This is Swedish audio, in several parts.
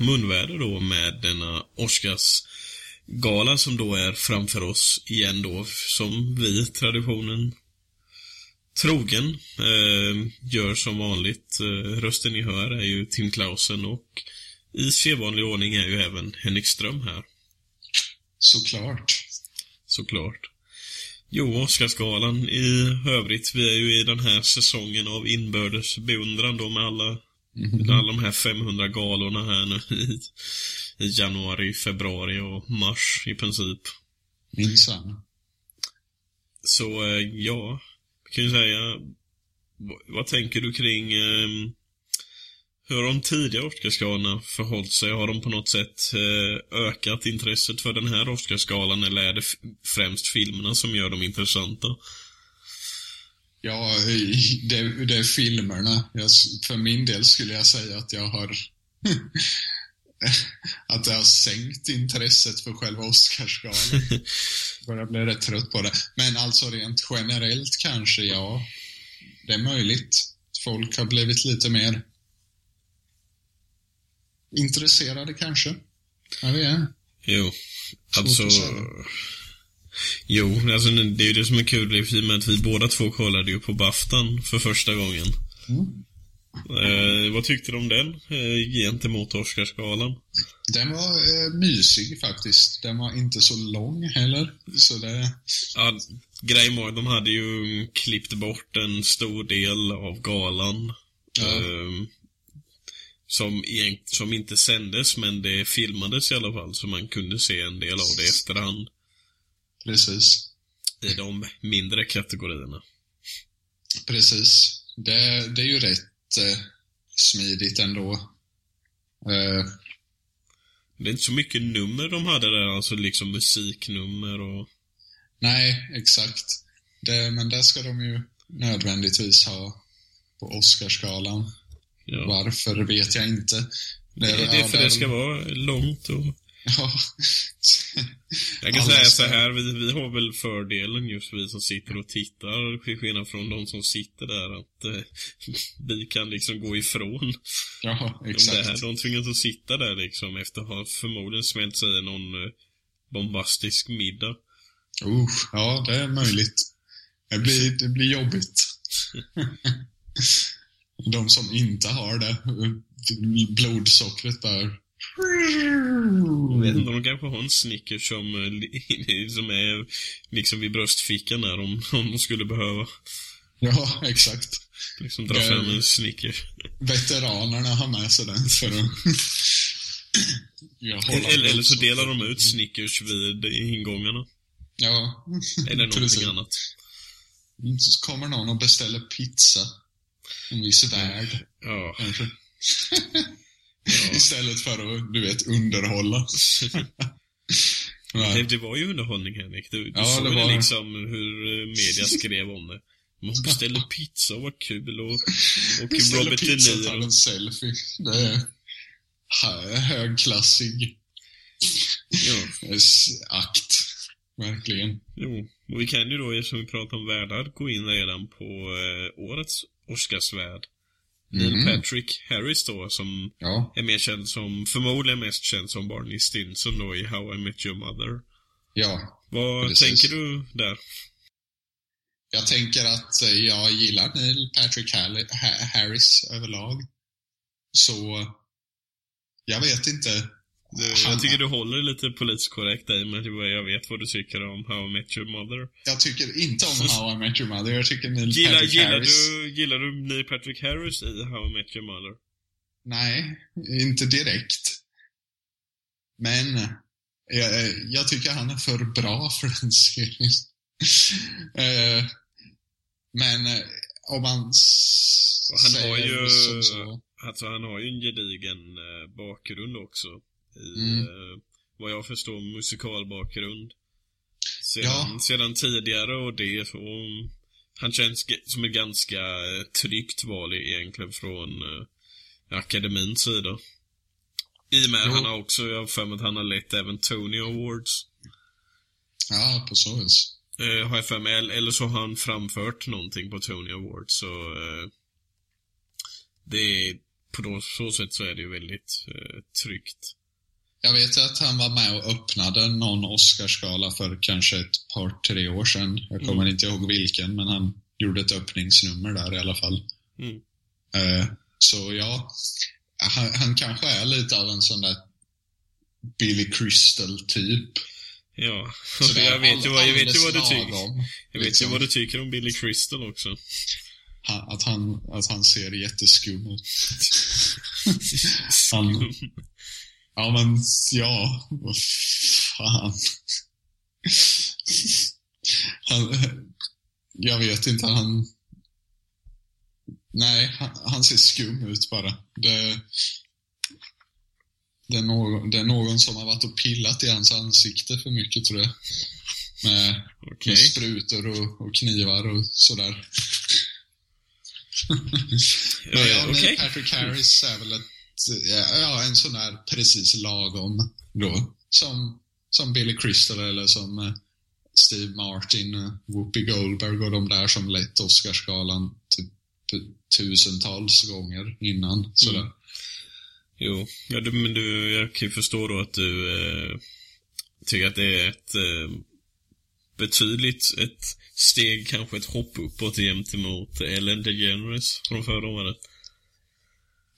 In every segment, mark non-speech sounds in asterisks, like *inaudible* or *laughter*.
Munväder då med denna Oscars gala som då är framför oss igen då, som vi, traditionen trogen, eh, gör som vanligt. Eh, rösten ni hör är ju Tim Clausen och i sedvanlig ordning är ju även Henrik Ström här. Såklart. Såklart. Jo, Oscarsgalan i övrigt. Vi är ju i den här säsongen av inbördes beundran då med alla, mm. alla de här 500 galorna här nu i, i januari, februari och mars i princip. Minsann. Så, eh, ja, kan ju säga, vad, tänker du kring eh, hur de tidiga Oscarsgalorna förhållit sig? Har de på något sätt eh, ökat intresset för den här Oscarsgalan eller är det främst filmerna som gör dem intressanta? Ja, det, det är filmerna. Jag, för min del skulle jag säga att jag har *laughs* att det har sänkt intresset för själva Oscarsgalan. *laughs* Börjar bli rätt trött på det. Men alltså rent generellt kanske, ja. Det är möjligt. Folk har blivit lite mer intresserade kanske. Jag vet. Jo, alltså... Jo, alltså det är ju det som är kul i och med att vi båda två kollade ju på Baftan för första gången. Mm. Eh, vad tyckte du om den eh, gentemot Oscarsgalan? Den var eh, mysig faktiskt. Den var inte så lång heller. Så det... Ja, grejen var de hade ju klippt bort en stor del av galan. Ja. Eh, som, som inte sändes, men det filmades i alla fall, så man kunde se en del av det efterhand. Precis. I de mindre kategorierna. Precis. Det, det är ju rätt eh, smidigt ändå. Eh. Det är inte så mycket nummer de hade där, alltså liksom musiknummer och... Nej, exakt. Det, men det ska de ju nödvändigtvis ha på Oscarsgalan. Ja. Varför vet jag inte. Det, det, är för det ska vara långt och... Ja. jag kan säga så här, vi, vi har väl fördelen just vi som sitter och tittar, till skillnad från de som sitter där, att eh, *laughs* vi kan liksom gå ifrån. Ja, exakt. De, där, de tvingas att sitta där liksom efter att ha förmodligen smält sig någon eh, bombastisk middag. Uh, ja, det är möjligt. Det blir, det blir jobbigt. *laughs* De som inte har det, blodsockret där. Jag vet inte, de kanske har en Snickers som, eh, *laughs* som är liksom vid bröstfickan där om, om de skulle behöva. Ja, exakt. Liksom dra fram en Snickers. Veteranerna har med sig den för att... eller, eller så delar de ut Snickers vid ingångarna. Ja, Eller någonting precis. annat. Så kommer någon och beställer pizza en viss värld. Ja. Kanske. *laughs* Istället för att, du vet, underhålla. det, det, var ju underhållning, Henrik. Du, du ja, såg det var... liksom hur eh, media skrev om det. Man beställer pizza, vad kul. Och, och beställer Robert pizza och tar en selfie. Det är högklassig ja. akt. Verkligen. Jo, och vi kan ju då, eftersom vi pratar om värdar, gå in redan på eh, årets Oscarsvärd. Neil mm. Patrick Harris då, som ja. är mer känd som, förmodligen mest känd som Barney Stinson då i How I Met Your Mother. Ja. Vad precis. tänker du där? Jag tänker att eh, jag gillar Neil Patrick Harris överlag. Så, jag vet inte. Du, jag tycker du håller lite politiskt korrekt där, men jag vet vad du tycker om How I Met Your Mother. Jag tycker inte om How I Met Your Mother. Jag tycker Neil gillar, Patrick gillar Harris... Du, gillar du Neil Patrick Harris i How I Met Your Mother? Nej, inte direkt. Men jag, jag tycker han är för bra för den serien. *laughs* Eh, men eh, om man han har ju, så, så. Alltså han har ju en gedigen eh, bakgrund också i, mm. eh, vad jag förstår, musikalbakgrund. Sedan, ja. sedan tidigare och det, och han känns som ett ganska eh, tryggt val egentligen från eh, akademins sida. I och med att han har också, jag har för mig att han har lett även Tony Awards. Ja, på så vis. Eh, har jag för mig, eller så har han framfört någonting på Tony Awards, så eh, det på så sätt så är det ju väldigt eh, tryggt. Jag vet att han var med och öppnade någon Oscarsgala för kanske ett par, tre år sedan. Jag kommer mm. inte ihåg vilken, men han gjorde ett öppningsnummer där i alla fall. Mm. Uh, så ja, han, han, kanske är lite av en sån där Billy Crystal-typ. Ja, så *laughs* jag vet ju vad, jag vet ju vad du tycker. Jag vet liksom. ju vad du tycker om Billy Crystal också. Han, att, han, att han ser jätteskum ut. *laughs* han, ja men, ja, vad fan. Han, jag vet inte, han... Nej, han, han ser skum ut bara. Det, det är, någon, det är någon som har varit och pillat i hans ansikte för mycket, tror jag. Med, okay. med sprutor och, och, knivar och sådär. ja, *laughs* okay. Patrick Harris är väl ett, ja, en sån där precis lagom då. Som, som Billy Crystal eller som eh, Steve Martin, Whoopi Goldberg och de där som lett Oscarsgalan typ tusentals gånger innan. Sådär. Mm. Jo, ja, du, men du, jag kan ju förstå då att du eh, tycker att det är ett eh, betydligt ett steg, kanske ett hopp uppåt gentemot Ellen DeGeneres från förra året.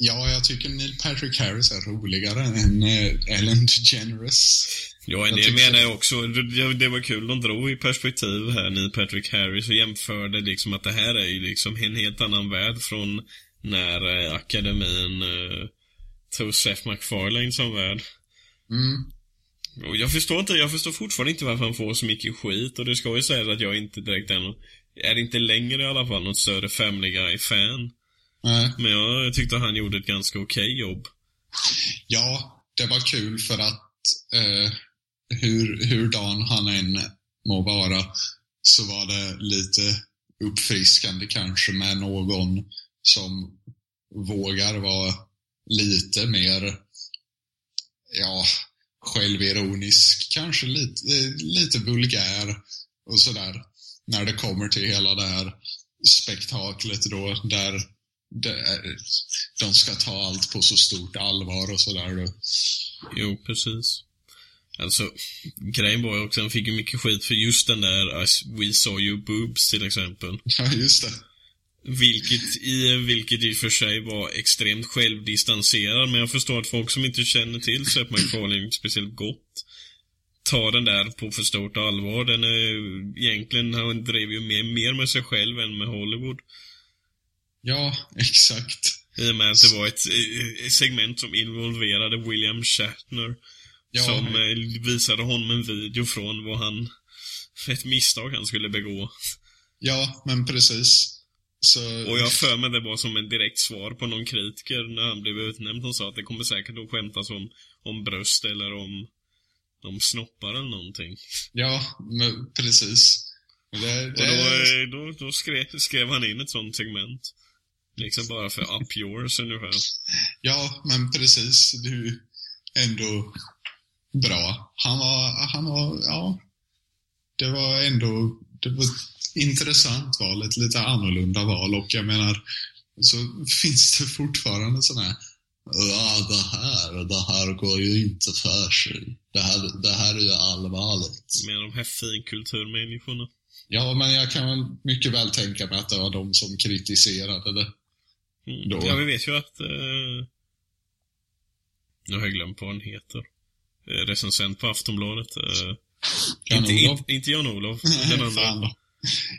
Ja, jag tycker Neil Patrick Harris är roligare än eh, Ellen DeGeneres. Ja, det tycker... menar jag också. Det, var kul, de drog i perspektiv här, Neil Patrick Harris, och jämförde liksom att det här är ju liksom en helt annan värld från när eh, akademin eh, tog Seth MacFarlane som värd. Mm. Och jag förstår inte, jag förstår fortfarande inte varför han får så mycket skit och det ska ju sägas att jag inte direkt är är inte längre i alla fall något större Family Guy-fan. Nej. Men jag tyckte han gjorde ett ganska okej okay jobb. Ja, det var kul för att eh, hur, hurdan han än må vara så var det lite uppfriskande kanske med någon som vågar vara lite mer, ja, självironisk, kanske lite, lite vulgär och sådär. När det kommer till hela det här spektaklet då, där de ska ta allt på så stort allvar och sådär. Jo, precis. Alltså, grejen var ju också, han fick ju mycket skit för just den där We saw you boobs till exempel. *laughs* Ja, just det. Vilket i, vilket i och för sig var extremt självdistanserad, men jag förstår att folk som inte känner till Seth MacFarlane speciellt gott tar den där på för stort allvar. Den är egentligen, han drev ju mer, mer med sig själv än med Hollywood. Ja, *laughs* exakt. I och med att det var ett, ett segment som involverade William Shatner. Ja, som men... visade honom en video från vad han, ett misstag han skulle begå. Ja, men precis. Så... Och jag för mig det var som en direkt svar på någon kritiker när han blev utnämnd. Hon sa att det kommer säkert att skämtas om, om bröst eller om, om snoppar eller någonting. Ja, men precis. Det, det... Och då, eh, då, då skrev, skrev han in ett sånt segment. Liksom bara för up yours ungefär. Ja, men precis. Du, ändå bra. Han var, han var, ja. Det var ändå, det var intressant val, ett lite annorlunda val och jag menar, så finns det fortfarande sådana här Ja, det här, det här går ju inte för sig. Det här, det här är ju allvarligt. Med de här finkulturmänniskorna? Ja, men jag kan väl mycket väl tänka mig att det var de som kritiserade det. Då. Ja, vi vet ju att... Eh... Nu har jag glömt vad han heter. Eh, recensent på Aftonbladet. Eh... Inte, inte, inte Jan-Olof. *laughs* Den andra.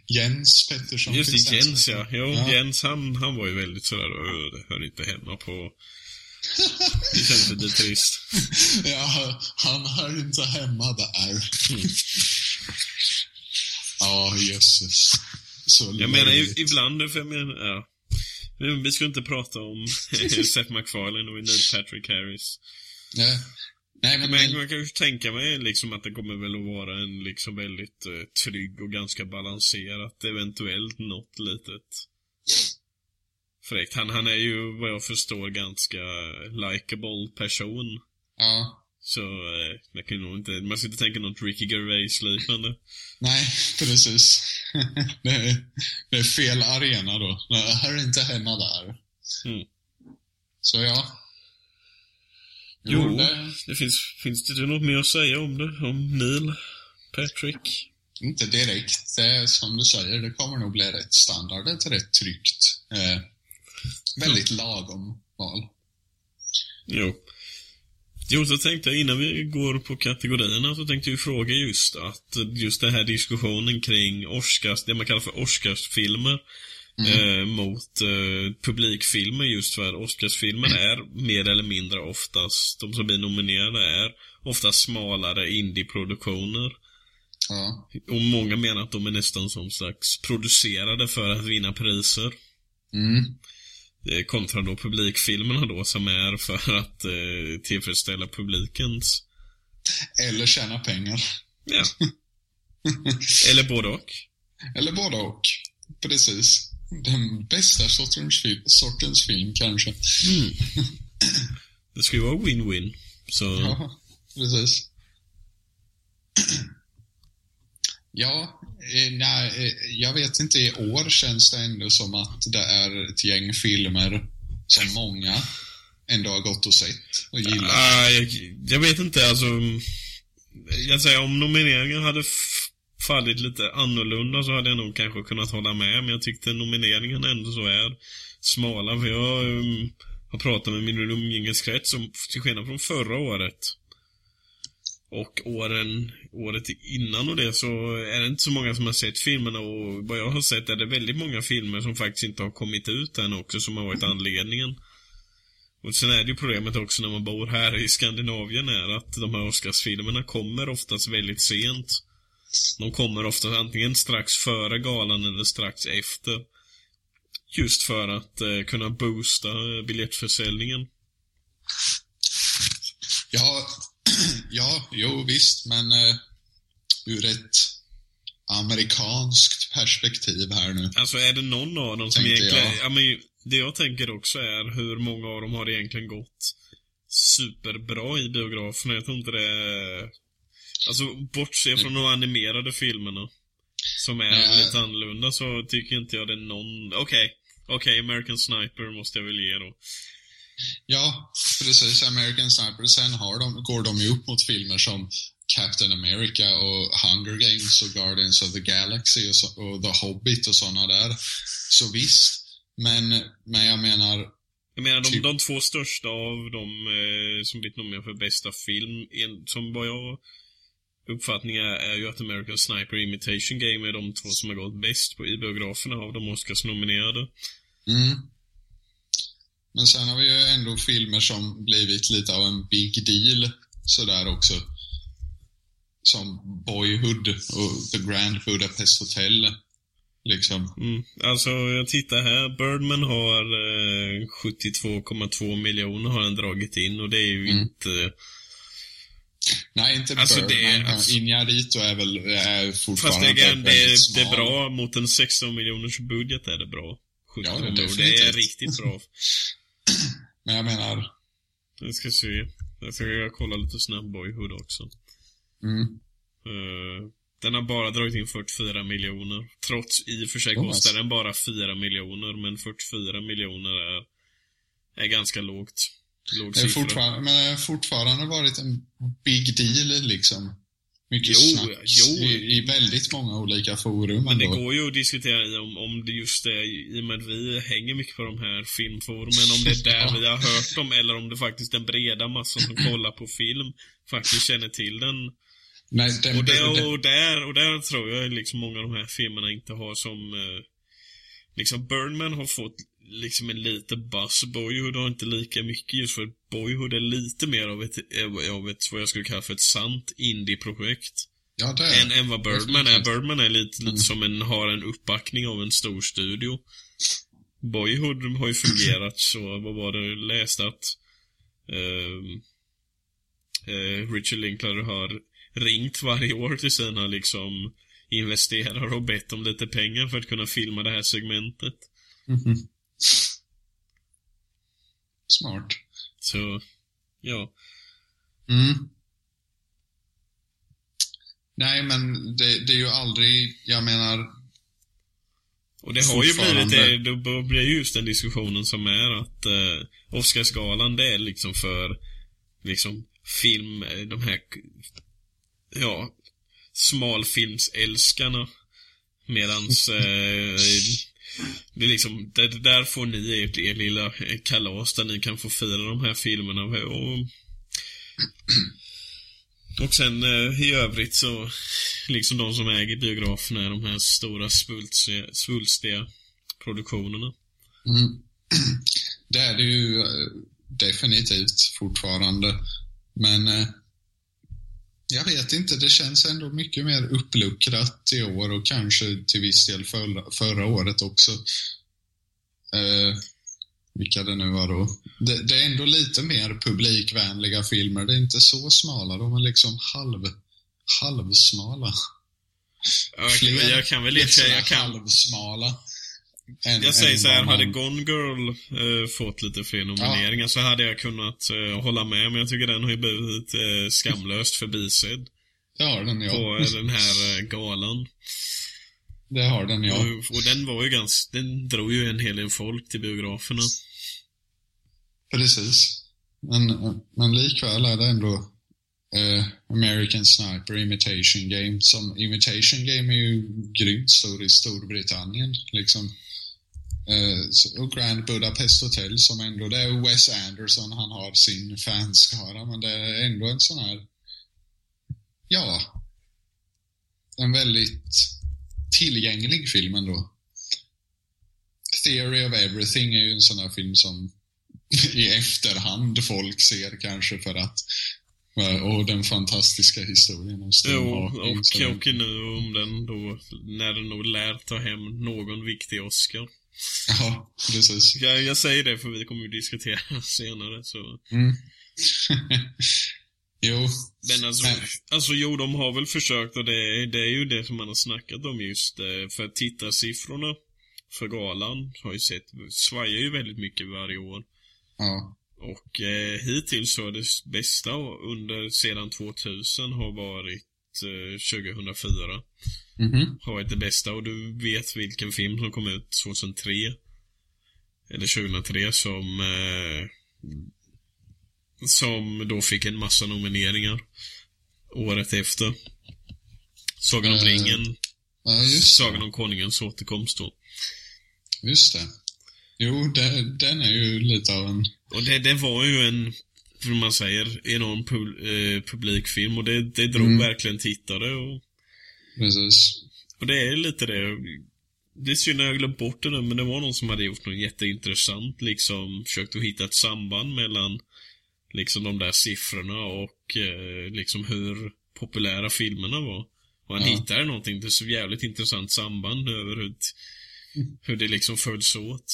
Jens Pettersson. Just det, Jens ja. Jo, ja. Jens han, han var ju väldigt sådär, det hör inte hemma på... Det kändes lite trist. *laughs* ja, han hör inte hemma där. Mm. *laughs* Ja, jösses. Så jag menar ibland, för jag menar, ja. Vi ska inte prata om *laughs* Seth MacFarlane och Neil Patrick Harris. Nej. Nej, men, men man kan ju tänka mig liksom att det kommer väl att vara en liksom väldigt uh, trygg och ganska balanserat, eventuellt något litet fräckt. Han, han är ju vad jag förstår ganska likable person. Ja. Så uh, man kan nog inte, man ska inte tänka något Ricky Gervais-liknande. Nej, *laughs* precis. *laughs* det, är, det är fel arena då. Det här är inte hemma där. Mm. Så ja. Jo, jo det... det, finns, finns det något mer att säga om det? Om Neil Patrick? Inte direkt. Det är som du säger, det kommer nog bli rätt standard. Ett rätt tryggt. Eh, väldigt lagom val. Jo. Jo, så tänkte jag innan vi går på kategorierna så tänkte jag fråga just att just den här diskussionen kring Oscars, det man kallar för Oscarsfilmer mm. eh, mot eh, publikfilmer just för Oscarsfilmer är mer eller mindre oftast, de som blir nominerade är oftast smalare indieproduktioner. Ja. Och många menar att de är nästan som slags producerade för att vinna priser. Mm. Eh, kontra då publikfilmerna då som är för att eh, tillfredsställa publikens... Eller tjäna pengar. Ja. *laughs* Eller både och. Eller både och. Precis. Den bästa sortens film, sortens film kanske. Mm. *laughs* Det ska ju vara win-win. Så... Ja, precis. Ja, eh, nej, eh, jag vet inte. I år känns det ändå som att det är ett gäng filmer som många ändå har gått och sett och gillat. Uh, jag, jag, vet inte, alltså. Jag säger om nomineringen hade fallit lite annorlunda så hade jag nog kanske kunnat hålla med. Men jag tyckte nomineringen ändå så är smala. För jag um, har pratat med min umgängeskrets som till skillnad från förra året och åren, året innan och det så är det inte så många som har sett filmerna och vad jag har sett är det väldigt många filmer som faktiskt inte har kommit ut än också som har varit anledningen. Och sen är det ju problemet också när man bor här i Skandinavien är att de här Oscarsfilmerna kommer oftast väldigt sent. De kommer oftast antingen strax före galan eller strax efter. Just för att eh, kunna boosta eh, biljettförsäljningen. Ja, *clears throat* ja, jo visst, men eh, ur ett amerikanskt perspektiv här nu. Alltså är det någon av dem som egentligen... Jag. Ja, men, det jag tänker också är hur många av dem har egentligen gått superbra i biograferna. Jag tror inte det är... Alltså, bortse från de animerade filmerna. Som är Nej. lite annorlunda så tycker inte jag det är någon... Okej. Okay. Okej, okay, American Sniper måste jag väl ge då. Ja, precis. American Sniper. Sen har de, går de ju upp mot filmer som Captain America och Hunger Games och Guardians of the Galaxy och, så, och The Hobbit och sådana där. Så visst. Men, men jag menar... Jag menar, de, typ... de två största av de eh, som blivit nominerade för bästa film, en, som vad jag uppfattning är, är ju att American Sniper Imitation Game är de två som har gått bäst på, i biograferna av de Oscars-nominerade. Mm. Men sen har vi ju ändå filmer som blivit lite av en big deal sådär också. Som Boyhood och The Grand Budapest Hotel. Liksom. Mm. Alltså, jag tittar här. Birdman har eh, 72,2 miljoner har den dragit in och det är ju mm. inte... Nej, inte alltså Birdman. Det, alltså... Inarito är väl är fortfarande Fast det, är, det, det är bra. Mot en 16 miljoners budget är det bra. 70 ja, det, det är riktigt bra. *laughs* Men jag menar... Jag ska se. Jag ska kolla lite snabbt Boyhood också. Mm. Uh, den har bara dragit in 44 miljoner. Trots i och för sig kostar den bara 4 miljoner, men 44 miljoner är, är ganska lågt. Låg det är fortfarande, men det har fortfarande varit en big deal liksom mycket jo, snack jo. I, I, väldigt många olika forum. Men det går ju att diskutera om, om det just är, i och med att vi hänger mycket på de här filmforumen, om det är där *laughs* ja. vi har hört dem eller om det faktiskt den breda massan som kollar på film faktiskt känner till den. Nej, den, och, det, och, där, och där tror jag liksom många av de här filmerna inte har som eh, Liksom Burnman har fått liksom en lite buzz. Boyhood har inte lika mycket just för Boyhood är lite mer av ett, av ett vad jag skulle kalla för ett sant indie-projekt. Ja, det är än, än vad Birdman är. Birdman är lite, lite mm. som en, har en uppbackning av en stor studio. Boyhood har ju fungerat så, vad var det jag läste att uh, uh, Richard Linklater har ringt varje år till sina liksom investerare och bett om lite pengar för att kunna filma det här segmentet. Mm -hmm. Smart. Så, ja. Mm. Nej, men det, det, är ju aldrig, jag menar... Och det har ju blivit det, då blir just den diskussionen som är att eh, Oscarsgalan det är liksom för liksom film, eh, de här ja, smalfilmsälskarna. Medans eh, *laughs* det är liksom, det, där får ni ert, er lilla eh, kalas där ni kan få fira de här filmerna och och sen eh, i övrigt så, liksom de som äger biograferna är de här stora svulstiga, svulstiga produktionerna. Mm. *clears throat* Det är det ju eh, definitivt fortfarande. Men eh, jag vet inte, det känns ändå mycket mer uppluckrat i år och kanske till viss del förra, förra året också. Eh, vilka det nu var då. Det, det, är ändå lite mer publikvänliga filmer. Det är inte så smala, de är liksom halv, halvsmala. Ja, Fler jag kan väl lite jag kan... halvsmala. En, jag säger så här, hade Gone Girl eh, fått lite fler nomineringar ja. så hade jag kunnat eh, hålla med, men jag tycker den har ju blivit eh, skamlöst förbisedd. Det har den, ja. På eh, den här eh, galan. Det har den, ja. Och, och, den var ju ganska, den drog ju en hel del folk till biograferna. Precis. Men, men likväl är det ändå eh, American Sniper Imitation Game som Imitation Game är ju grymt stor i Storbritannien liksom. Eh, Grand Budapest Hotel som ändå, det är Wes Anderson, han har sin fanskara men det är ändå en sån här ja en väldigt tillgänglig film ändå. Theory of Everything är ju en sån här film som *laughs* i efterhand folk ser kanske för att och den fantastiska historien om Stephen Jo, och, och nu om den då, när den nog lär ta hem någon viktig Oscar. Ja, precis. Jag, jag säger det för vi kommer ju diskutera *laughs* senare, så. Mm. *laughs* jo. Men alltså, Men. alltså, jo, de har väl försökt och det, det är ju det som man har snackat om just, eh, för tittarsiffrorna för galan har ju sett, svajar ju väldigt mycket varje år. Ja. Och eh, hittills så det bästa under sedan 2000 har varit eh, 2004. Mm -hmm. Har varit det bästa och du vet vilken film som kom ut 2003. Eller 2003 som eh, som då fick en massa nomineringar året efter. Sagan om uh, ringen. Ja, Sagan om konungens återkomst då. Just det. Jo, det, den är ju lite av en... Och det, det var ju en, som man säger, enorm pub, eh, publikfilm och det, det drog mm. verkligen tittare och... Precis. Och det är lite det. Det är synd att jag glömt bort det nu, men det var någon som hade gjort något jätteintressant, liksom försökt att hitta ett samband mellan liksom de där siffrorna och eh, liksom hur populära filmerna var. Och han ja. hittade någonting, det är så jävligt intressant samband över hur, hur det liksom följs åt.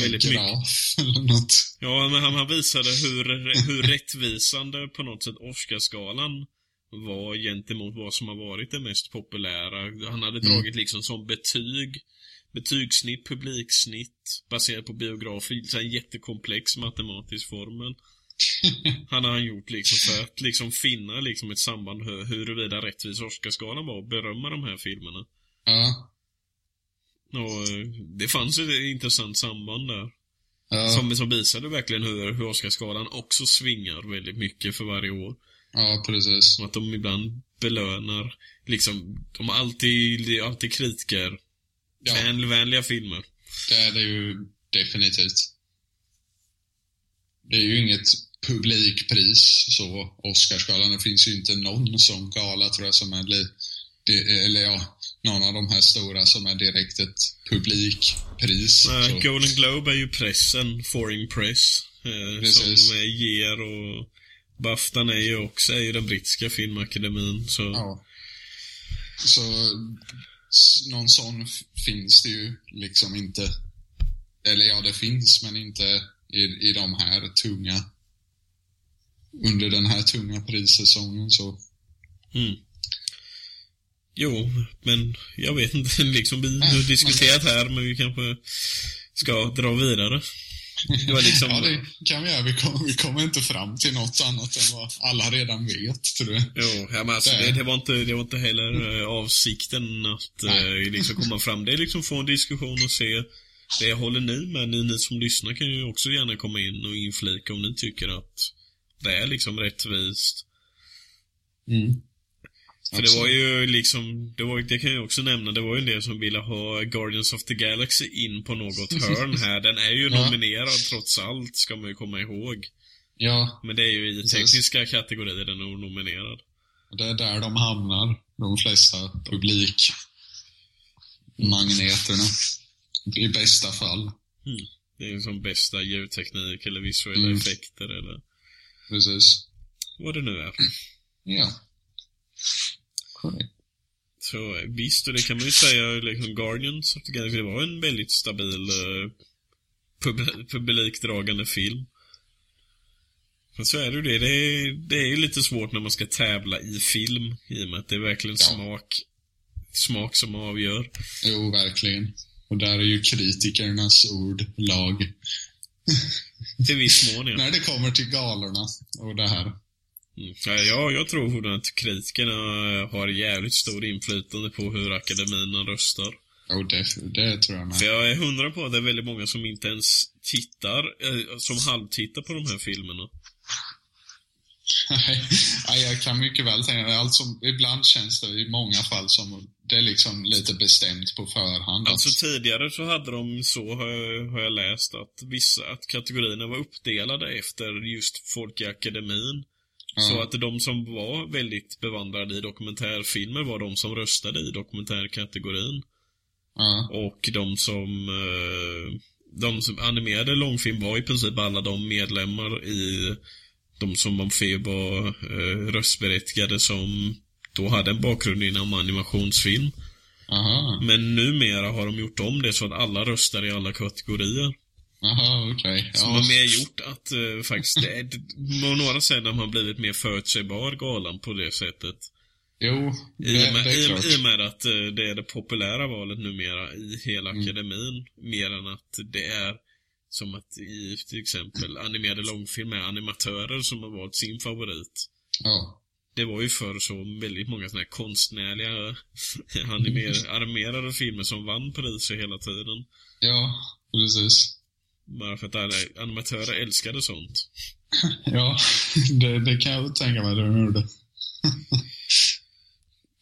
Väldigt graf eller något. Ja, men han, han visade hur, hur rättvisande på något sätt Oscarsgalan var gentemot vad som har varit det mest populära. Han hade mm. dragit liksom som betyg, betygssnitt, publiksnitt, baserat på biografi, så en jättekomplex matematisk formel. *laughs* han har han gjort liksom för att liksom finna liksom ett samband hur, huruvida rättvis Oscarsgalan var och berömma de här filmerna. Ja. Och eh, det fanns ett intressant samband där. Ja. Som, som visade verkligen hur, hur Oscarsgalan också svingar väldigt mycket för varje år. Ja, precis. Och att de ibland belönar, liksom, de har alltid, alltid kritiker. Ja. Vänliga filmer. Det är det ju definitivt. Det är ju inget publikpris så, Oscarsgalan. Det finns ju inte någon sån gala tror jag som är, det, eller ja, någon av de här stora som är direkt ett publikpris. Uh, Golden Globe är ju pressen, foreign press. Eh, som ger och Baftan är ju också är ju den brittiska filmakademin. Så. Ja. Så någon sån finns det ju liksom inte. Eller ja, det finns men inte i, i de här tunga under den här tunga prissäsongen så. Mm. Jo, men jag vet inte. *laughs* Liksom, vi har diskuterat här, men vi kanske ska dra vidare. Det var liksom... ja, det kan vi göra. Vi kommer, vi kommer inte fram till något annat än vad alla redan vet, tror jag. Jo, ja, men alltså, det... Det, det, var inte, det var inte heller eh, avsikten att eh, liksom komma fram. Det är liksom få en diskussion och se det jag håller ni med. Ni, ni som lyssnar kan ju också gärna komma in och inflika om ni tycker att det är liksom rättvist. Mm. För det var ju liksom, det, var, det kan jag också nämna, det var ju en del som ville ha Guardians of the Galaxy in på något hörn här. Den är ju *laughs* ja. nominerad trots allt, ska man ju komma ihåg. Ja. Men det är ju i tekniska kategorier den är nominerad. Det är där de hamnar, de flesta publikmagneterna. I bästa fall. Mm. Det är ju som bästa ljudteknik eller visuella mm. effekter eller... Precis. Vad det nu är. Ja. Så visst, och det kan man ju säga, liksom Guardians of the Galaxy var en väldigt stabil uh, pub publikdragande film. Men så är det ju det. Det är, det är ju lite svårt när man ska tävla i film, i och med att det är verkligen ja. smak, smak som avgör. Jo, verkligen. Och där är ju kritikernas ord lag. Till viss mån, ja. *laughs* När det kommer till galorna och det här. Mm. Ja, jag tror att kritikerna har jävligt stor inflytande på hur akademin röstar. Oh, det, det tror jag med. För jag är hundra på att det är väldigt många som inte ens tittar, eh, som halvtittar på de här filmerna. Nej, jag kan mycket väl tänka mig. Alltså, ibland känns det i många fall som det är liksom lite bestämt på förhand. Alltså tidigare så hade de så, har jag, har jag läst, att vissa, att kategorierna var uppdelade efter just folk i akademin. Så att de som var väldigt bevandrade i dokumentärfilmer var de som röstade i dokumentärkategorin. Mm. Och de som, eh, de som animerade långfilm var i princip alla de medlemmar i de som var eh, röstberättigade som då hade en bakgrund inom animationsfilm. Aha. Men numera har de gjort om det så att alla röstar i alla kategorier. Okej. Okay. Som har mer gjort att uh, faktiskt, det, på några ställen har blivit mer förutsägbar galan på det sättet. Jo, det, I och med, det är klart. I och med att uh, det är det populära valet numera i hela mm. akademin. Mer än att det är som att i till exempel animerade långfilmer animatörer som har valt sin favorit. Ja. Det var ju förr så väldigt många sådana här konstnärliga *laughs* animerade, animerade filmer som vann priser hela tiden. Ja, precis. Bara för att alla animatörer älskade sånt. *laughs* ja, det, det kan jag tänka mig de gjorde. *laughs*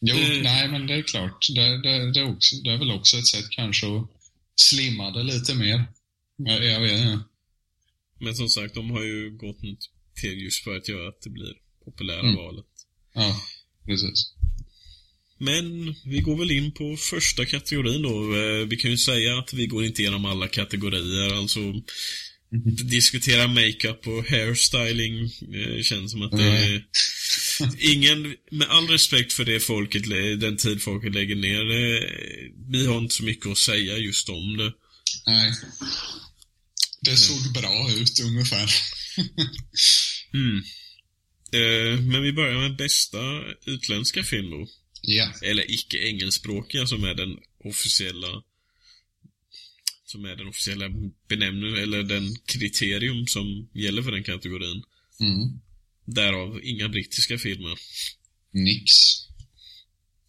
jo, det... nej men det är klart. Det, det, det, också, det är väl också ett sätt kanske att slimma det lite mer. Jag, jag vet inte. Men som sagt, de har ju gått till just för att göra att det blir populära mm. valet. Ja, precis. Men vi går väl in på första kategorin då. Eh, vi kan ju säga att vi går inte igenom alla kategorier. Alltså mm. diskutera makeup och hairstyling eh, känns som att det är ingen, med all respekt för det folket, den tid folket lägger ner, vi har inte så mycket att säga just om det. Nej. Det såg bra ut ungefär. *laughs* mm. Eh, men vi börjar med bästa utländska film då. Ja. Eller icke-engelskspråkiga som är den officiella som är den officiella benämningen, eller den kriterium som gäller för den kategorin. Mm. Därav inga brittiska filmer. Nix.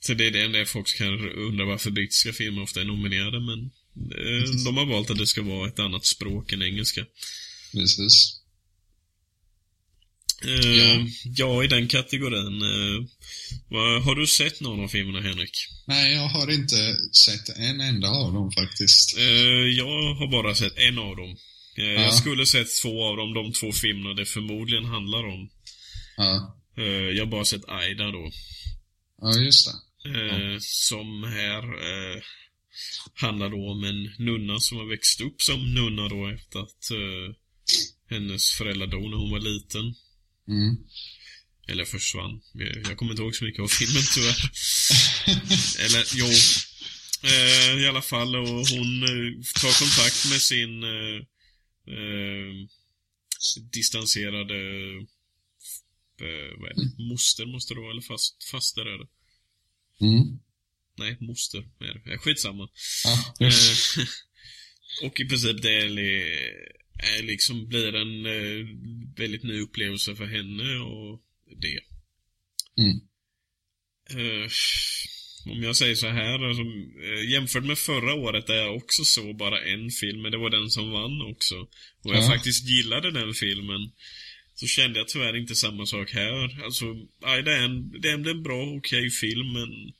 Så det är det enda folk kan undra varför brittiska filmer ofta är nominerade, men eh, de har valt att det ska vara ett annat språk än engelska. Precis. Uh, ja. ja, i den kategorin. Uh, vad, har du sett någon av filmerna, Henrik? Nej, jag har inte sett en enda av dem faktiskt. Uh, jag har bara sett en av dem. Ja. Jag skulle sett två av dem, de två filmerna det förmodligen handlar om. Ja. Jag har bara sett Aida då. Ja, just det. Som här handlar då om en nunna som har växt upp som nunna då efter att hennes föräldrar dog när hon var liten. Mm. Eller försvann. Jag kommer inte ihåg så mycket av filmen tyvärr. *laughs* Eller, jo. Eh, I alla fall, och hon eh, tar kontakt med sin eh, eh distanserade eh, vad är det? Mm. moster måste det vara, eller fast, faster är det. Mm. Nej, moster är det. Skitsamma. Ja, eh, *laughs* och i princip det är är liksom, blir en eh, väldigt ny upplevelse för henne och det. Mm. Eh, om jag säger så här, alltså, eh, jämfört med förra året där jag också såg bara en film, men det var den som vann också. Och jag Ja. faktiskt gillade den filmen. Så kände jag tyvärr inte samma sak här. Alltså, nej, det är en, det är en bra, okej film, men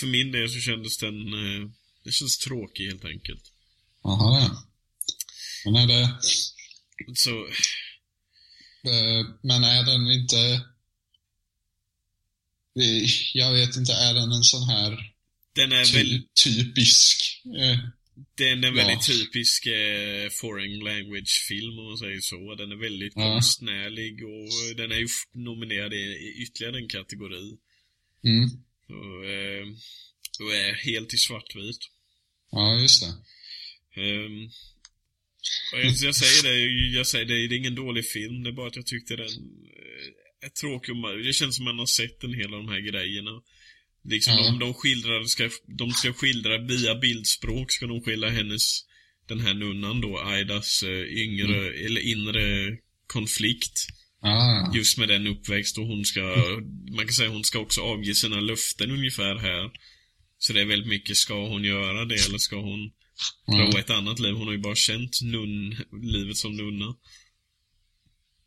för min del så kändes den, eh, det känns tråkig helt enkelt. Jaha, ja. Men är det... Så, eh, Men är den inte... Jag vet inte, är den en sån här den är ty, väldigt typisk... Eh, Den är en Ja. väldigt typisk eh, foreign language film om man säger så. Den är väldigt Ja. konstnärlig och den är ju nominerad i, ytterligare en kategori. mm. Och, eh, och är helt i svartvit. Ja, just det. Och jag, säger det, jag säger det, det är ingen dålig film, det är bara att jag tyckte den eh, är tråkig. och Det känns som man har sett en hel av de här grejerna. Liksom Ja. de, de skildrar, ska, de ska skildra via bildspråk ska de skildra hennes, den här nunnan då, Aidas eh, yngre, eller inre konflikt. Ah, Just med den uppväxt och hon ska, man kan säga hon ska också avge sina löften ungefär här. Så det är väldigt mycket, ska hon göra det eller ska hon ja. prova ett annat liv? Hon har ju bara känt nun, livet som nunna.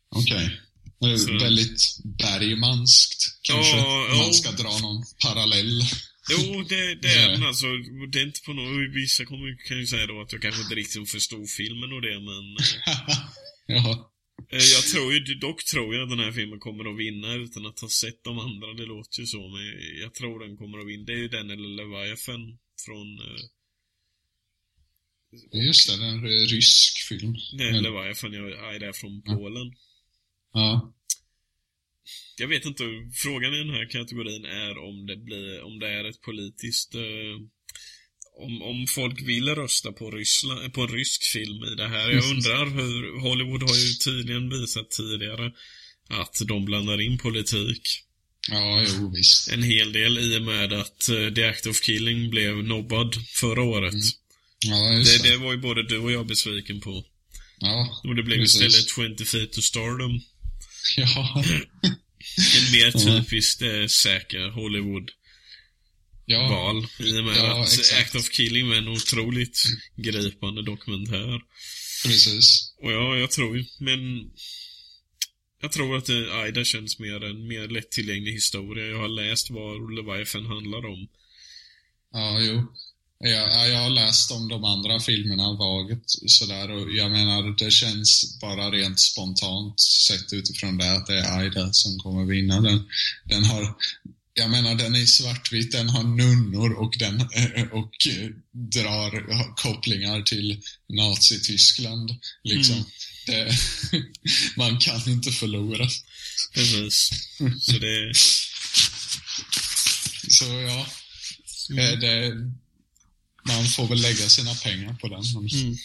Okej. Är Så- Väldigt Bergmanskt, kanske. Ja, ja. man ska dra någon parallell. Jo, det, det är *laughs* den alltså. Det är inte på något, vissa kommer, kan ju säga då att jag kanske inte riktigt förstod filmen och det, men *laughs* ja. eh, jag tror ju, dock tror jag att den här filmen kommer att vinna utan att ha sett de andra, det låter ju så, men jag tror den kommer att vinna. Det är ju den eller Leviathan från, eh, Just det, en rysk film. nej, Men- Leviathan, jag, aj, det är från Polen. Ja. Jag vet inte, frågan i den här kategorin är om det blir, om det är ett politiskt, eh, om, om folk vill rösta på Ryssland, på en rysk film i det här. Jag undrar hur, Hollywood har ju tydligen visat tidigare att de blandar in politik Ja, jo visst. en hel del i och med att eh, The Act of Killing blev nobbad förra året. Ja, just Det, det. var ju både du och jag besviken på. Ja. Och det blev Precis. istället 20 Feet to Stardom. *laughs* Ja. *laughs* En mer typiskt eh, säker Hollywood Ja. val. I och med Ja, att exakt. Act of Killing var en otroligt gripande dokumentär. Precis. Och ja, jag tror ju, men... Jag tror att det, Aida känns mer en mer lättillgänglig historia. Jag har läst vad Leviathan handlar om. Ja, jo. Jag, ja, jag har läst om de andra filmerna vagt sådär och jag menar det känns bara rent spontant sett utifrån det att det är Aida som kommer vinna. Den, den har, jag menar den är i svartvitt, den har nunnor och den och eh, drar har kopplingar till Nazityskland. Liksom. Mm. Det, *laughs* man kan inte förlora. Precis. Så det... *laughs* Så ja, eh, det, man får väl lägga sina pengar på den. Mm.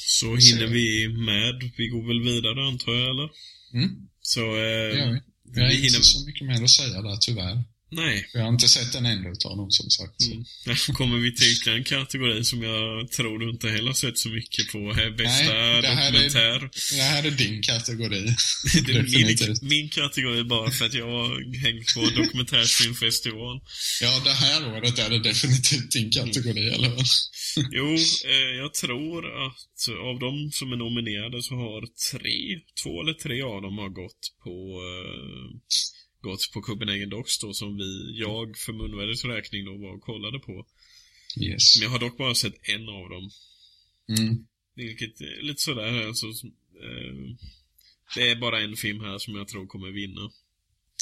Så hinner vi med. Vi går väl vidare antar jag, eller? Mm. Så... Det gör Eh, vi. Vi har vi inte hinner... så mycket mer att säga där tyvärr. Nej. Vi har inte sett en enda utav dem som sagt. Mm. Där kommer vi till ytterligare en kategori som jag tror du inte heller sett så mycket på. Här, bästa Nej, det här är- dokumentär. Det här är din kategori. *laughs* Det är min, min kategori bara för att jag har hängt på dokumentärfilmfestival. *laughs* Ja, det här året är det definitivt din kategori, eller hur? Jo, *laughs* eh, jag tror att av de som är nominerade så har tre, två eller tre av dem har gått på eh, gått på Copenhagen Docs då som vi, jag för Munväders räkning då var och kollade på. Yes. Men jag har dock bara sett en av dem. Mm. Vilket är lite sådär alltså. Eh, det är bara en film här som jag tror kommer vinna.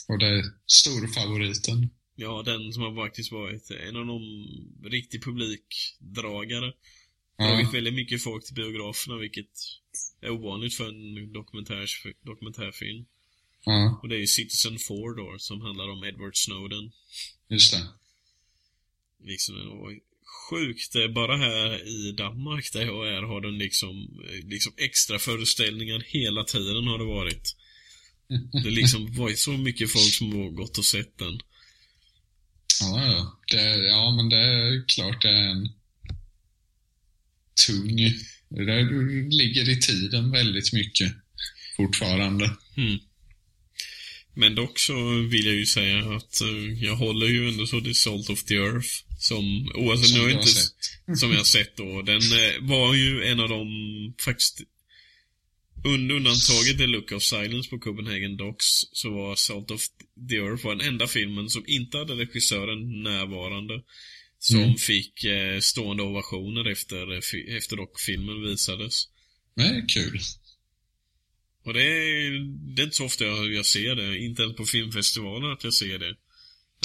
Och det är storfavoriten. Ja, den som har faktiskt varit en av de riktig publikdragare. Ja. Dragit väldigt mycket folk till biograferna, vilket är ovanligt för en dokumentärs, dokumentärfilm. Ja, Och det är ju Citizen 4 då, som handlar om Edward Snowden. just det. Liksom, och sjukt, det är bara här i Danmark där jag är har den liksom, liksom extra föreställningar hela tiden har det varit. *laughs* Det liksom varit så mycket folk som har gått och sett den. Ja, ja. Det, ja, men det är klart det är en tung Det ligger i tiden väldigt mycket fortfarande. Mm. Men dock så vill jag ju säga att uh, jag håller ju ändå så The Salt of the Earth. Som, oavsett, som nu inte, sett. som jag har sett då. Den uh, var ju en av de, faktiskt, under undantaget The Look of Silence på Copenhagen Docks så var Salt of the Earth var den enda filmen som inte hade regissören närvarande. Som mm. fick eh, stående ovationer efter, eh, efter dock filmen visades. Är kul. Och det är, det är inte så ofta jag, jag ser det. Inte ens på filmfestivalen att jag ser det.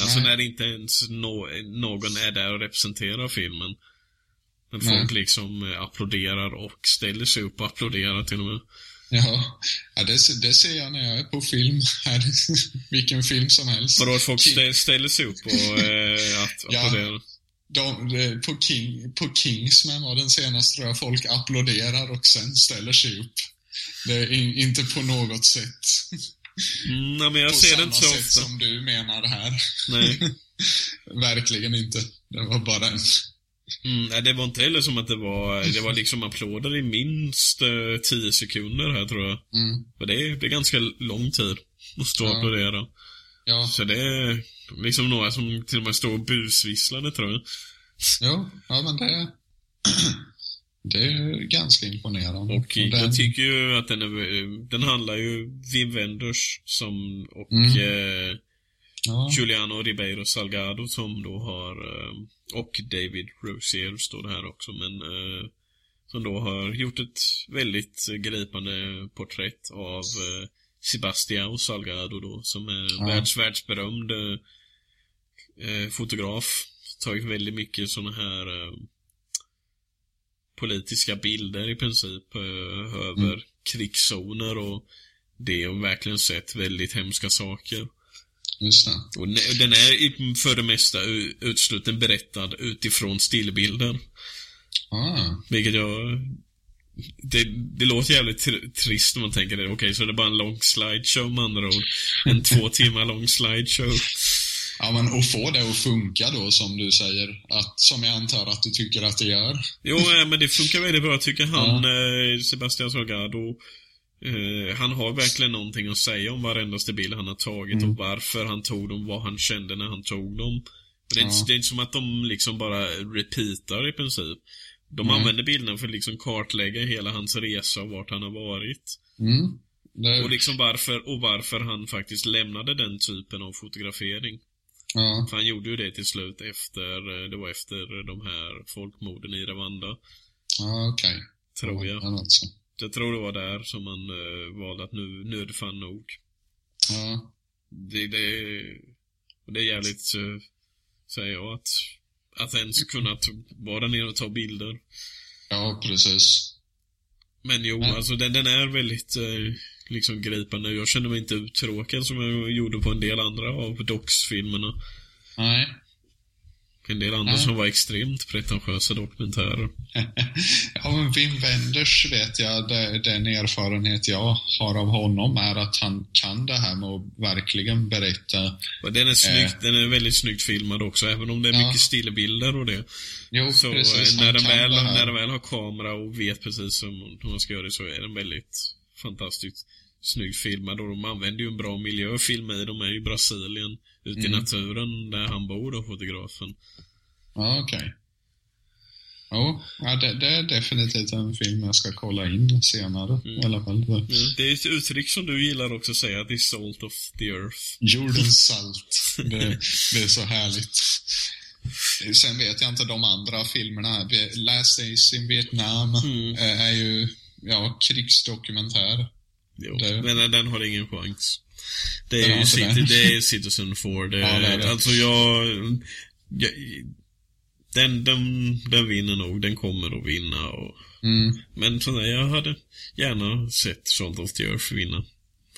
Alltså Nej. när det inte ens no, någon är där och representerar filmen. Men Nej. folk liksom eh, applåderar och ställer sig upp och applåderar till och med. Ja, ja det, det ser jag när jag är på film. *laughs* Vilken film som helst. Vadå, att folk King... ställer sig upp och äh, *laughs* att, applåderar? De, de, på, King, på Kingsman var den senaste tror jag, folk applåderar och sen ställer sig upp. Det är in, inte på något sätt. Nej, men jag på ser det inte så ofta. På samma sätt som du menar här. Nej. *laughs* Verkligen inte. Det var bara en... Mm, nej, det var inte heller som att det var, det var liksom applåder i minst uh, tio sekunder här tror jag. Mm. För det är, det är ganska lång tid att stå och ja. applådera. Ja. Så det är liksom några som till och med står och busvisslade tror jag. Jo, ja men det... *clears throat* Det är ganska imponerande. Och, den... jag tycker ju att den är, den handlar ju Wim Wenders som, och mm. eh, ja. Giuliano Ribeiro Salgado som då har, eh, och David Rosier står det här också, men eh, som då har gjort ett väldigt gripande porträtt av eh, Sebastião Salgado då, som är ja. världs, världsberömd eh, fotograf. Tagit väldigt mycket sådana här eh, politiska bilder i princip eh, över mm. krigszoner och det och verkligen sett väldigt hemska saker. Just det. Och den är för det mesta utsluten berättad utifrån stillbilder. Ah. Vilket jag... Det, det låter jävligt tr trist när man tänker det. Okej, okay, så det är bara en lång slideshow med andra ord. En två timmar lång slideshow. Ja, men att få det att funka då, som du säger. Att, som jag antar att du tycker att det gör. Jo, men det funkar väldigt bra, tycker han, ja. eh, Sebastian Salgado. Eh, han har verkligen någonting att säga om varendaste bild han har tagit mm. och varför han tog dem, vad han kände när han tog dem. Det är, ja. inte, det är inte som att de liksom bara repeatar i princip. De mm. använder bilderna för att liksom kartlägga hela hans resa och vart han har varit. Mm. Och liksom varför, och varför han faktiskt lämnade den typen av fotografering. Ja. För han gjorde ju det till slut efter, det var efter de här folkmorden i Rwanda. Ja, okej. Okay. Tror jag. Ja, alltså. Jag tror det var där som man uh, valde att nu, nu är det fan nog. Ja. Det, det, det är jävligt, uh, säger jag, att, att ens kunna vara där nere och ta bilder. Ja, precis. Men jo, Men... alltså den, den är väldigt uh, liksom gripande. Jag kände mig inte uttråkad som jag gjorde på en del andra av Docs-filmerna. Nej. En del andra som var extremt pretentiösa dokumentärer. *laughs* ja, men Wim Wenders vet jag, den erfarenhet jag har av honom är att han kan det här med att verkligen berätta. Och den är snyggt, eh, den är väldigt snyggt filmad också, även om det är ja. mycket stillbilder och det. Jo, så precis, när, den väl, när den väl har kamera och vet precis hur man ska göra det så är den väldigt fantastiskt snyggt filmad och de använder ju en bra miljö att filma i. De är ju i Brasilien, ute mm. i naturen där han bor då, fotografen. Ja, okej. Okay. Jo, ja, det, det, är definitivt en film jag ska kolla in senare mm. i alla fall. Mm. Det är ett uttryck som du gillar också att säga, the salt of the earth. Jordens *laughs* salt. Det, det är så härligt. Sen vet jag inte de andra filmerna. Last Days in Vietnam mm. är ju, ja, krigsdokumentär. Jo, det... men den har ingen chans. Det är ju City, det är Citizen 4. Det, *laughs* ja, det är det. Alltså jag, jag den, den, den vinner nog. Den kommer att vinna. Och, mm. Men så nej, jag hade gärna sett Salt of the Earth vinna.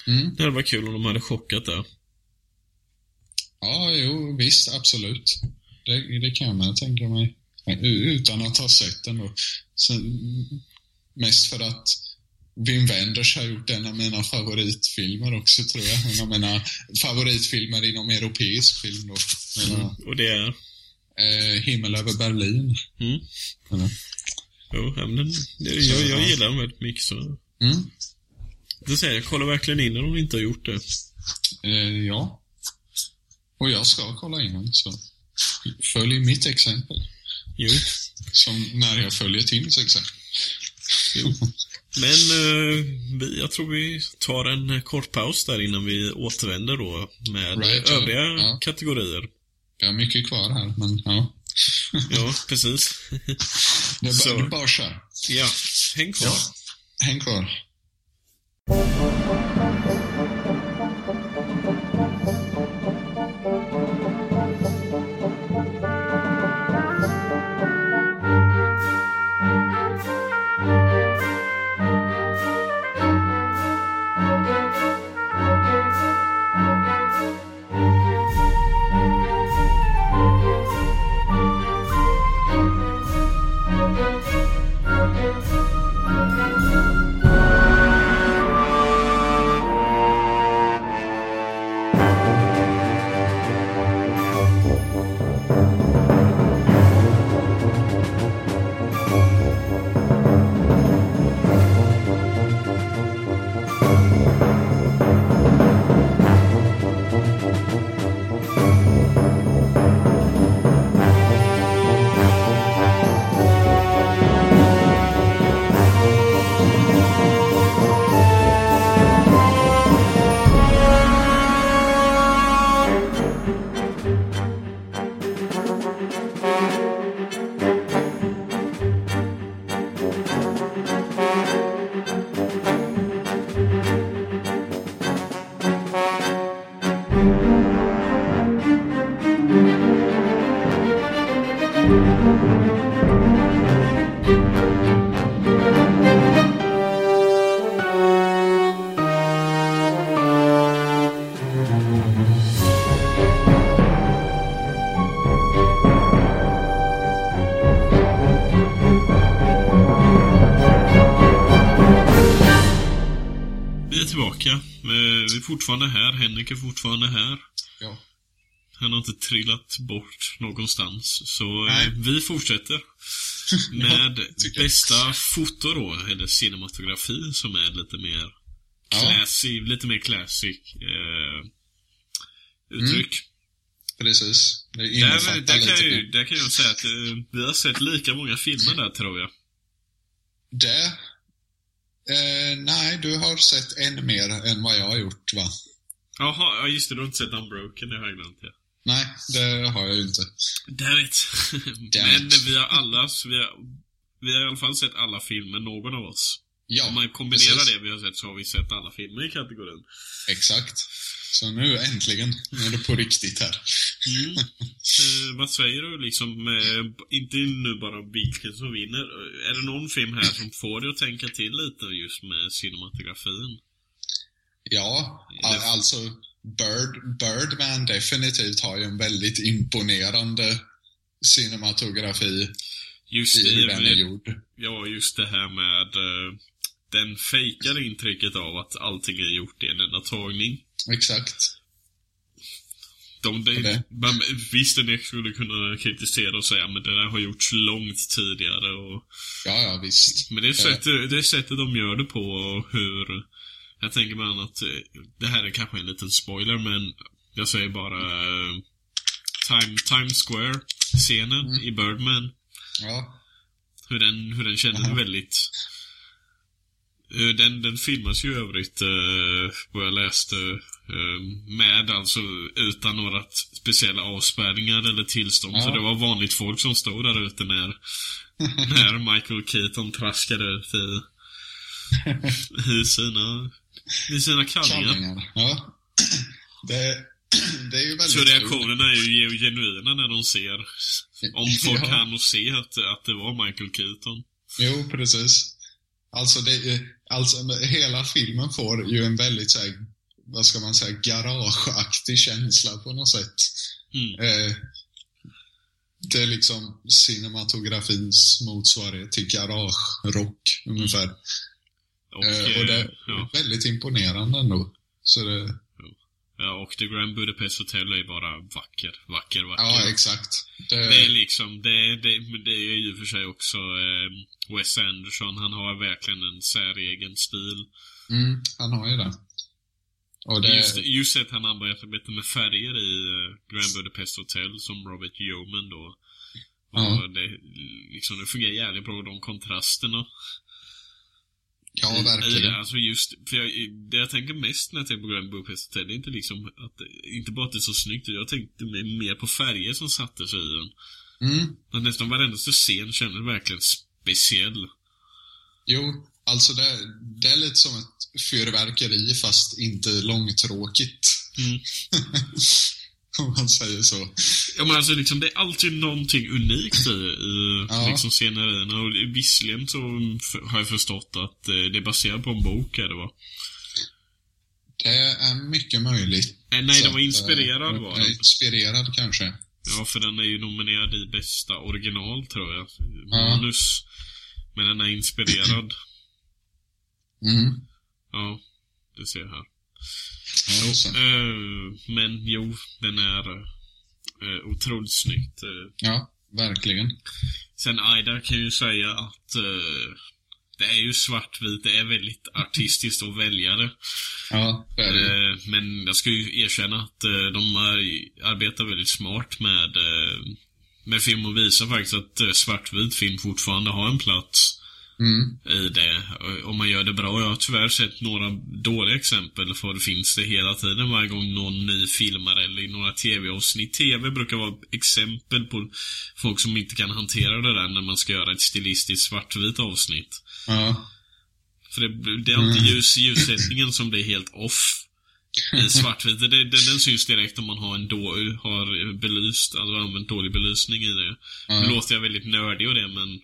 Mm. Det hade varit kul om de hade chockat där. Ja, jo, visst, absolut. Det, det kan man tänka mig. Utan att ha sett den då. Så, mest för att Wim Wenders har gjort en av mina favoritfilmer också, tror jag. En av mina favoritfilmer inom europeisk film då. Mm. Och det är? Eh, Himmel över Berlin. Mm. Eller? Jo, men jag, jag, jag gillar den väldigt mycket så. Mm. Det säger jag, kolla verkligen in den om ni inte har gjort det. Eh, ja. Och jag ska kolla in den, så följ mitt exempel. Jo. Som när jag följer Tims exempel. Jo. Men eh, vi, jag tror vi tar en kort paus där innan vi återvänder då med Right, övriga Ja. kategorier. Vi har mycket kvar här, men ja. Ja, precis. *laughs* Det är bara, bara kör. Ja, häng kvar. Ja. Häng kvar. Fortfarande här. Henrik är fortfarande här. Ja. Han har inte trillat bort någonstans. Så eh, Nej. vi fortsätter. *laughs* Med jag. bästa foto då, eller cinematografi som är lite mer Ja. classy, lite mer classic eh, uttryck. Precis. Det Där, där, kan ju- där kan jag säga att eh, vi har sett lika många filmer där tror jag. Det? Eh, nej, du har sett en mer än vad jag har gjort, va? Jaha, ja just det, du har inte sett Unbroken, det har jag glömt. Ja. Nej, det har jag ju inte. Damn it. *laughs* Damn Men it. vi har alla, vi har, vi har i alla fall sett alla filmer, någon av oss. Ja, Om man kombinerar precis. det vi har sett så har vi sett alla filmer i kategorin. Exakt. Så nu äntligen är det på riktigt här. Mm. *laughs* eh, vad säger du liksom, eh, inte nu bara vilken som vinner. Är det någon film här som får dig att tänka till lite just med cinematografin? Ja, al- alltså Bird, Birdman definitivt har ju en väldigt imponerande cinematografi Just i hur den är gjord. ja just det här med eh, den fejkade intrycket av att allting är gjort i en enda tagning. Exakt. De, de, det? man, visst, en skulle kunna kritisera och säga men det där har gjorts långt tidigare och Ja, ja, visst. Men det är, Ja. sättet, det är sättet de gör det på och hur... Jag tänker bland annat, eh, det här är kanske en liten spoiler men jag säger bara eh, Time, Times Square-scenen Mm. i Birdman. Ja, Hur den, hur den kändes väldigt... eh, Den, den filmas ju övrigt, eh, vad jag läste, eh, med alltså utan några speciella avspärrningar eller tillstånd. Ja. Så det var vanligt folk som stod där ute när, *laughs* när Michael Keaton traskade ut i, *laughs* i sina, i sina kallingar. kallingar. Ja. Det, *clears throat* det är ju väldigt Så reaktionerna är ju genuina när de ser, om folk Ja. kan och se att, att det var Michael Keaton. Jo, precis. Alltså, det, alltså, hela filmen får ju en väldigt så här, vad ska man säga, garageaktig känsla på något sätt. Mm. Eh, det är liksom cinematografins motsvarighet till garagerock, ungefär. Och, Eh, och det är ja. väldigt imponerande ändå. Så det, Ja, och The Grand Budapest Hotel är bara vacker, vacker, vacker. Ja, exakt. Det, det är liksom, det, det, det är ju för sig också eh, Wes Anderson. Han har verkligen en säregen stil. Mm, han har ju det. Och det... Just, just att han arbetar med färger i uh, Grand Budapest Hotel som Robert Yeoman då. Och ja. det, liksom, det fungerar jävligt bra, de kontrasterna. Ja, verkligen. Alltså just, för jag, det jag tänker mest när jag tänker på Grand Budapest Hotel, det är inte liksom att, inte bara att det är så snyggt, jag tänkte mer på färger som satte sig i den. Mm. Att nästan varenda scen kändes verkligen speciell. Jo, alltså det, det är lite som ett fyrverkeri fast inte långtråkigt. Mm. *laughs* *laughs* Om man säger så. Ja men alltså liksom, det är alltid någonting unikt i, i ja. liksom scenerierna. Och visserligen så har jag förstått att eh, det är baserat på en bok, är det va? Det är mycket möjligt. Eh, nej, den var inspirerad var den. Inspirerad kanske. Ja, för den är ju nominerad i bästa original, tror jag. Manus. Ja. Men den är inspirerad. Mm. Ja, det ser jag här. Ja, uh, men jo, den är uh, otroligt snyggt. Uh. Ja, verkligen. Sen Aida kan ju säga att uh, det är ju svartvit, det är väldigt artistiskt att välja det. Ja, det är det. Men jag ska ju erkänna att de arbetar väldigt smart med, med film och visar faktiskt att svartvit film fortfarande har en plats mm. i det. Om man gör det bra. Jag har tyvärr sett några dåliga exempel för det finns det hela tiden varje gång någon ny filmar eller i några tv-avsnitt. TV brukar vara exempel på folk som inte kan hantera det där när man ska göra ett stilistiskt svartvitt avsnitt. Ja. För det, det är alltid mm. ljus, ljussättningen som blir helt off i svartvitt. Det, den, den syns direkt om man har en då, har belyst, alltså använt dålig belysning i det. Nu låter jag väldigt nördig och det, men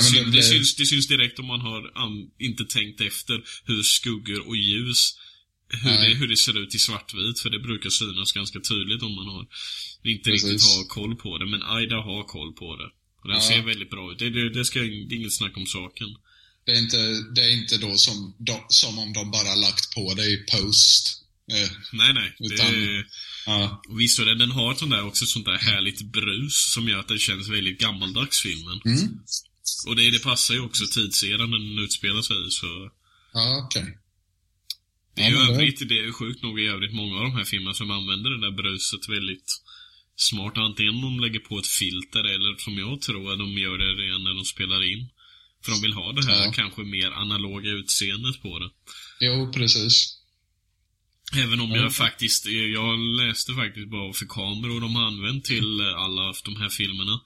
det, ja, det, syns, det syns direkt om man har um, inte tänkt efter hur skuggor och ljus hur det, hur det ser ut i svartvit, för det brukar synas ganska tydligt om man har inte Precis. riktigt har koll på det. Men Aida har koll på det. Och den ja. ser väldigt bra ut. Det, det, det, ska, det är inget snack om saken. Det är inte, det är inte då som, som om de bara lagt på det i post. Eh, nej, nej. Utan, det, ja. Visst, och den, den har sånt där, också sånt där härligt brus som gör att den känns väldigt gammaldags, filmen. Mm. Och det, det passar ju också tidseran den utspelar sig i, så... Ja, okej. Okay. Det är ju ja, övrigt, det är sjukt nog i övrigt många av de här filmerna som använder det där bruset väldigt smart. Antingen de lägger på ett filter eller som jag tror att de gör det redan när de spelar in. För de vill ha det här ja. kanske mer analoga utseendet på det. Jo, precis. Även om jag faktiskt, jag läste faktiskt bara för kameror de har använt till alla de här filmerna.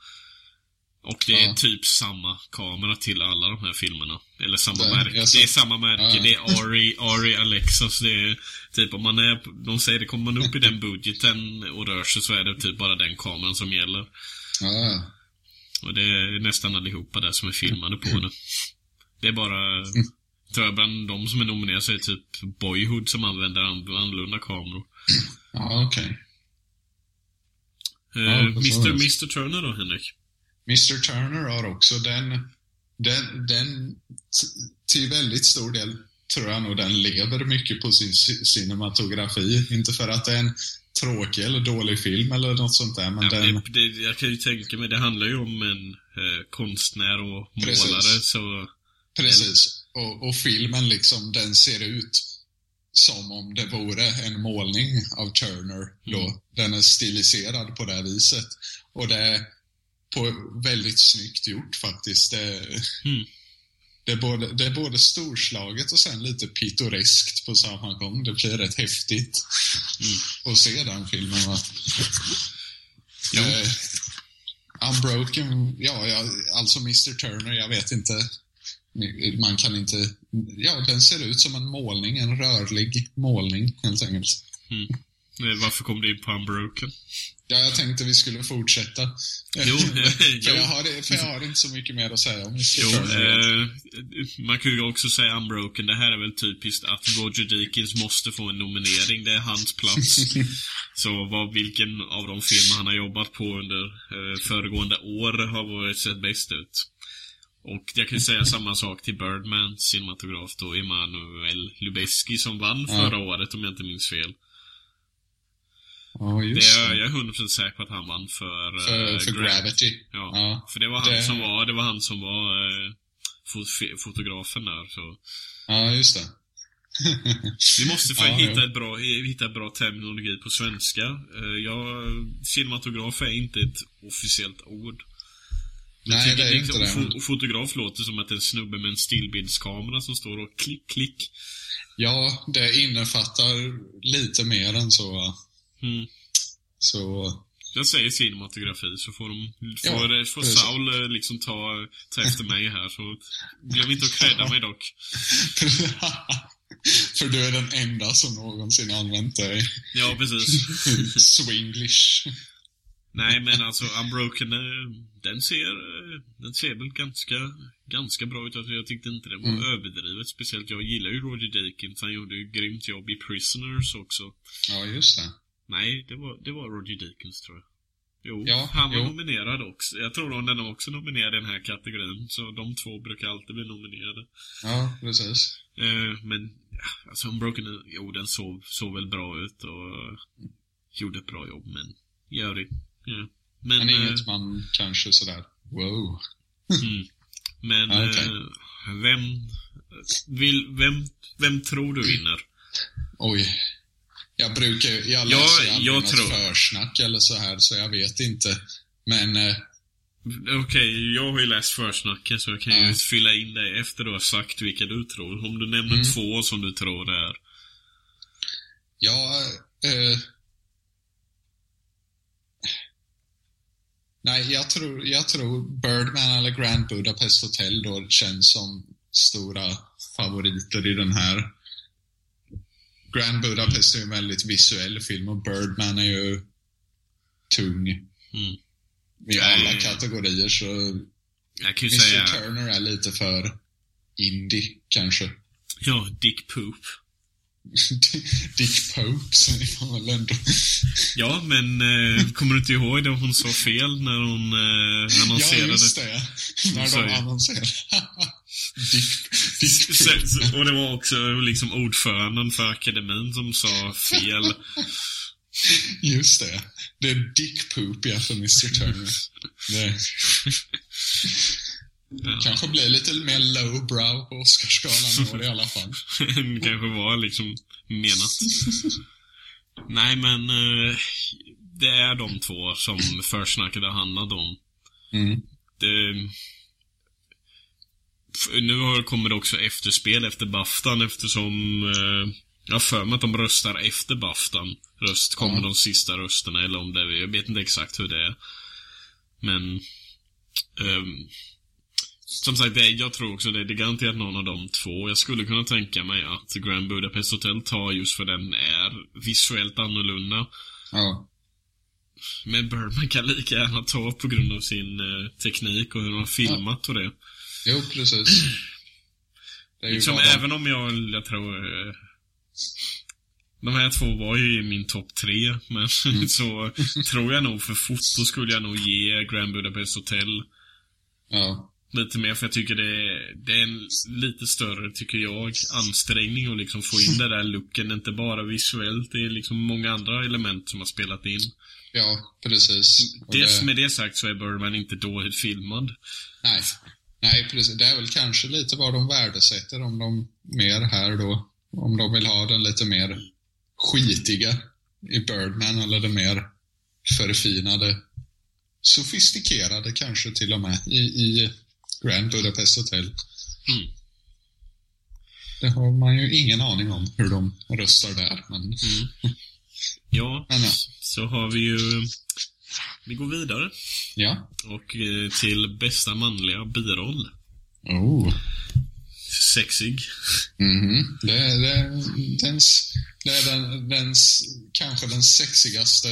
Och det är ja. typ samma kamera till alla de här filmerna. Eller samma det, märke. Det är samma märke. Ja. Det är Ari, Ari Alexas. Det är typ om man är, de säger det, kommer man upp i den budgeten och rör sig så är det typ bara den kameran som gäller. Ja. Och det är nästan allihopa där som är filmade på det. Det är bara, tror jag bland de som är nominerade så är det typ Boyhood som använder annorlunda kameror. Ja, okej. Okay. Uh, Mr. Mr. Turner då, Henrik? Mr Turner har också den, den, den till väldigt stor del tror jag nog den lever mycket på sin cinematografi. Inte för att det är en tråkig eller dålig film eller något sånt där, men ja, den... Det, det, jag kan ju tänka mig, det handlar ju om en eh, konstnär och Precis. målare, så... Precis. Och, och, filmen liksom, den ser ut som om det vore en målning av Turner då. Mm. Den är stiliserad på det viset. Och det på väldigt snyggt gjort faktiskt. Det, mm. det, är både, det är både storslaget och sen lite pittoreskt på samma gång. Det blir rätt häftigt mm. att se den filmen. Va? Ja. Eh, Unbroken, ja, ja, alltså Mr Turner, jag vet inte. Man kan inte... Ja, den ser ut som en målning, en rörlig målning helt enkelt. Mm. Varför kom du in på Unbroken? Ja, jag tänkte vi skulle fortsätta. Jo, *laughs* för, jag har, för jag har inte så mycket mer att säga om Jo, eh, man kan ju också säga Unbroken. Det här är väl typiskt att Roger Deakins måste få en nominering. Det är hans plats. *laughs* så vad, vilken av de filmer han har jobbat på under eh, föregående år har varit sett bäst ut. Och jag kan ju säga samma sak till Birdman, cinematograf då, Emanuel Lubezki som vann förra året om jag inte minns fel. Ja, just det. Är, jag är 100% säker på att han vann för... För, uh, för Gravity. Ja, ja, För det var han det... som var, det var han som var uh, fotografen där, så... Ja, just det. Vi måste för *laughs* ja, hitta, ett bra, hitta bra terminologi på svenska. Uh, jag, cinematograf är inte ett officiellt ord. Nej, det är inte det. Och fotograf låter som att det är en snubbe med en stillbildskamera som står och klick, klick. Ja, det innefattar lite mer än så. Mm. Så... Jag säger cinematografi så får de, får, ja, får Saul eh, liksom ta, ta efter mig här så glöm inte att credda mig dock. *laughs* För du är den enda som någonsin använt det. Ja, precis. *laughs* Swinglish. Nej, men alltså Unbroken, eh, den ser, eh, den ser väl ganska, ganska bra ut. Alltså, jag tyckte inte det var mm. överdrivet. Speciellt, jag gillar ju Roger Deakins. Han gjorde ju grymt jobb i Prisoners också. Ja, just det. Nej, det var, det var Roger Deakins tror jag. Jo, ja, han var jo. nominerad också. Jag tror den är också nominerad i den här kategorin. Så de två brukar alltid bli nominerade. Ja, precis. Eh, men, ja, alltså Unbroken, jo den såg, såg väl bra ut och gjorde ett bra jobb, men i övrigt Ja. Men, men inget äh, man kanske sådär, wow. mm. Men *laughs* okay. äh, vem, vill, vem, vem tror du vinner? Oj. Jag brukar, jag läser ja, aldrig jag något tror... försnack eller så här, så jag vet inte. Men... Äh, Okej, okay, jag har ju läst försnacket så jag kan ju fylla in dig efter du har sagt vilka du tror. Om du nämner mm. två som du tror det är. Ja, eh, Nej, jag tror, jag tror Birdman eller Grand Budapest Hotel då känns som stora favoriter i den här. Grand Budapest är en väldigt visuell film och Birdman är ju tung. Mm. I alla kategorier så... Jag kan Mr säga... Turner är lite för indie, kanske. Ja, Dick Poop. *laughs* Dick Pope säger man väl ändå. Ja, men eh, kommer du inte ihåg det hon sa fel när hon eh, annonserade? Ja, just det. När de annonserade. *laughs* Dick, Dick Pope. Och det var också liksom ordföranden för akademin som sa fel. *laughs* Just det. Det är Dick Poop, ja, för Mr. Turner. Det. Ja. Kanske blir lite mer lowbrow på Oscarsgalan i i alla fall. *laughs* det kanske var liksom menat. *laughs* Nej, men uh, det är de två som försnacket har handlat om. Mm. Det, nu kommer det också efterspel efter Baftan eftersom uh, jag har för mig att de röstar efter Baftan. Röst kommer mm. de sista rösterna eller om det är, jag vet inte exakt hur det är. Men um, som sagt, det, jag tror också det. Det är garanterat någon av de två. Jag skulle kunna tänka mig att Grand Budapest Hotel tar just för den är visuellt annorlunda. Ja. Men Birdman kan lika gärna ta på grund av sin eh, teknik och hur de har filmat ja. och det. Jo, precis. Det liksom, även om jag, jag tror... Eh, de här två var ju i min topp tre, men mm. *laughs* så tror jag nog för foto skulle jag nog ge Grand Budapest Hotel. Ja lite mer för jag tycker det är, det är en lite större, tycker jag, ansträngning att liksom få in den där looken. Inte bara visuellt, det är liksom många andra element som har spelat in. Ja, precis. Det, det... Med det sagt så är Birdman inte dåligt filmad. Nej. Nej, precis. Det är väl kanske lite vad de värdesätter om de mer här då. Om de vill ha den lite mer skitiga i Birdman eller det mer förfinade sofistikerade kanske till och med i, i Grand Budapest Hotel. Mm. Det har man ju ingen aning om hur de röstar där, men... Mm. Ja, men, ja, så har vi ju... Vi går vidare. Ja. Och eh, till bästa manliga biroll. Oh. Sexig. Mhm. det, det, den, det är den, den, kanske den sexigaste.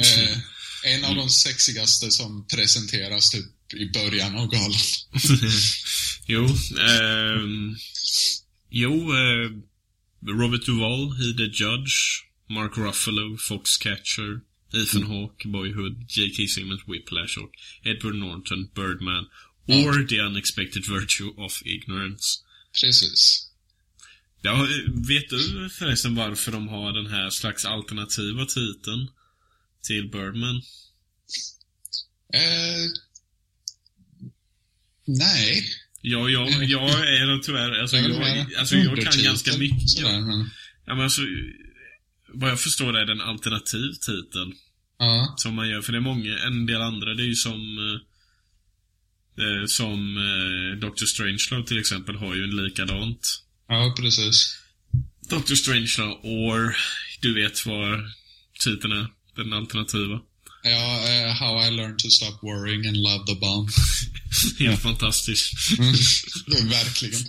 Eh, en av de sexigaste som presenteras typ i början av galan. *laughs* jo, eh, jo, eh, Robert Duvall, He the Judge, Mark Ruffalo, Foxcatcher, Ethan mm. Hawke, Boyhood, J.K. Simmons, Whiplash och Edward Norton, Birdman, or mm. The Unexpected Virtue of Ignorance. Precis. Ja, vet du förresten varför de har den här slags alternativa titeln? till Birdman? Eh, nej. Ja, jag, jag är tyvärr, alltså, jag, alltså jag kan ganska mycket. Sådär, men... Ja, men alltså, vad jag förstår är det en alternativ titel. Ja. Som man gör, för det är många, en del andra, det är ju som eh, eh Som eh, Doctor Strangelove till exempel har ju en likadant. Ja, precis. Doctor Strangelove or du vet vad titeln är, den alternativa. Ja, uh, How I Learned to Stop Worrying and Love the Bomb. *laughs* Helt fantastiskt. Mm, *laughs* verkligen. *laughs*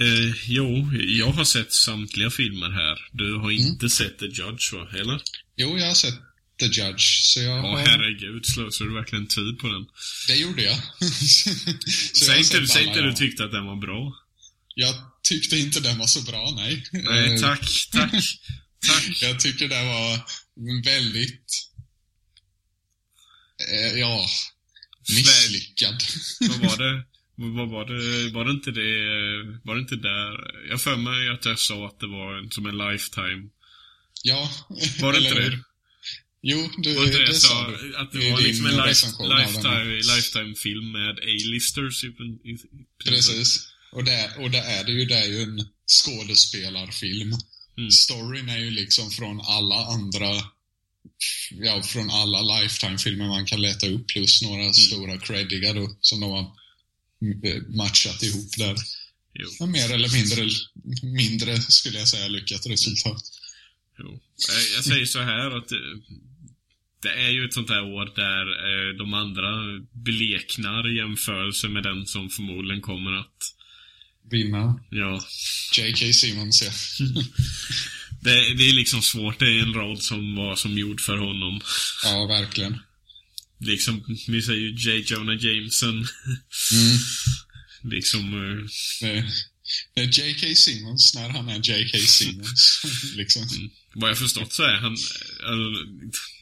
eh, jo, jag har sett samtliga filmer här. Du har mm. inte sett The Judge, va? Eller? Jo, jag har sett The Judge, så jag Ja, har... herregud. Slösar du verkligen tid på den? Det gjorde jag. säg inte, säg inte du tyckte att den var bra. Jag tyckte inte den var så bra, nej. Nej, eh, tack, tack, tack. jag tycker den var väldigt... Eh, ja, misslyckad. Vad var det? Vad var det? Var det inte det? Var det inte där? Jag för mig att jag sa att det var som en lifetime. Ja. Var det inte det? Jo, du, var det, det jag sa du. Att det var liksom en life, lifetime, lifetime-film med A-listers i, i, i Precis. Och det, och det är det ju, det är ju en skådespelarfilm. Mm. Storyn är ju liksom från alla andra, ja, från alla Lifetime-filmer man kan leta upp, plus några mm. stora creddiga då, som de har eh, matchat ihop där. Jo. Mer eller mindre, mindre, skulle jag säga, lyckat resultat. Jo. Jag säger så här att det, det är ju ett sånt här år där eh, de andra bleknar i jämförelse med den som förmodligen kommer att vinna. Ja. J.K. Simmons, ja. *laughs* det, det är liksom svårt. Det är en roll som var som gjord för honom. Ja, verkligen. Liksom, vi säger ju J. Jonah Jameson. Mm. *laughs* liksom... Uh... Det, det är J.K. Simmons när han är J.K. Simmons. liksom. Mm. Vad jag förstått så är han, alltså,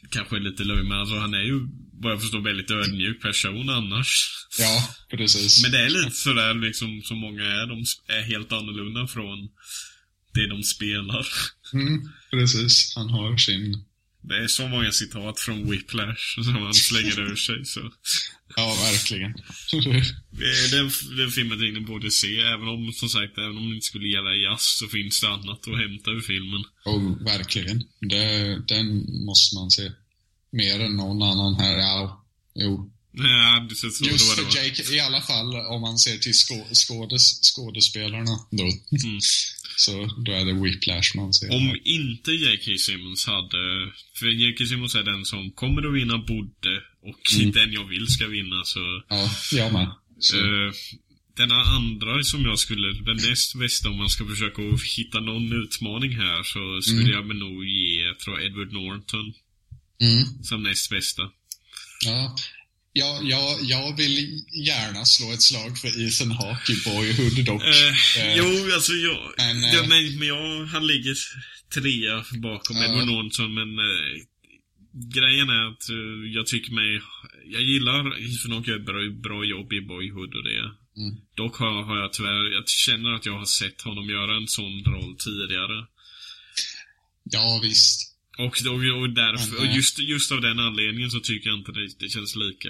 kanske lite löjlig, men alltså han är ju, vad jag förstår, väldigt ödmjuk person annars. Ja, precis. Men det är lite sådär liksom som många är. De är helt annorlunda från det de spelar. Mm, precis. Han har sin... Det är så många citat från Whiplash som han slänger ur sig så. Ja, verkligen. den, den filmen ni borde se, även om, som sagt, även om det inte skulle gälla jazz så finns det annat att hämta ur filmen. Oh, verkligen. Det, den måste man se. Mer än någon annan här. Ja, jo. Ja, det så, Just för Jake, i alla fall om man ser till skå, skådes, skådespelarna då. Mm. så då är det Whiplash man ser. Om här. inte J.K. Simmons hade... För J.K. Simmons är den som kommer att vinna borde och mm. *laughs* den jag vill ska vinna så... Ja, jag med. Uh, den andra som jag skulle, den näst bästa om man ska försöka hitta någon utmaning här så skulle mm. jag nog ge, jag tror Edward Norton. Mm. Som näst bästa. Ja, Ja, jag, jag vill gärna slå ett slag för Ethan Hawke i Boyhood dock. Eh, eh, jo, alltså jag... Men, ja, eh, men, men jag, han ligger trea bakom uh, Edward Norton, men eh, grejen är att uh, jag tycker mig... Jag gillar Ethan Hawke gör ett bra, bra jobb i Boyhood och det. Mm. Dock har, har jag tyvärr... Jag känner att jag har sett honom göra en sån roll tidigare. Ja, visst. Och, och, och därför, och just, just av den anledningen så tycker jag inte det, det känns lika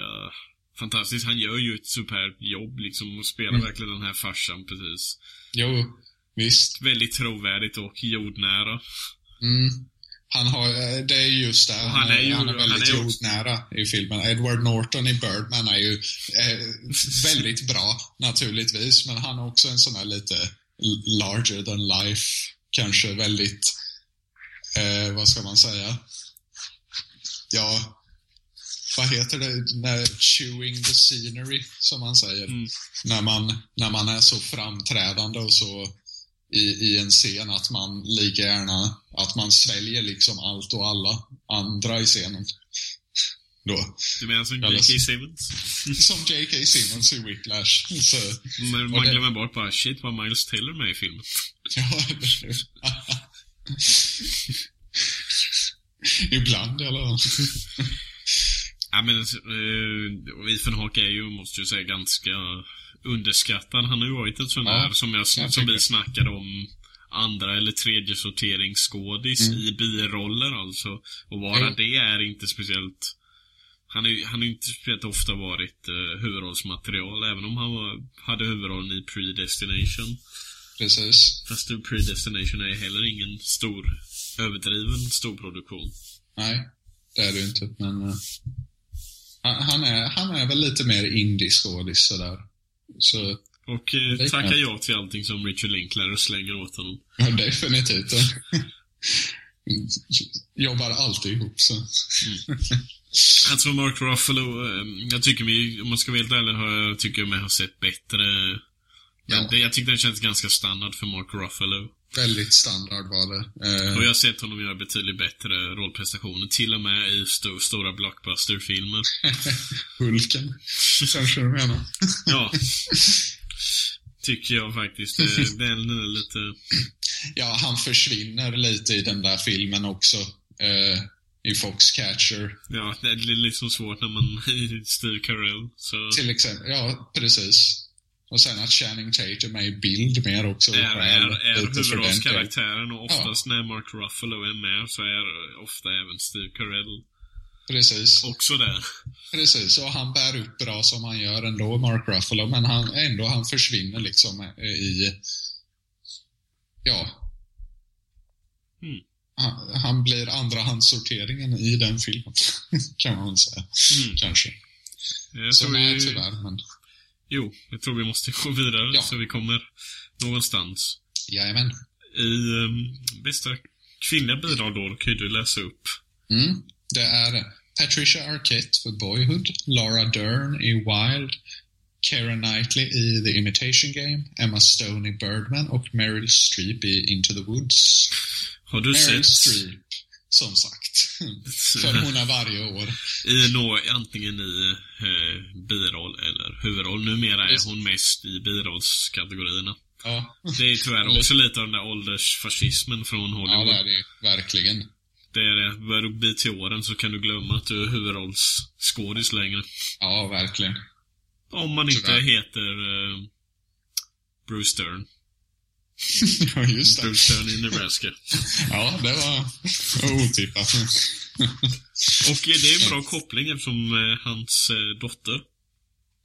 fantastiskt. Han gör ju ett superbt jobb liksom och spelar mm. verkligen den här farsan precis. Jo, visst. Väldigt trovärdigt och jordnära. Mm. Han har, eh, det är just det. Han, han, är ju, han är väldigt han är jordnära i filmen. Edward Norton i Birdman är ju eh, väldigt bra, naturligtvis. Men han är också en sån här lite larger than life, kanske väldigt eh, vad ska man säga? Ja, vad heter det? När chewing the scenery, som man säger. Mm. När, man, när man är så framträdande och så i, i en scen att man lika gärna, att man sväljer liksom allt och alla andra i scenen. Då. Du menar som J.K. Simmons? *laughs* som J.K. Simmons i Whiplash. *laughs* Så, Men man glömmer bort bara, shit vad Miles Taylor med i filmen. *laughs* ja, *laughs* Ibland i alla fall. ja men, Ethan Hawke är ju, måste jag säga, ganska underskattad. Han har ju varit en sån ja, där som, jag, som vi snackade om andra eller tredje sorteringsskådis mm. i biroller alltså. Och bara mm. det är inte speciellt... Han har han inte speciellt ofta varit uh, huvudrollsmaterial, även om han var, hade huvudrollen i Predestination. Precis. Fast Predestination är heller ingen stor, överdriven stor produktion. Nej, det är det ju inte, men... Uh, han, är, han är väl lite mer indie-skådis sådär. Så och eh, tackar ja till allting som Richard Linklater slänger åt honom. Ja, definitivt. *laughs* Jobbar alltid ihop så. Mm. Alltså Mark Ruffalo, eh, jag tycker vi, om man ska vara helt ärlig, tycker jag mig ha sett bättre. Ja. Det, jag tyckte den känns ganska standard för Mark Ruffalo. Väldigt standard var det. Eh... Och jag har sett honom göra betydligt bättre rollprestationer, till och med i st stora blockbuster-filmer. *laughs* Hulken, kanske du menar. *laughs* ja. Tycker jag faktiskt. Den är lite... *clears throat* Ja, han försvinner lite i den där filmen också. Eh, I Foxcatcher. Ja, det är liksom svårt när man *laughs* Steve Carell. Så... Till exempel, ja precis. Och sen att Channing Tate är med i bild mer också. Är, är, är huvudrollskaraktären och oftast ja. när Mark Ruffalo är med så är ofta även Steve Carell Precis. Också det. Precis, och han bär upp bra som han gör ändå, Mark Ruffalo, men han, ändå han försvinner liksom i... Ja. Mm. Han, han, blir andrahandssorteringen i den filmen, *laughs* kan man säga. Mm. Kanske. Jag så nej, vi... tyvärr, men... Jo, jag tror vi måste *laughs* gå vidare ja. så vi kommer någonstans. Jajamän. I um, bästa kvinnliga bidrag då, kan ju du läsa upp. Mm. Det är Patricia Arquette för Boyhood, Laura Dern i Wild, Keira Knightley i The Imitation Game, Emma Stone i Birdman och Meryl Streep i Into the Woods. Har du Meryl sett? Streep, som sagt. *laughs* för hon är varje år. I nå, antingen i eh, biroll eller huvudroll. Numera är hon mest i birollskategorierna. Ja. Det är tyvärr också lite av den där åldersfascismen från Hollywood. Ja, det är det. Verkligen. Det är det. Börjar du bli till åren så kan du glömma att du är huvudrollsskådis längre. Ja, verkligen. Om man inte Tyvärr. heter uh, Bruce Stern. *laughs* ja, just det. Bruce Stern i Nebraska. *laughs* ja, det var otippat. Och det är en bra koppling eftersom uh, hans uh, dotter.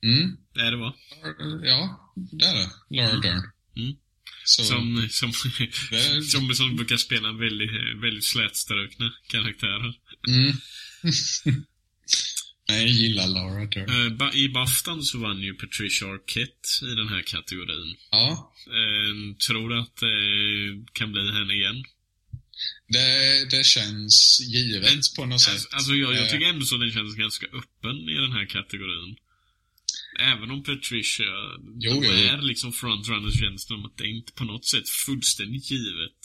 Mm. Det är det va? Ja, det är det. Laura Dern. Mm. Så, som, som, *laughs* som, som brukar spela en väldigt, väldigt slätstrukna karaktärer. Mm. *laughs* Nej, jag gillar Laura Dern. Uh, I Baftan så vann ju Patricia Arquette i den här kategorin. Ja. Tror du att det kan bli henne igen? Det, det känns givet på något sätt. Alltså jag, jag tycker ändå så den känns ganska öppen i den här kategorin. Även om Patricia jo, jo. är liksom frontrunners känns det att det inte på något sätt fullständigt givet.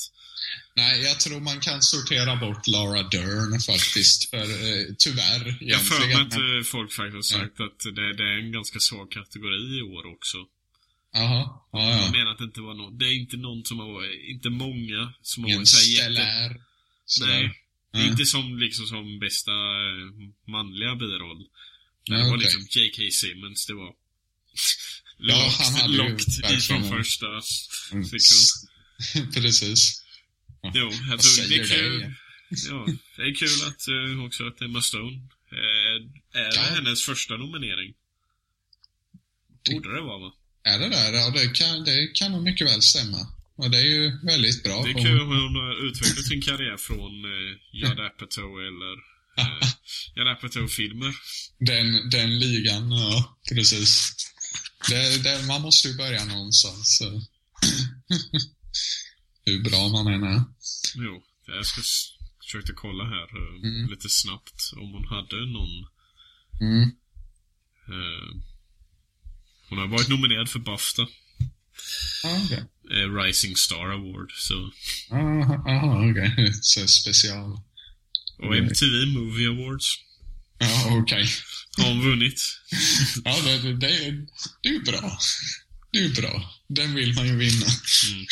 Nej, jag tror man kan sortera bort Laura Dern faktiskt, för eh, tyvärr egentligen. Jag för mig att. Eh, folk faktiskt har sagt ja. att det, det, är en ganska svag kategori i år också. Jaha, ja, ja. Jag menar att det inte var någon, det är inte någon som har, inte många som har varit såhär. Jätte... Nej. Mm. Inte som liksom som bästa eh, manliga biroll. Det var okay. liksom J.K. Simmons, det var... *laughs* ja, han hade lockt ifrån första mm. sekund. *laughs* Precis. Jo, jag tror det är kul. Det, ja, det är kul att uh, också att Emma Stone uh, är ja. hennes första nominering. Borde det vara va? Är det där? Ja, det kan, det kan nog mycket väl stämma. Och det är ju väldigt bra. Det är kul hur hon har utvecklat sin karriär från uh, Judd Apatow eller *laughs* eh, jag rappar till filmer. Den, den ligan, ja, precis. Det, det, man måste ju börja någonstans. *clears throat* Hur bra man än är. Jo, jag ska försökte kolla här eh, mm. lite snabbt om hon hade någon... Mm. Eh, hon har varit nominerad för Bafta. Ah, okay. eh, Rising Star Award, så... Jaha, okej. Okay. *laughs* Så special. Och MTV Movie Awards. Ja, okej. Okay. Har hon vunnit. *laughs* ja, det, det, det, är, det är bra. Det är bra. Den vill man ju vinna. Mm.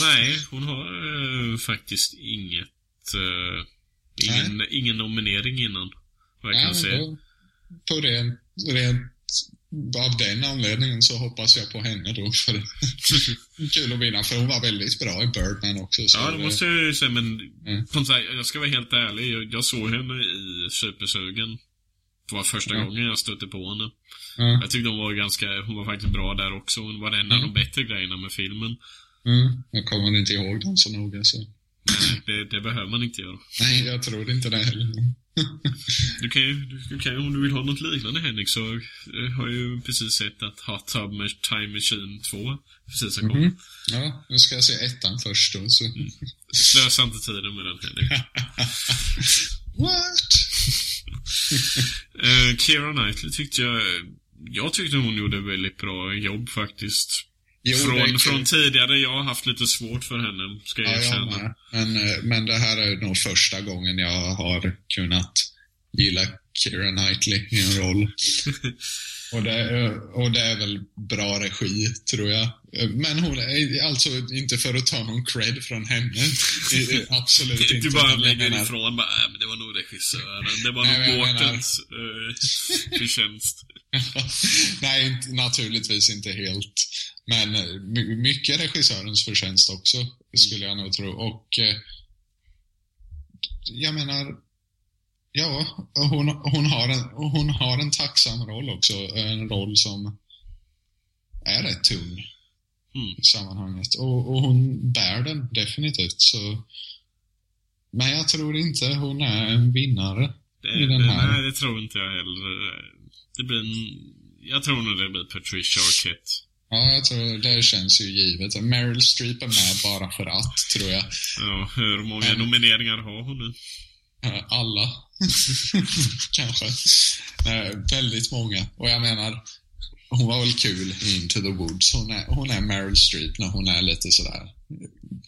Nej, hon har uh, faktiskt inget... Uh, ingen, ingen nominering innan. Vad jag Nej, kan se. På, på rent, rent av den anledningen så hoppas jag på henne då. För *laughs* kul att vinna, för hon var väldigt bra i Birdman också. ja, det måste jag ju säga, men mm. jag ska vara helt ärlig. Jag, jag såg henne i Supersugen. Det var första mm. gången jag stötte på henne. Mm. Jag tyckte hon var ganska, hon var faktiskt bra där också. Hon var en av de bättre grejerna med filmen. Mm. Jag kommer inte ihåg den så noga så. Nej, *laughs* det, det, behöver man inte göra. Nej, jag tror inte det heller. Du kan ju, du, kan om du vill ha något liknande Henrik, så har jag ju precis sett att Hot Tub Time Machine 2 precis har kommit. Mm. Ja, nu ska jag se ettan först då, så. Mm. Slösa inte tiden med den Henrik. *laughs* What? uh, Keira Knightley tyckte jag, jag tyckte hon gjorde väldigt bra jobb faktiskt. Jo, från, från tidigare, jag har haft lite svårt för henne, ska jag ja, erkänna. Men, eh, men det här är nog första gången jag har kunnat gilla Keira Knightley i en roll. *laughs* och, det, och det är väl bra regi, tror jag. Men hon är alltså inte för att ta någon cred från henne. Absolut inte. Du bara lägger ifrån bara, äh, men det var nog regissören. Det var nog Mårtens uh, förtjänst. *laughs* Nej, naturligtvis inte helt. Men eh, mycket regissörens förtjänst också, skulle jag nog tro. Och eh, jag menar, ja, hon, hon, har en, hon har en tacksam roll också. En roll som är rätt tung mm. i sammanhanget. Och, och hon bär den definitivt. Så, men jag tror inte hon är en vinnare det, i den här. nej, det tror inte jag heller. Det blir en, jag tror nog det blir Patricia Arquette. Ja, jag tror det känns ju givet. Meryl Streep är med bara för att, tror jag. Ja, hur många Men, nomineringar har hon nu? Alla. *laughs* Kanske. Nej, väldigt många. Och jag menar, hon var väl kul i Into the Woods. Hon är, hon är Meryl Streep när hon är lite sådär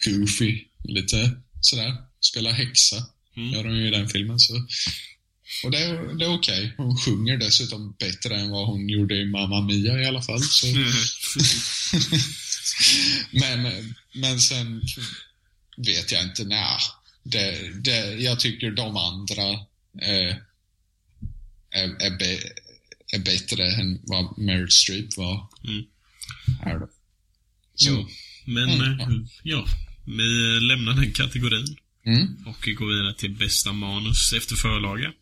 goofy. Lite sådär. Spelar häxa. Mm. Gör hon ju i den filmen. Så och det är, det är okej. Okay. Hon sjunger dessutom bättre än vad hon gjorde i Mamma Mia i alla fall. Så. Mm. *laughs* *laughs* men, men sen vet jag inte. Nej, det, det, jag tycker de andra eh, är, är, be, är, bättre än vad Meryl Streep var. Mm. Här då. Så. Jo, men mm, ja. ja, vi lämnar den kategorin. Mm. Och går vidare till bästa manus efter förlaga.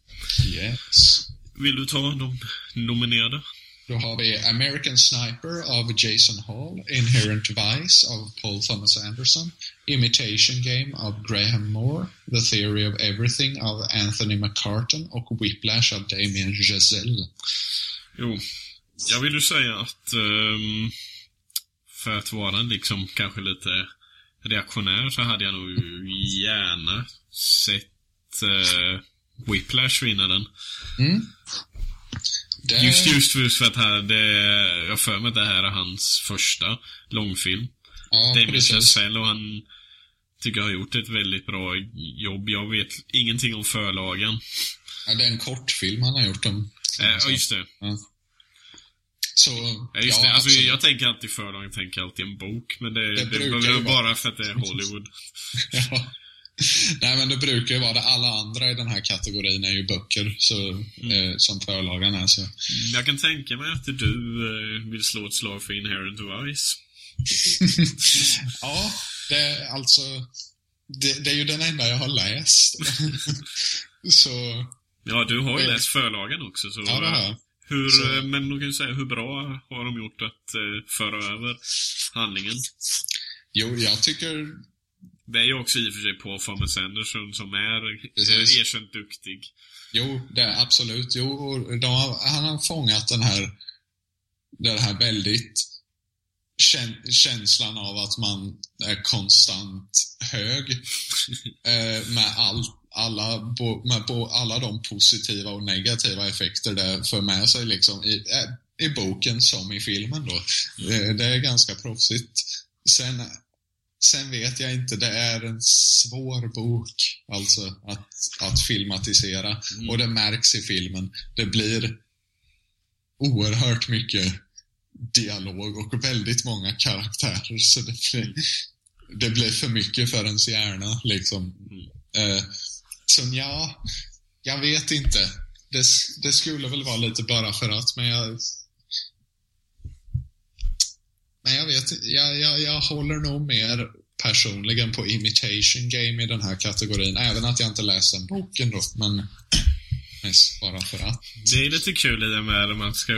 Yes. Vill du ta de nominerade? Då har vi American Sniper av Jason Hall, Inherent Vice av Paul Thomas Anderson, Imitation Game av Graham Moore, The Theory of Everything av Anthony McCartan och Whiplash av Damien Giselle. Jo, jag vill ju säga att um, för att vara liksom kanske lite reaktionär så hade jag nog gärna sett uh, Whiplash vinna den. Mm. Det... Just, just, just för att här, det, jag för mig att det här är hans första långfilm. Ja, Damien Chazelle och han tycker jag har gjort ett väldigt bra jobb. Jag vet ingenting om förlagen. Ja, det är en kortfilm han har gjort om. Eh, ja, just det. Ja. Så, ja, just ja, det. Alltså, jag tänker alltid förlagen, tänker alltid en bok. Men det, det, det är bara för att det är Hollywood. *laughs* ja. *laughs* Nej, men det brukar ju vara det. Alla andra i den här kategorin är ju böcker, så, mm. eh, som förlagan är. Så. Mm, jag kan tänka mig att du eh, vill slå ett slag för Inherent Vice. *laughs* ja, det alltså... Det, det, är ju den enda jag har läst. *laughs* så... Ja, du har ju läst förlagen också, så... Ja, det har jag. Hur, så. Eh, men du kan ju säga, hur bra har de gjort att eh, föra över handlingen? Jo, jag tycker det är ju också i och för sig Paul Thomas Anderson som är Precis. erkänt duktig. Jo, det är absolut. Jo, har, han har fångat den här, den här väldigt känslan av att man är konstant hög *laughs* eh, med all, alla, med alla de positiva och negativa effekter det för med sig liksom i, eh, i boken som i filmen då. Eh, det är ganska proffsigt. Sen Sen vet jag inte, det är en svår bok alltså att, att filmatisera. Mm. Och det märks i filmen. Det blir oerhört mycket dialog och väldigt många karaktärer. Så det blir, det blir för mycket för ens hjärna liksom. Mm. Eh, så ja, jag vet inte. Det, det skulle väl vara lite bara för att, men jag, jag vet jag, jag, jag håller nog mer personligen på Imitation Game i den här kategorin. Även att jag inte läst den boken då, men *clears throat* mest bara för att. Det är lite kul i det med att man ska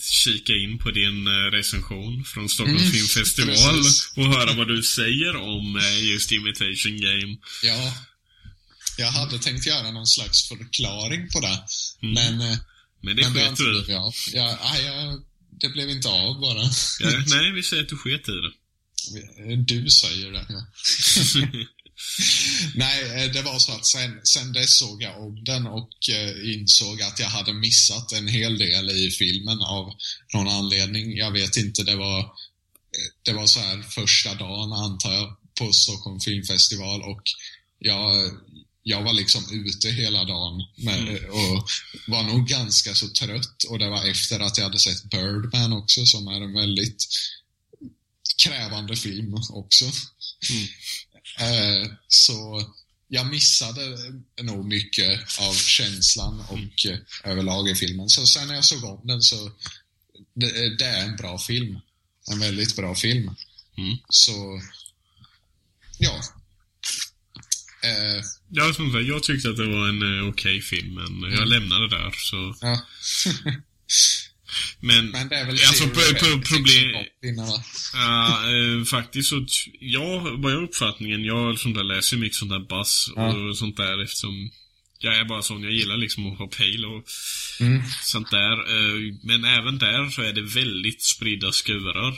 kika in på din eh, recension från Stockholms mm, filmfestival precis. och höra vad du säger om eh, just Imitation Game. Ja. Jag hade tänkt göra någon slags förklaring på det. Mm. Men, eh, men det sket du ja, ja, ja, Det blev inte av bara. Ja, nej, vi säger att du sket i det. Du säger det, ja. *laughs* Nej, eh, det var så att sen, sen dess såg jag om den och eh, insåg att jag hade missat en hel del i filmen av någon anledning. Jag vet inte, det var, eh, det var så här första dagen antar jag på Stockholm filmfestival och jag, jag var liksom ute hela dagen med, mm. och var nog ganska så trött och det var efter att jag hade sett Birdman också som är en väldigt krävande film också. Mm. Eh, så jag missade nog mycket av känslan och mm. överlag i filmen. Så sen när jag såg om den så, det, det är en bra film. En väldigt bra film. Mm. Så, ja. Eh, ja, som sagt, jag tyckte att det var en eh, okej okay film, men jag mm. lämnade där så... Ja. *laughs* Men, Men det är väl alltså, pro problem... Ja, äh, faktiskt så, ja, vad är uppfattningen? Jag sånt där läser mycket sånt där ja. och sånt där eftersom jag är bara sån, jag gillar liksom att ha pejl och mm. sånt där. Eh, men även där så är det väldigt spridda skurar.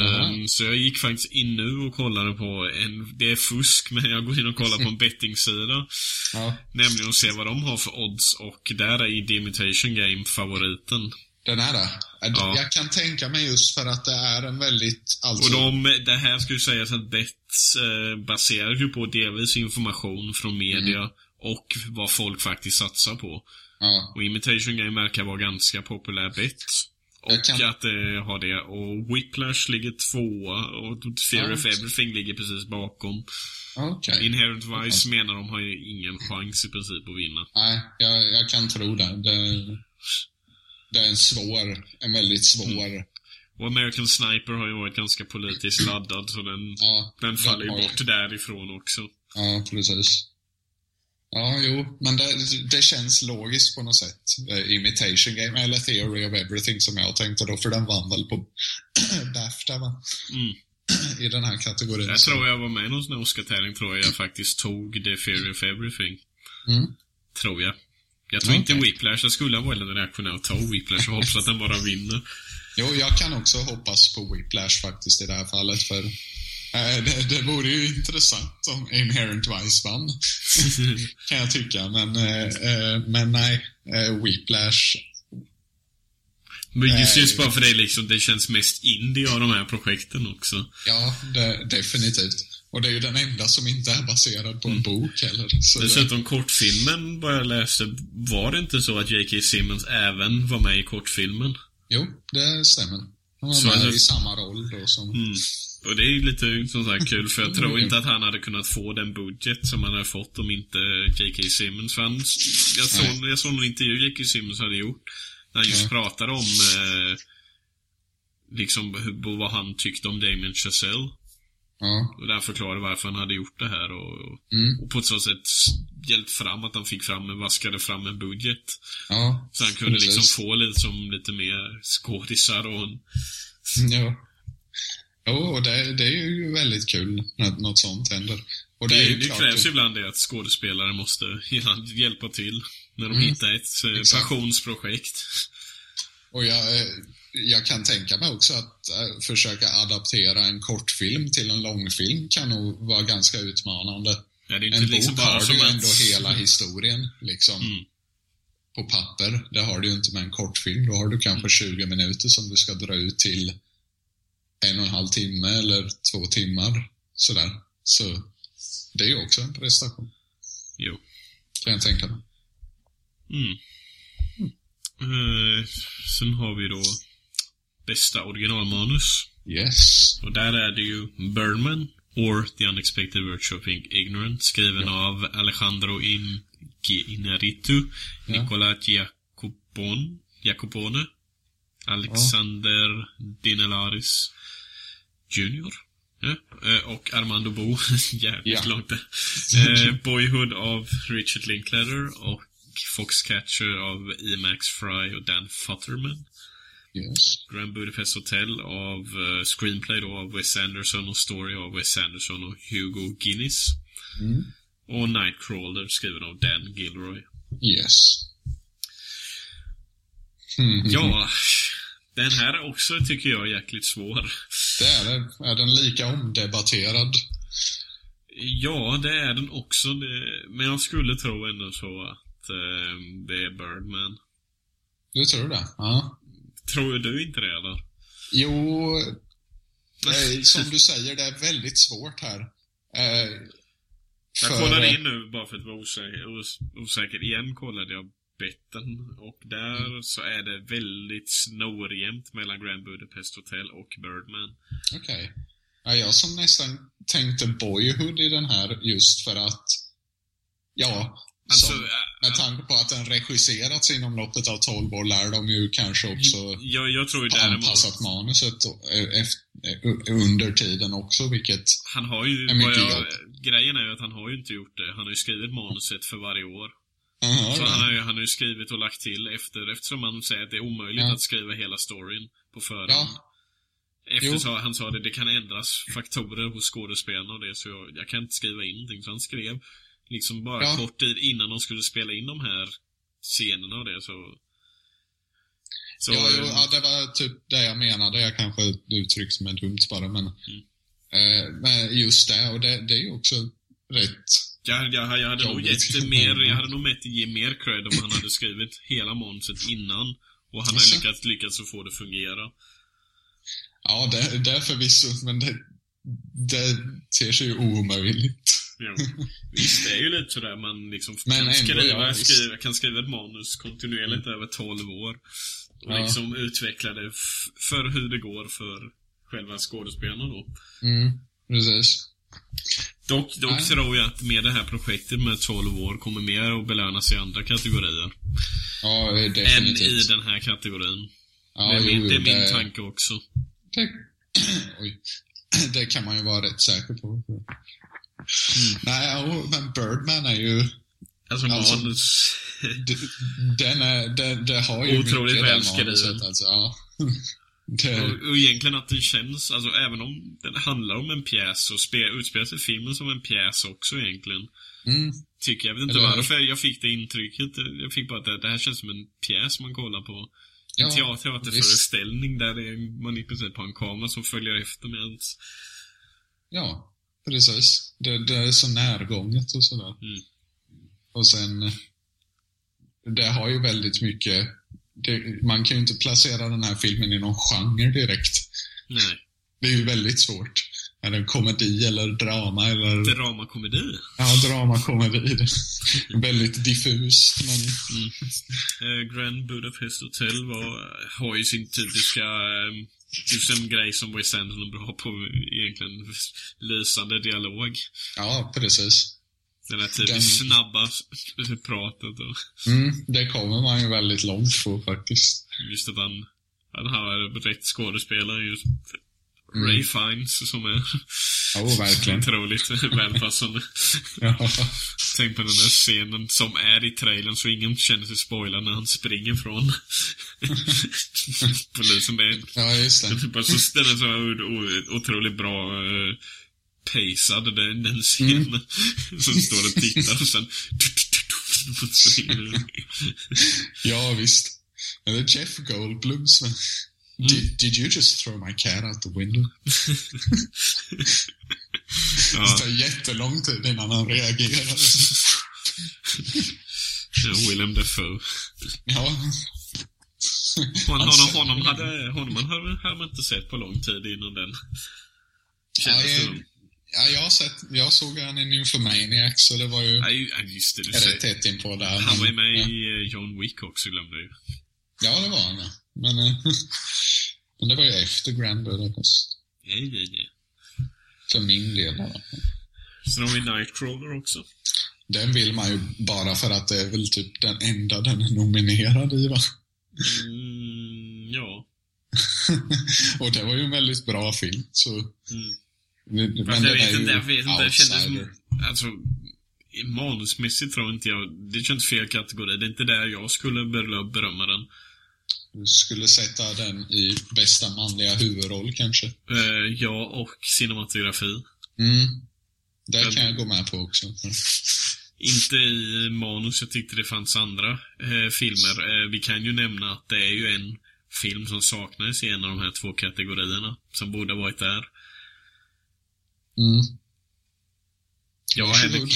Mm. Så jag gick faktiskt in nu och kollade på en, det är fusk, men jag går in och kollar på en *laughs* bettingsida. Ja. Nämligen att se vad de har för odds och där är The Imitation Game favoriten. Den är det? Ja. Jag kan tänka mig just för att det är en väldigt... Alltså... Och de, det här ska ju sägas att bets eh, baserar ju på delvis information från media mm. Och vad folk faktiskt satsar på. Ja. Och Imitation Game verkar vara ganska populär bet. Och kan... att det eh, har det. Och Whiplash ligger tvåa och Fear of Everything ligger precis bakom. Okay. Inherent Vice okay. menar de har ju ingen chans i princip att vinna. Nej, jag, jag kan tro det. det det är en svår, en väldigt svår... Mm. Och American Sniper har ju varit ganska politiskt laddad, så den, ja, den faller ju bort därifrån också. Ja, precis. Ja, jo, men det, det känns logiskt på något sätt. Imitation Game, eller Theory of Everything som jag tänkte då, för den vann väl på *clears throat* Bafta, va? Mm. *clears throat* I den här kategorin. Jag tror jag var med i någon sån här Oscar-tävling, tror jag jag faktiskt tog The Theory of Everything. Mm. Tror jag. Jag tror okay. inte Whiplash. Jag skulle ha varit reaktionär och ta Whiplash och hoppas att den bara vinner. Jo, jag kan också hoppas på Whiplash faktiskt i det här fallet, för det, det vore ju intressant om Inherent Vice vann. *laughs* kan jag tycka, men, äh, men nej. Whiplash men just, just bara för det liksom, det känns mest indie av de här projekten också. Ja, det, definitivt. Och det är ju den enda som inte är baserad på en mm. bok heller. Så Dessutom det... kortfilmen, vad jag läste, var det inte så att J.K. Simmons även var med i kortfilmen? Jo, det stämmer. Han var så med alltså... i samma roll då som... Mm. Och det är ju lite som sagt kul, för jag tror inte att han hade kunnat få den budget som han hade fått om inte J.K. Simmons. För han, jag, såg, jag såg någon intervju J.K. Simmons hade gjort, där han just pratade om eh, liksom vad han tyckte om Damien Chazelle. Ja. Och där förklarade varför han hade gjort det här och, mm. och på ett så sätt hjälpt fram att han fick fram, vaskade fram en budget. Ja, så han kunde precis. liksom få lite som lite mer skådisar och en... Ja. Jo, och det, det, är ju väldigt kul när något sånt händer. Och det, det, det krävs ju ibland det att skådespelare måste *laughs* hjälpa till när de mm. hittar ett eh, Exakt. passionsprojekt. Och jag, eh, jag kan tänka mig också att äh, försöka adaptera en kortfilm till en långfilm kan nog vara ganska utmanande. Ja, en bok liksom har du ju ändå hela *laughs* historien, liksom. Mm. På papper. Det har du ju inte med en kortfilm. Då har du kanske 20 mm. minuter som du ska dra ut till en och en halv timme eller två timmar. Sådär. Så det är ju också en prestation. Jo. Kan jag tänka mig. Mm. Mm. Uh, sen har vi då bästa originalmanus. Yes. Och där är det ju Birdman, or The Unexpected Virtue of Ignorance, skriven ja. av Alejandro In Inarritu, ja. Nicola Giacopon, Giacopone, Alexander ja. Dinelaris, Jr. Ja, eh, och Armando Bo, *laughs* jävligt ja. långt där. Eh, Boyhood av Richard Linklater och Foxcatcher av E. Max Fry och Dan Futterman. Yes. Grand Budapest Hotel av uh, Screenplay då av Wes Anderson och Story av Wes Anderson och Hugo Guinness. Mm. Och Nightcrawler skriven av Dan Gilroy. Yes. Mm. Ja, *laughs* den här är också, tycker jag, jäkligt svår. Det är den. Är den lika omdebatterad? Ja, det är den också. Men jag skulle tro ändå så att eh, det är Birdman. Du tror det? Ja. Tror du inte det, eller? Jo, eh, som du säger, det är väldigt svårt här. Eh, jag kollade in nu, bara för att vara osäker, osäker. Igen kollade jag betten och där mm. så är det väldigt snorjämnt mellan Grand Budapest Hotel och Birdman. Okej. Okay. Ja, jag som nästan tänkte Boyhood i den här just för att, ja, Alltså, som, med tanke på att den regisserats inom loppet av 12 år lär de ju kanske också jag, jag tror ha anpassat manuset efter, under tiden också, vilket han har ju, är mycket jag, jobb. Grejen är ju att han har ju inte gjort det. Han har ju skrivit manuset för varje år. Aha, så han har, ju, han har ju skrivit och lagt till efter, eftersom han säger att det är omöjligt ja. att skriva hela storyn på förhand. Ja. Eftersom han sa det, det kan ändras faktorer hos skådespelarna och det, så jag, jag kan inte skriva in någonting. Så han skrev liksom bara ja. kort tid innan de skulle spela in de här scenerna och det, så... så ja, jo, ja, det var typ det jag menade. Jag kanske uttryckte mig dumt bara, men... Mm. Eh, men just det, och det, det är ju också rätt jag, jag, jag hade nog gett mer, jag hade nog mätt ge mer cred om han hade *laughs* skrivit hela manuset innan. Och han har lyckats, lyckats att få det att fungera. Ja, det, det är förvisso, men det, det ter sig ju omöjligt. Ja. Visst, det är ju lite sådär man liksom men kan, ändå, skriva, ja, skriva, kan skriva ett manus kontinuerligt över 12 år. Och ja. liksom utveckla det för hur det går för själva skådespelarna då. Mm, precis. Dock, dock tror jag att med det här projektet med 12 år kommer mer att belönas i andra kategorier. Ja, definitivt. Än i den här kategorin. Ja, det är, min, det är min det... tanke också. Det... *clears throat* Oj. *clears throat* Det kan man ju vara rätt säker på. Mm. Nej, men Birdman är ju... Alltså, alltså manus... den är, det, det har ju Otroligt välskriven. Alltså, ja. *laughs* Och, och egentligen att den känns, alltså även om den handlar om en pjäs och spe, utspelar sig filmen som en pjäs också egentligen. Mm. Tycker jag. vet inte Eller... varför jag fick det intrycket. Jag fick bara att det, här känns som en pjäs man kollar på. En ja, teaterföreställning där det är, man i princip har en kamera som följer efter med Ja, precis. Det, det är så närgånget och sådär. Mm. Och sen, det har ju väldigt mycket det, man kan ju inte placera den här filmen i någon genre direkt. Nej. Det är ju väldigt svårt. Är det en komedi eller drama eller... Dramakomedi? Ja, dramakomedi. *laughs* väldigt diffust, men... Mm. Eh, Grand Budapest Hotel var, har ju sin typiska... Eh, just en grej som Wes Anderson är bra på egentligen. Lysande dialog. Ja, precis. Den här typen den... snabba pratet och... Mm, det kommer man ju väldigt långt på faktiskt. Just att han, han har rätt skådespelare just mm. Ray Fiennes som är oh, verkligen. otroligt *laughs* välpassande. ja. Tänk på den där scenen som är i trailern så ingen känner sig spoilad när han springer från *laughs* polisen. Det är, ja, just det. Den är så, så otroligt bra uh, pacad, den, den scenen. Mm. *laughs* Som står och tittar och sen... ja, visst. Eller Jeff Goldblums. Mm. Did, did you just throw my cat out the window? *laughs* ja. Det tar jättelång tid innan han reagerar. Willem Dafoe. Ja. Hon, honom, honom, hade, honom hade, hade man inte sett på lång tid innan den. Kändes ja, det Ja, jag har sett, jag såg han i Nymphomaniac, så det var ju... Ja, just det. Du rätt tätt in på där. Han var ju med ja. i eh, John Wick också, glömde du Ja, det var han, ja. Men, eh, *laughs* men det var ju efter Grand Budapest. Ja, ja, ja. För min del, ja. Sen har vi Nightcrawler också. Den vill man ju bara för att det är väl typ den enda den är nominerad i, va? Mm, ja. *laughs* och det var ju en väldigt bra film, så... Mm. Men, Fast jag vet inte, jag vet inte. Det kändes som... Alltså, manusmässigt tror inte jag... Det känns fel kategori. Det är inte där jag skulle berömma den. Du skulle sätta den i bästa manliga huvudroll kanske? Uh, ja, och cinematografi. Mm. Det kan jag gå med på också. Inte i manus, jag tyckte det fanns andra eh, filmer. Eh, vi kan ju nämna att det är ju en film som saknades i en av de här två kategorierna. Som borde ha varit där. Mm. Jag Varsågod.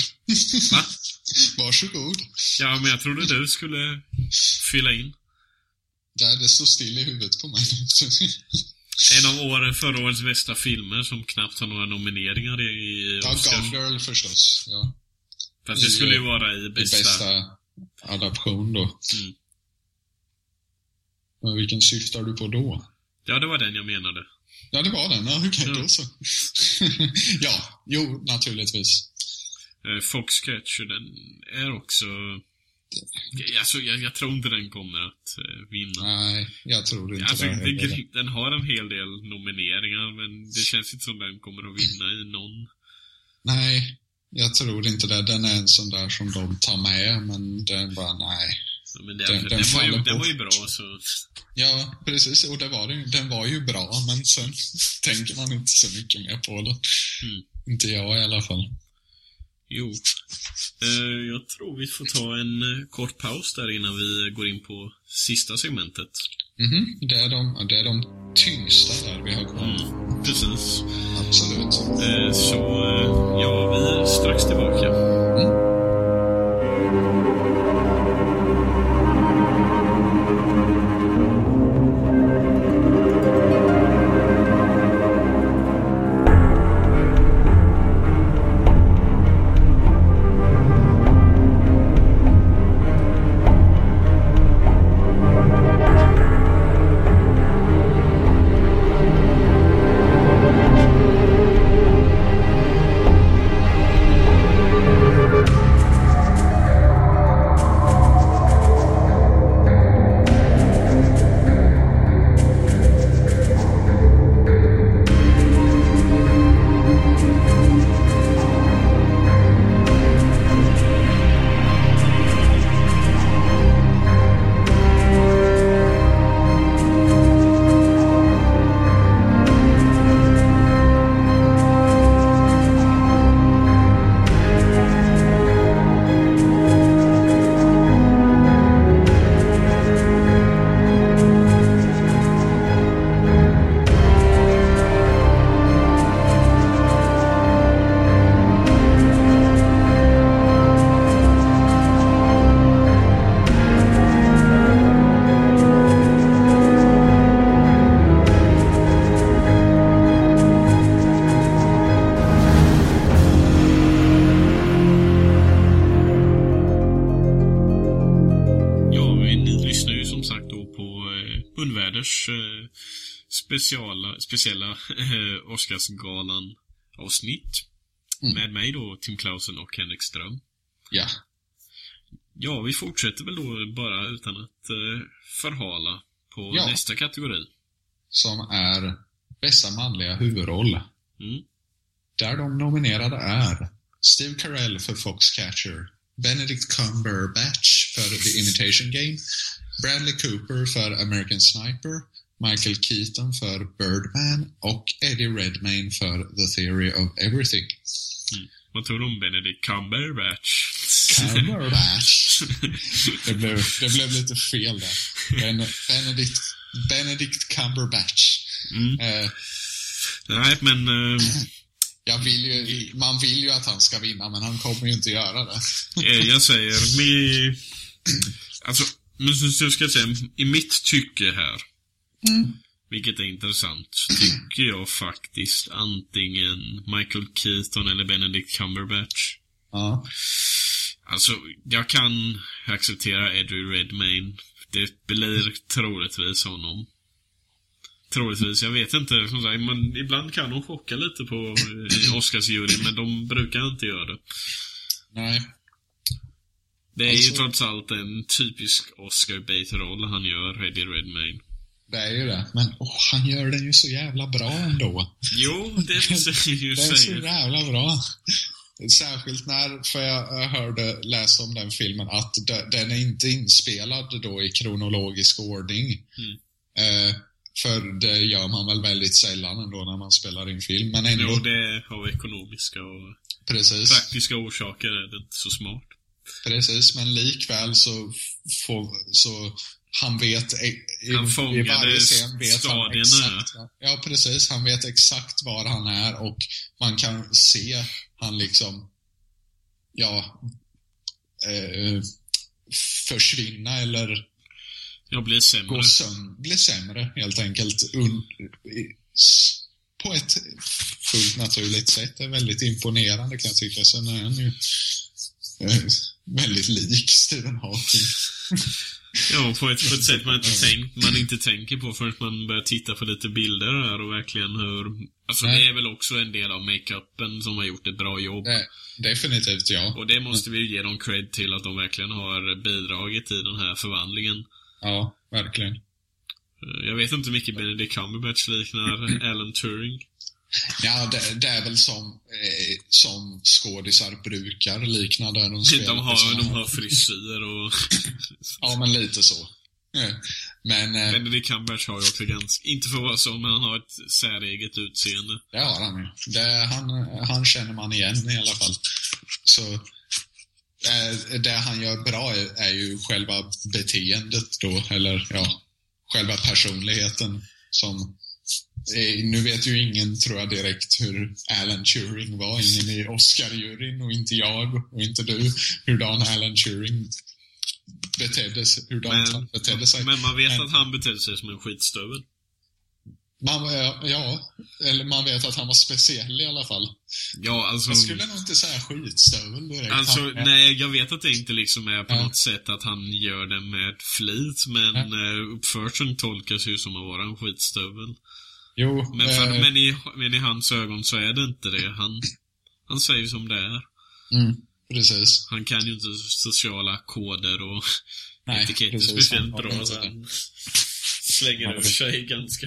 Va? *laughs* Varsågod. Ja, men jag trodde du skulle fylla in. Ja, det står still i huvudet på mig. *laughs* en av åren, förra årets bästa filmer som knappt har några nomineringar i Oscars. Ja, Gone Girl förstås. Ja. Fast det skulle ju vara i bästa... I bästa adaption då. Mm. Men vilken syftar du på då? Ja, det var den jag menade. Ja, det var den. Ja, okej, okay, ja. då så. *laughs* ja, jo, naturligtvis. Eh, Foxcatcher, den är också... Alltså, jag, jag, tror inte den kommer att uh, vinna. Nej, jag tror inte alltså, det. det den har en hel del nomineringar, men det känns inte som den kommer att vinna i någon. Nej, jag tror inte det. Den är en sån där som de tar med, men den bara, nej. Men den, den, den, den, var ju, den var ju bra, så... Ja, precis. Och det var den, den var ju bra, men sen *laughs* tänker man inte så mycket mer på den. Mm. Inte jag i alla fall. Jo. Eh, jag tror vi får ta en eh, kort paus där innan vi går in på sista segmentet. Mhm, mm det, är de, det är de tyngsta där vi har kvar. Mm, precis. Absolut. Eh, så, ja, vi är strax tillbaka. Mm. Speciella eh, Oscarsgalan avsnitt. Mm. Med mig då, Tim Clausen och Henrik Ström. Ja. Ja, vi fortsätter väl då bara utan att eh, förhala på ja. nästa kategori. Som är bästa manliga huvudroll. Mm. Där de nominerade är Steve Carell för Foxcatcher, Benedict Cumberbatch för The Imitation Game, Bradley Cooper för American Sniper, Michael Keaton för Birdman och Eddie Redmayne för The Theory of Everything. Mm. Vad tror du om Benedict Cumberbatch? Cumberbatch. *laughs* det, blev, det blev lite fel där. Ben, Benedict, Benedict Cumberbatch. Mm. Eh, Nej, men... Uh... *clears throat* Jag vill ju, man vill ju att han ska vinna, men han kommer ju inte göra det. Eh, jag säger, med... Alltså, men så ska jag säga, i mitt tycke här Mm. Vilket är intressant. Tycker jag faktiskt antingen Michael Keaton eller Benedict Cumberbatch. Ja. Alltså, jag kan acceptera Eddie Redmayne. Det blir troligtvis honom. Troligtvis, jag vet inte. Som sagt, men ibland kan de chocka lite på Oscarsjuryn, men de brukar inte göra det. Nej. Det är alltså... ju trots allt en typisk Oscar-bait-roll han gör, Eddie Redmayne. Det är ju det. Men åh, han gör den ju så jävla bra ändå. Jo, det är *laughs* ju Det är så jävla bra. Särskilt när, för jag hörde läsa om den filmen, att den är inte inspelad då i kronologisk ordning. Mm. Eh, för det gör man väl väldigt sällan ändå när man spelar in film, men ändå... Jo, det är av ekonomiska och Precis. praktiska orsaker är det inte så smart. Precis, men likväl så får, så han vet i, Han i varje scen vet han exakt, ja precis, han vet exakt var han är och man kan se han liksom, ja, eh, försvinna eller Jag blir sämre. gå söm, bli sämre helt enkelt un, i, på ett fullt naturligt sätt. Det är väldigt imponerande kan jag tycka. Sen är han ju eh, väldigt lik Stephen Hawking. *laughs* Ja, på ett, på ett sätt man inte, tänkt, man inte tänker på förrän man börjar titta på lite bilder här och verkligen hur... Alltså Nej. det är väl också en del av makeupen som har gjort ett bra jobb. Det, definitivt ja. Och det måste vi ju ge dem cred till att de verkligen har bidragit i den här förvandlingen. Ja, verkligen. Eh, Jag vet inte hur mycket Benedict Cumberbatch liknar *clears throat* Alan Turing. Ja, det, det är väl som, eh, som skådisar brukar likna där de spelar. De har, de har frisyr och... Ja, men lite så. Eh, Men eh, Benedict Cumberbatch har ju också ganska, inte för att vara så, men han har ett säreget utseende. det har han ju. Det, han, han känner man igen i alla fall. Så eh, det han gör bra är, ju själva beteendet då, eller ja, själva personligheten som eh, nu vet ju ingen, tror jag, direkt hur Alan Turing var. Ingen i Oscar-juryn och inte jag och inte du. Hurdan Alan Turing betedde sig. Hurdant han betedde sig. Men man vet Men- att han betedde sig som en skitstövel. Man, ja, eller man vet att han var speciell i alla fall. Ja, alltså... Jag skulle nog inte säga skitstövel direkt. Alltså, Han- nej, jag vet att det inte liksom är på Ja. något sätt att han gör det med flit, men eh, uppförseln tolkas ju som att vara en skitstövel. Jo, Men, för, eh, men, i, men i hans ögon så är det inte det. Han, han säger som det är. mm, precis. Han kan ju inte sociala koder och *laughs* Nej, etiketter speciellt bra, så han slänger ur sig ganska...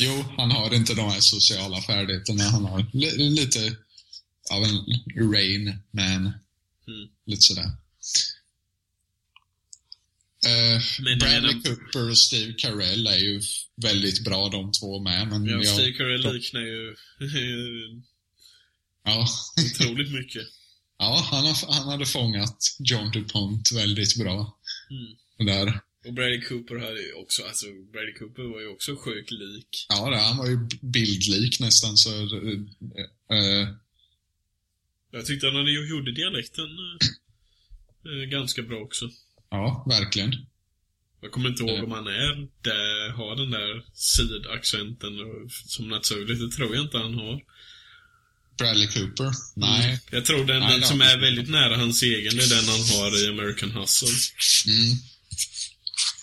Jo, han har inte de här sociala färdigheterna. Han har li- lite av en Rain Man. Mm. Lite sådär. Men Bradley den- Cooper och Steve Carell är ju väldigt bra de två med, men Ja, jag, Steve Carell liknar ju *laughs* ja, otroligt mycket. ja han, har, han hade fångat John DuPont väldigt bra. Mm. Där. Och Bradley Cooper hade ju också, alltså Bradley Cooper var ju också sjukt lik. Ja, det, han var ju bildlik nästan så... eh, Jag tyckte han hade gjorde dialekten eh, ganska bra också. Ja, verkligen. Jag kommer inte ihåg Mm. om han är där, har den där sidaccenten som naturligt. Det tror jag inte han har. Bradley Cooper? Nej. Jag tror den, Nej, den som är väldigt nära hans egen, det är den han har i American Hustle. Mm.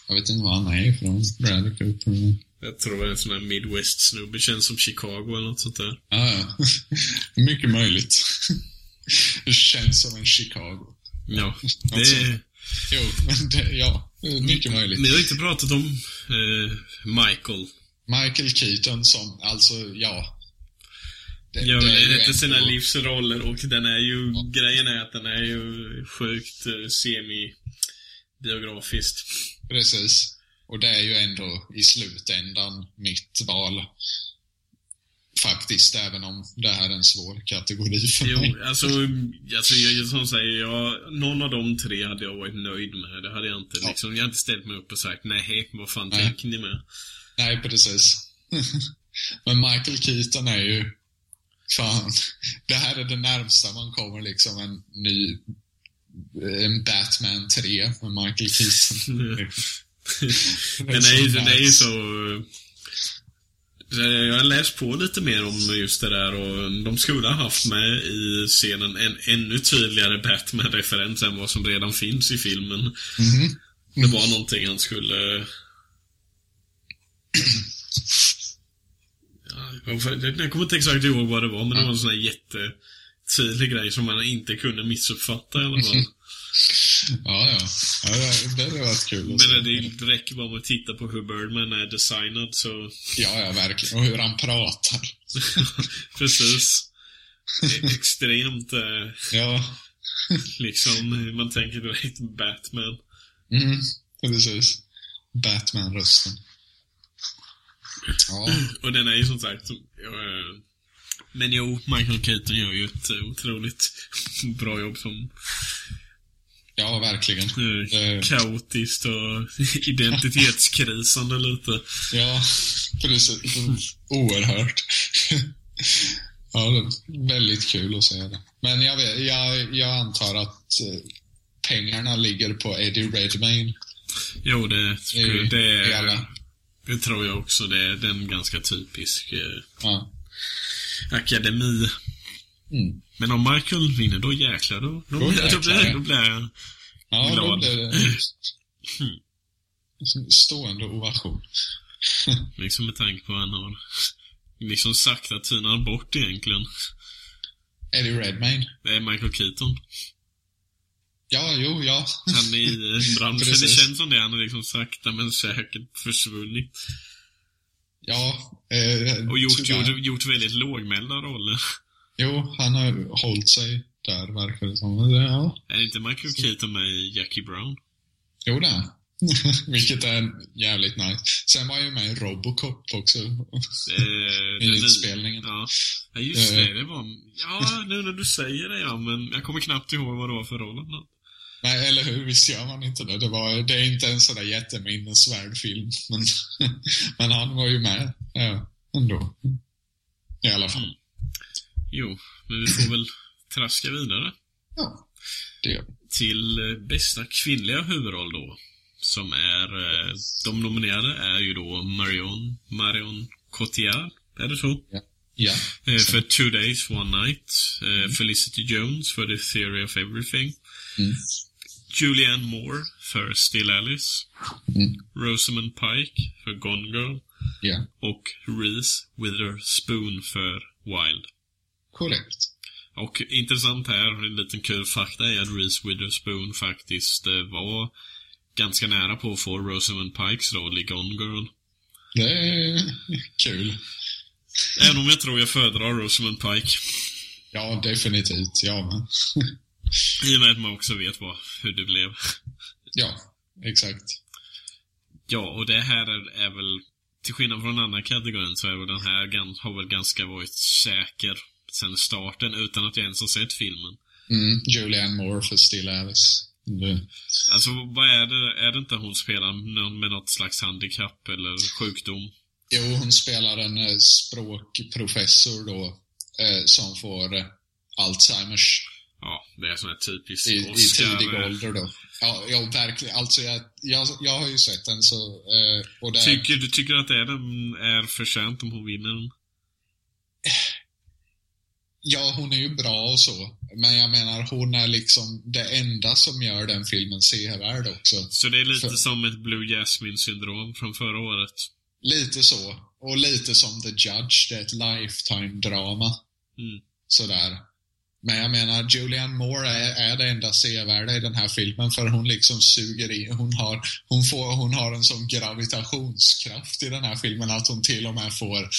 Jag vet inte var han är ifrån, Bradley Cooper. Jag tror det är en sån här Midwest-snubbe, känns som Chicago eller något sånt där. Ja, ja. *laughs* Mycket möjligt. *laughs* Det känns som en Chicago. Ja, Alltså, det... Jo, men *laughs* det, ja. Mycket möjligt. Vi har inte pratat om eh, Michael. Michael Keaton som, alltså, ja. Det, Gör det ju efter sina livsroller och den är ju, grejen är att den är ju sjukt eh, semi-biografiskt. Precis. Och det är ju ändå i slutändan mitt val. Faktiskt, även om det här är en svår kategori för mig. Jo, alltså, alltså jag, som säger, jag, någon av de tre hade jag varit nöjd med. Det hade jag inte Ja. liksom, jag hade inte ställt mig upp och sagt nej, vad fan Nej. tänker ni med? Nej, precis. *laughs* Men Michael Keaton är ju... Fan. Det här är det närmsta man kommer liksom en ny... En Batman 3 med Michael Keaton. *laughs* den är ju, den är ju så... så Jag har läst på lite mer om just det där och de skulle ha haft med i scenen en ännu tydligare Batman-referens än vad som redan finns i filmen. Mhm. Det var någonting han skulle... Ja, jag jag kommer inte exakt ihåg vad det var, men det var en sån här jättetydlig grej som man inte kunde missuppfatta i alla fall. *laughs* ja, ja. ja det hade varit kul Men det räcker bara med att titta på hur Birdman är designad så... Ja, ja, verkligen. Och hur han pratar. *laughs* Precis. Extremt... Eh, ja. liksom, man tänker direkt Batman. Mm, precis. Batman-rösten. Ja. Och den är ju som sagt... Uh, men jo, Michael Keaton gör ju ett otroligt *laughs* bra jobb som... Ja, verkligen. Uh, kaotiskt och *laughs* identitetskrisande lite. Ja, precis. Oerhört. ja, det är väldigt kul att se det. Men jag, vet, jag, jag antar att eh, pengarna ligger på Eddie Redmayne. Jo, det, I, det, det, det tror jag också. Det, är en ganska typisk eh, ja akademi. Mm. Men om Michael vinner, då jäklar, då, då, då, jäklar, då, blir, då blir jag ja, glad. Då blir det *laughs* stående ovation. *laughs* liksom med tanke på att han har liksom sakta tynar bort egentligen. Eddie Redmayne? Det är Michael Keaton. Ja, jo, ja. Han är i *laughs* branschen. det känns som det. Han har liksom sakta men säkert försvunnit. Ja. Eh, och gjort, gjort, gjort väldigt lågmälda roller. Jo, han har hållit sig där, verkar det som. Ja. Är inte Michael Keaton med Jackie Brown? Jo, det är *laughs* Vilket är jävligt nice. Sen var ju med i Robocop också. Eh, *laughs* I inspelningen. Ja. ja, just det. Det var... Ja, nu när du säger det ja, men jag kommer knappt ihåg vad det var för rollen. Nej, eller hur? Visst gör man inte det. Det, var, det är inte en sån där jätteminnesvärd film. Men, *laughs* men han var ju med ja, ändå. I alla fall. Jo, men vi får väl traska vidare. Ja, det gör vi. Till eh, bästa kvinnliga huvudroll då. Som är, eh, de nominerade är ju då Marion, Marion Cotillard, är det så? Ja. Ja. Eh, för Two Days, One Night. Mm. Felicity Jones för The Theory of Everything. Mm. Julianne Moore för Still Alice. Mm. Rosamund Pike för Gone Girl. Yeah. Och Reese Witherspoon för Wild. Korrekt. Och intressant här, en liten kul fakta är att Reese Witherspoon faktiskt eh, var ganska nära på att få Rosamund Pikes roll i Gone Girl. Det är *laughs* kul. Även om jag tror jag föredrar Rosamund Pike. Ja, definitivt. Ja, men. *laughs* I och med att man också vet vad, hur det blev. Ja, exakt. Ja, och det här är, är väl, till skillnad från andra kategorin så är väl den här har väl ganska varit säker sen starten utan att jag ens har sett filmen. Mm, Julianne Moore för Still Alice. Det. Alltså, vad är det? Är det inte hon spelar med något slags handikapp eller sjukdom? Jo, hon spelar en eh, språkprofessor då, eh, som får eh, Alzheimers. Ja, det är sån här typisk I, Oscar. I tidig ålder då. Ja, ja verkligen. Alltså jag, jag, jag har ju sett den så... Eh, och det tycker, du tycker att det är, den är förtjänt om hon vinner den? Ja, hon är ju bra och så. Men jag menar, hon är liksom det enda som gör den filmen sevärd också. Så det är lite För... som ett Blue Jasmine-syndrom från förra året? Lite så. Och lite som The Judge, det är ett lifetime-drama. Mm. Sådär. Men jag menar, Julianne Moore är, är det enda sevärda i den här filmen för hon liksom suger in, hon har, hon, får, hon har en sån gravitationskraft i den här filmen att hon till och med får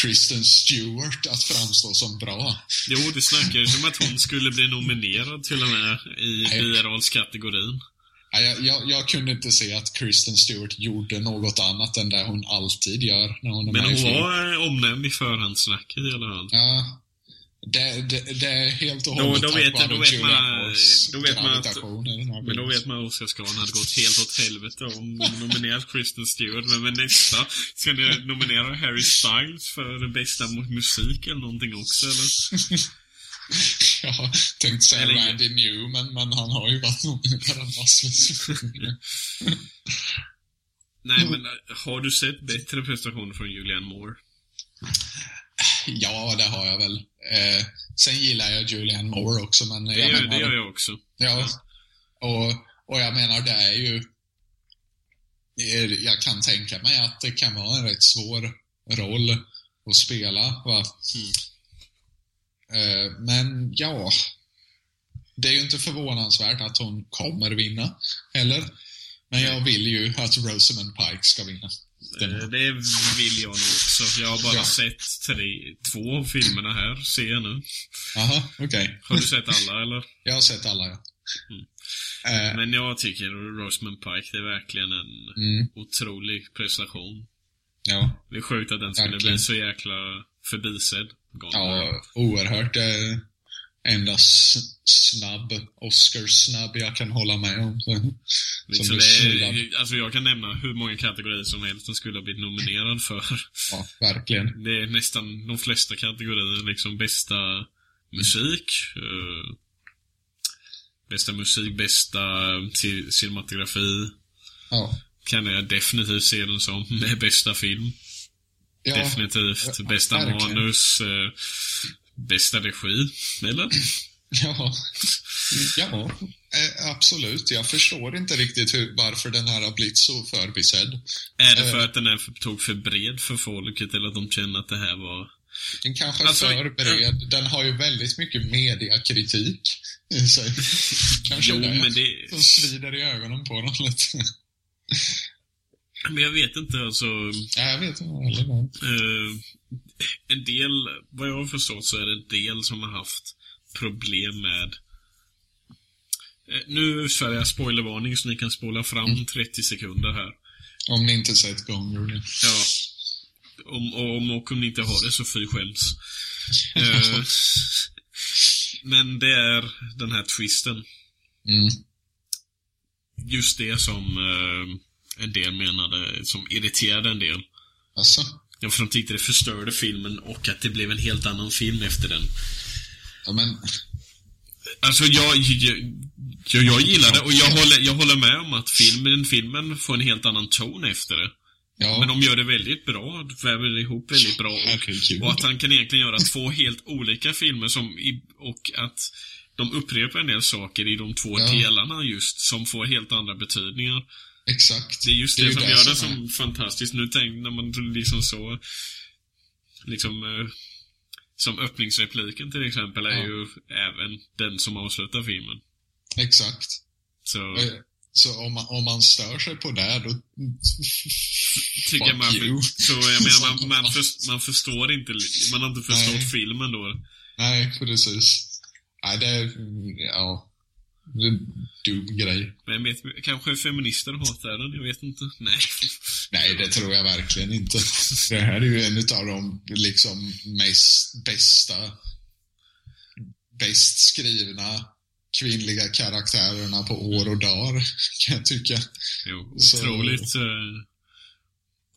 Kristen Stewart att framstå som bra. Jo, det snackades om att hon skulle bli nominerad till och med i birollskategorin. Jag, jag, jag, kunde inte se att Kristen Stewart gjorde något annat än det hon alltid gör när hon är Men med hon var omnämnd i förhandssnacket i alla fall. Ja, det, det, det, är helt och hållet då, då vet, då vet man, då vet man att, Men då vet man att Oscarsgalan hade gått helt åt helvete om nominerat Kristen Stewart. Men med nästa, ska ni nominera Harry Styles för den bästa musik eller någonting också eller? *laughs* Jag tänkte säga eller, Randy Newman, men han har ju varit nominerad massvis *laughs* Nej, men har du sett bättre prestationer från Julianne Moore? Ja, det har jag väl. Eh, sen gillar jag Julianne Moore också, men... Det gör, menar, det gör jag också. Ja. Och, och jag menar, det är ju... Jag kan tänka mig att det kan vara en rätt svår roll att spela, va? Mm. Eh, men ja... det är ju inte förvånansvärt att hon kommer vinna, heller. Men jag vill ju att Rosamund Pike ska vinna. Eh, det vill jag nog också. Jag har bara ja. sett tre, två av filmerna här, ser jag nu. Jaha, okej. Okay. Har du sett alla, eller? Jag har sett alla, ja. Mm. Uh, Men jag tycker Rosamund Pike, det är verkligen en mm. otrolig prestation. Ja. Det är sjukt att den skulle verkligen. bli så jäkla förbisedd. Ja, oerhört. Eh, enda snabb, Oscars-snabb jag kan hålla med om. Liksom är, alltså jag kan nämna hur många kategorier som helst den skulle ha blivit nominerad för. Ja, verkligen. Det är nästan de flesta kategorier, liksom bästa musik, uh, bästa musik, bästa cinematografi. Ja. Kan jag definitivt se den som. *laughs* Bästa film. Ja, definitivt. Bästa verkligen. manus. Bästa regi, eller? Ja, ja eh, absolut. Jag förstår inte riktigt hur, varför den här har blivit så förbisedd. Är det för uh, att den är för, tog för bred för folket eller att de känner att det här var... Den kanske är alltså, för bred. Uh, den har ju väldigt mycket mediakritik i sig. *laughs* Kanske jo, det men det... som svider i ögonen på dem lite. Men jag vet inte alltså... Ja, jag vet inte. Uh, en del, vad jag har förstått så är det en del som har haft problem med uh, Nu svär jag spoilervarning så ni kan spola fram mm. 30 sekunder här. Om ni inte sett Gone Ja. Om, om, och om ni inte har det så fy skäms. uh, *laughs* men det är den här twisten. Mm. Just det som en del menade, som irriterade en del. Alltså? Ja, för de tyckte det förstörde filmen och att det blev en helt annan film efter den. Ja, men... Alltså, jag, jag, jag, jag gillar det och jag håller, jag håller med om att filmen, filmen får en helt annan ton efter det. Ja. Men de gör det väldigt bra, väver ihop väldigt bra och, och att han kan egentligen göra två helt olika filmer som och att de upprepar en del saker i de två ja. delarna just, som får helt andra betydningar. Exakt. Det är just det, det är som gör det som är. fantastiskt. Nu tänk när man liksom så... Liksom... Eh, som öppningsrepliken till exempel är ja. ju även den som avslutar filmen. Exakt. Så... Eh, så om man, om man stör sig på det, då... Tycker man... You. Så jag menar, man, man, för, man förstår inte... Man har inte förstått Nej. filmen då. Nej, precis. Nej, det... Ja. Dum grej. Men vet, kanske feminister hatar den, jag vet inte. *laughs* Nej. Nej, det tror jag verkligen inte. *laughs* Det här är ju en av de liksom mest bästa, bäst skrivna kvinnliga karaktärerna på år och dagar, *laughs* kan jag tycka. Jo, otroligt. Så...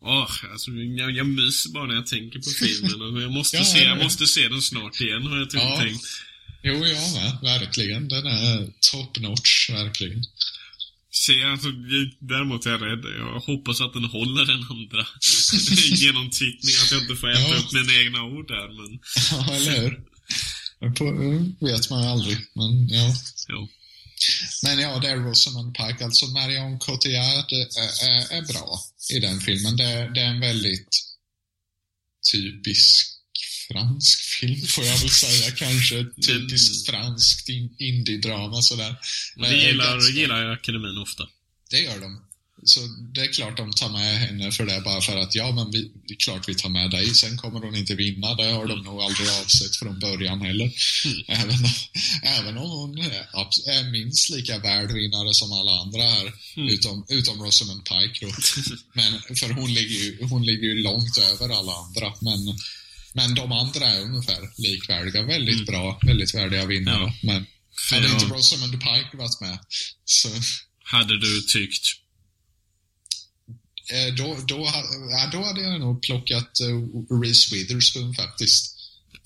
Oh, alltså, jag, jag myser bara när jag tänker på filmen. Jag, måste ja, se, jag måste se den snart igen, har jag typ ja. tänkt. Jo, jag med. Verkligen. Den är top notch, verkligen. Se, alltså, däremot är jag rädd. Jag hoppas att den håller den andra *laughs* genomtittning. Att jag inte får äta ja. upp mina egna ord där, men... *laughs* Ja, eller hur? På, vet man ju aldrig, men ja. Jo. Men ja, det är Rosamund Pike. Alltså Marion Cotillard är, är, är bra i den filmen. Det, det är en väldigt typisk fransk film får jag väl säga *laughs* kanske. Typiskt mm. franskt indie-drama sådär. Men det gillar, ganska... gillar akademin ofta. Det gör de. Så det är klart de tar med henne för det bara för att ja, men vi, det är klart vi tar med dig. Sen kommer hon inte vinna. Det har de nog aldrig avsett från början heller. Mm. Även, även om hon är, är minst lika värd vinnare som alla andra här. Mm. Utom, utom Rosamund Pike då. *laughs* Men, för hon ligger ju, hon ligger ju långt över alla andra. Men men de andra är ungefär likvärdiga. Väldigt mm. bra, väldigt värdiga vinnare. Ja. Men hade ja. inte Rosamund Pike varit med så... Hade du tyckt? Eh, då, då, ja, då hade jag nog plockat uh, Reese Witherspoon faktiskt.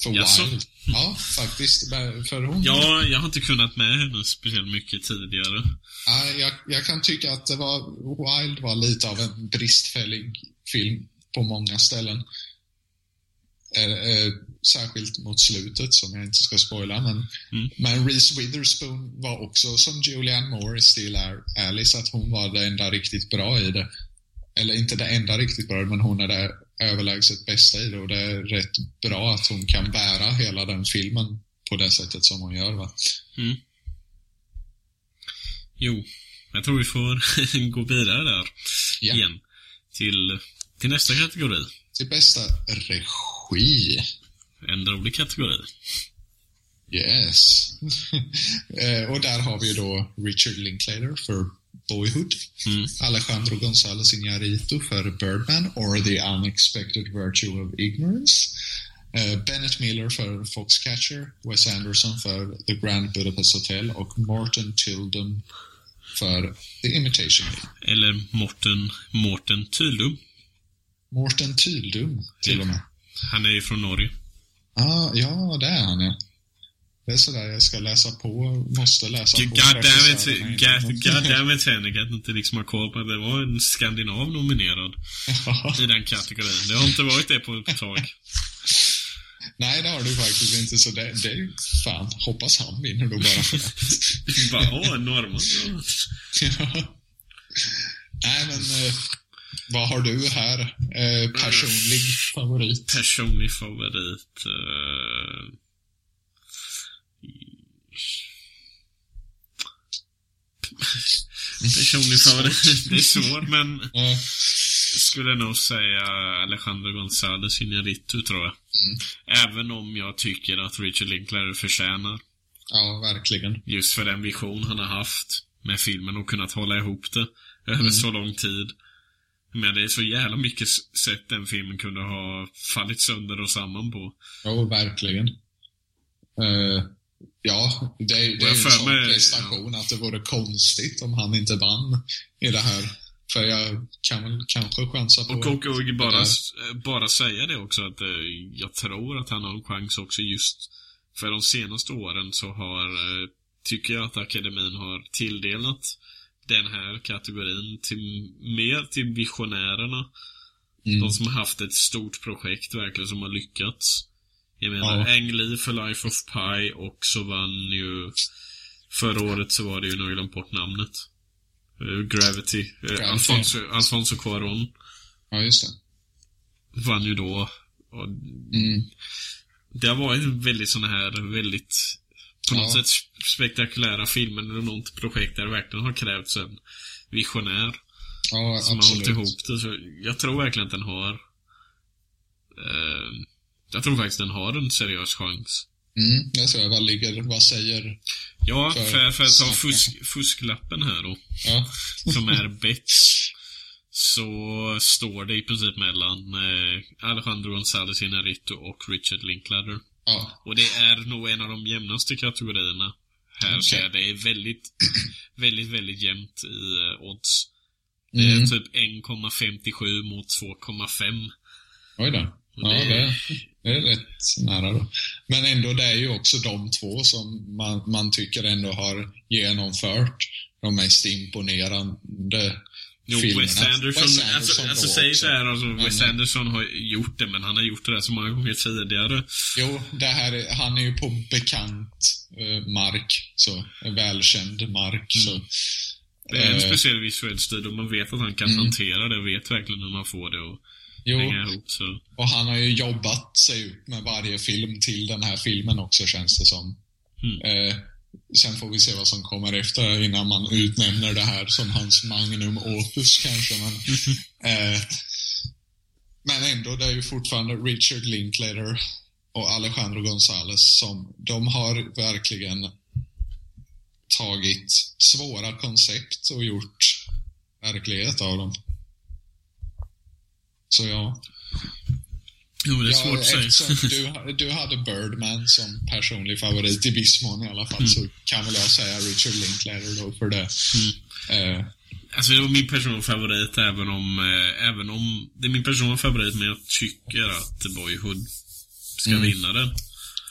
För Jaså? Wild. Ja, faktiskt. För hon... Ja, jag har inte kunnat med henne speciellt mycket tidigare. Ja, jag, jag kan tycka att det var, Wild var lite av en bristfällig film på många ställen. Eh, särskilt mot slutet, som jag inte ska spoila. Men, mm. men Reese Witherspoon var också som Julianne Moore i Still Alice, att hon var det enda riktigt bra i det. Eller inte det enda riktigt bra, men hon är det överlägset bästa i det. Och det är rätt bra att hon kan bära hela den filmen på det sättet som hon gör. Va? Mm. Jo, jag tror vi får *laughs* gå vidare där ja. igen. Till, till nästa kategori. Till bästa regi. En rolig kategori. Yes. *laughs* Eh, och där har vi då Richard Linklater för Boyhood. Mm. Alejandro González Iñárritu för Birdman or The Unexpected Virtue of Ignorance. Uh, Bennett Miller för Foxcatcher, Wes Anderson för The Grand Budapest Hotel och Morton Tilden för The Imitation Me. Eller Morten, Morten Tyldum. Morten Tyldum, till och med. Han är ju från Norge. Ah, ja, det är han ja. Det är sådär, jag ska läsa på, måste läsa på. Goddammit Henrik att inte liksom har koll på att det var en skandinav nominerad ja. i den kategorin. Det har inte varit det på ett tag. Nej, det har du faktiskt inte, så det, det är ju fan, hoppas han vinner då bara för det. *laughs* bara, åh, norrman. *laughs* ja. Nej, men eh, vad har du här? Eh, personlig favorit? Personlig favorit? Eh... Personlig favorit. Det är svårt, men... *laughs* Mm. Skulle nog säga Alejandro González Iñárritu, tror jag. Mm. Även om jag tycker att Richard Linklater förtjänar. Ja, verkligen. Just för den vision han har haft med filmen och kunnat hålla ihop det över mm. så lång tid. Men det är så jävla mycket sätt den filmen kunde ha fallit sönder och samman på. Ja, verkligen. Uh, Ja, det, det är en sån mig, prestation att det vore konstigt om han inte vann i det här. För jag kan väl kanske chansa på... Och, och, och bara, bara säga det också att eh, jag tror att han har en chans också just för de senaste åren så har, eh, tycker jag att akademin har tilldelat den här kategorin till, mer till visionärerna. Mm. De som har haft ett stort projekt verkligen som har lyckats. Jag menar, ja. Ang Lee för Life of Pi och så vann ju... Förra året så var det ju, nu har jag glömt bort namnet. Uh, Gravity. Uh, Alfonso, Alfonso Cuarón. Ja, just det. Vann ju då. Och mm. Det har varit väldigt såna här, väldigt på något sätt spektakulära filmer eller något projekt där det verkligen har krävts en visionär. Ja, som absolut. har hållit ihop det. Så jag tror verkligen att den har eh, jag tror faktiskt den har en seriös chans. Mm, jag tror vad ligger, vad säger... Ja, för, för, för att ta fusk, fusklappen här då. Ja. *laughs* som är *laughs* bets. Så står det i princip mellan eh, Alejandro González Inarito och Richard Linklater. Ja. Och det är nog en av de jämnaste kategorierna. Här okay. så det är väldigt, *clears throat* väldigt, väldigt jämnt i eh, odds. Det är mm. typ 1,57 mot 2,5. Oj då. Ja, det, det är rätt nära då. Men ändå, det är ju också de två som man, man tycker ändå har genomfört de mest imponerande Jo, filmerna. Wes Anderson, Wes Anderson alltså, alltså säg så här, alltså, Wes Anderson har gjort det, men han har gjort det där så många gånger tidigare. Jo, det här är, han är ju på bekant eh, mark, så, välkänd mark, mm. så. Det är en eh, speciell visuell stil och man vet att han kan mm. hantera det och vet verkligen hur man får det och jo. hänga ihop. Så. Och han har ju jobbat sig ut med varje film till den här filmen också, känns det som. Mm. Eh, sen får vi se vad som kommer efter innan man utnämner det här som hans magnum opus kanske. Men, *laughs* eh, men ändå, det är ju fortfarande Richard Linklater och Alejandro González som, de har verkligen tagit svåra koncept och gjort verklighet av dem. Så ja. Jo, det är svårt att säga. Du, *laughs* du hade Birdman som personlig favorit, i viss mån i alla fall, mm. så kan väl jag säga Richard Linklater då för det. Mm. Uh, alltså det var min personliga favorit även om, eh, även om det är min personliga favorit men jag tycker att Boyhood ska mm. vinna den.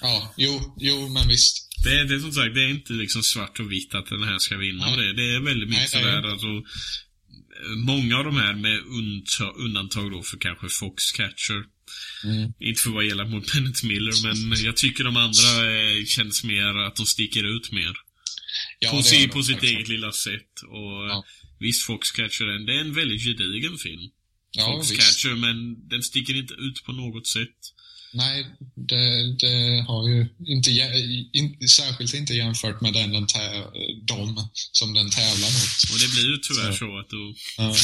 Ja, jo, jo men visst. Det, det är som sagt, det är inte liksom svart och vitt att den här ska vinna. Det, det är väldigt mycket sådär, alltså många av de här med undantag då för kanske Foxcatcher. Mm. Inte för att vara elak mot *laughs* Bennett Miller, men jag tycker de andra eh, känns mer att de sticker ut mer. Ja, på, si, på sitt eget lilla sätt. Och ja. visst, Foxcatcher, det är en väldigt gedigen film. Ja, Foxcatcher, men den sticker inte ut på något sätt. Nej, det, det har ju inte, in, särskilt inte jämfört med den, den de som den tävlar mot. Och det blir ju tyvärr så, så att då, ja.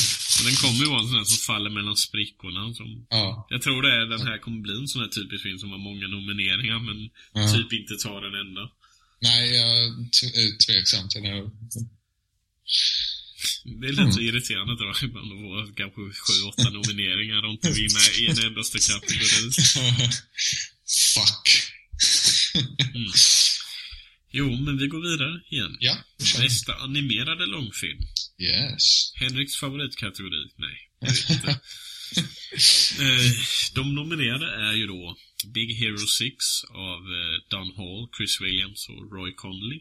den kommer ju vara en sån här som faller mellan sprickorna. Som, ja. Jag tror det är, den här kommer bli en sån här typisk film som har många nomineringar men ja. typ inte tar en enda. Nej, jag är tveksam till det. Det är lite mm. irriterande jag ibland att få kanske sju, åtta nomineringar och inte vinna i en endaste kategori. *laughs* Fuck. mm. Jo, men vi går vidare igen. Ja, Nästa animerade långfilm. Yes. Henriks favoritkategori? Nej, jag vet inte. *laughs* eh, de nominerade är ju då Big Hero 6 av eh, Don Hall, Chris Williams och Roy Conley.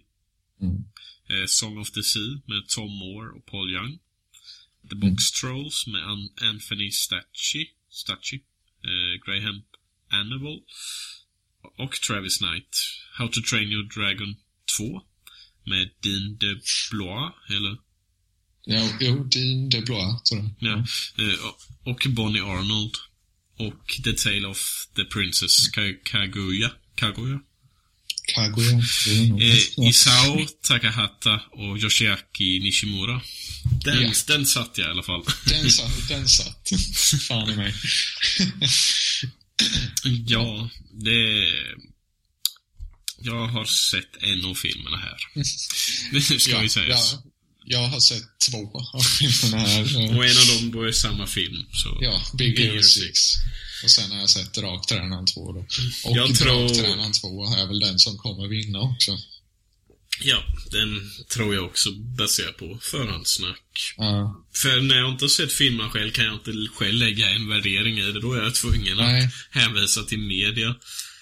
Mm. Eh, Song of the Sea med Tom Moore och Paul Young. The Box mm. Trolls med An Anthony Stachy, Stachy eh, Graham Annival och Travis Knight. How to Train Your Dragon 2 med Dean DeBlois, eller? Ja, jo, Dean DeBlois, tror jag. Ja, eh, och Bonnie Arnold. Och The Tale of the Princess Kaguya. Kaguya? Kaguya. Eh, Isao Takahata och Yoshiaki Nishimura. Den, ja. den satt jag i alla fall. Den satt, den satt. Fan i mig. *laughs* ja, det... Jag har sett en av filmerna här. *laughs* Det ska ja, vi säga. Ja, jag har sett två av filmerna här. Och en av dem då är samma film. Så. Ja, Big Hero 6. Och sen har jag sett Draktränaren 2 då. Och jag tror... Draktränaren 2 är väl den som kommer vinna också. Ja, den tror jag också baserat på förhandssnack. Ja. För när jag inte har sett filmen själv kan jag inte själv lägga en värdering i det. Då är jag tvungen Nej. att hänvisa till media.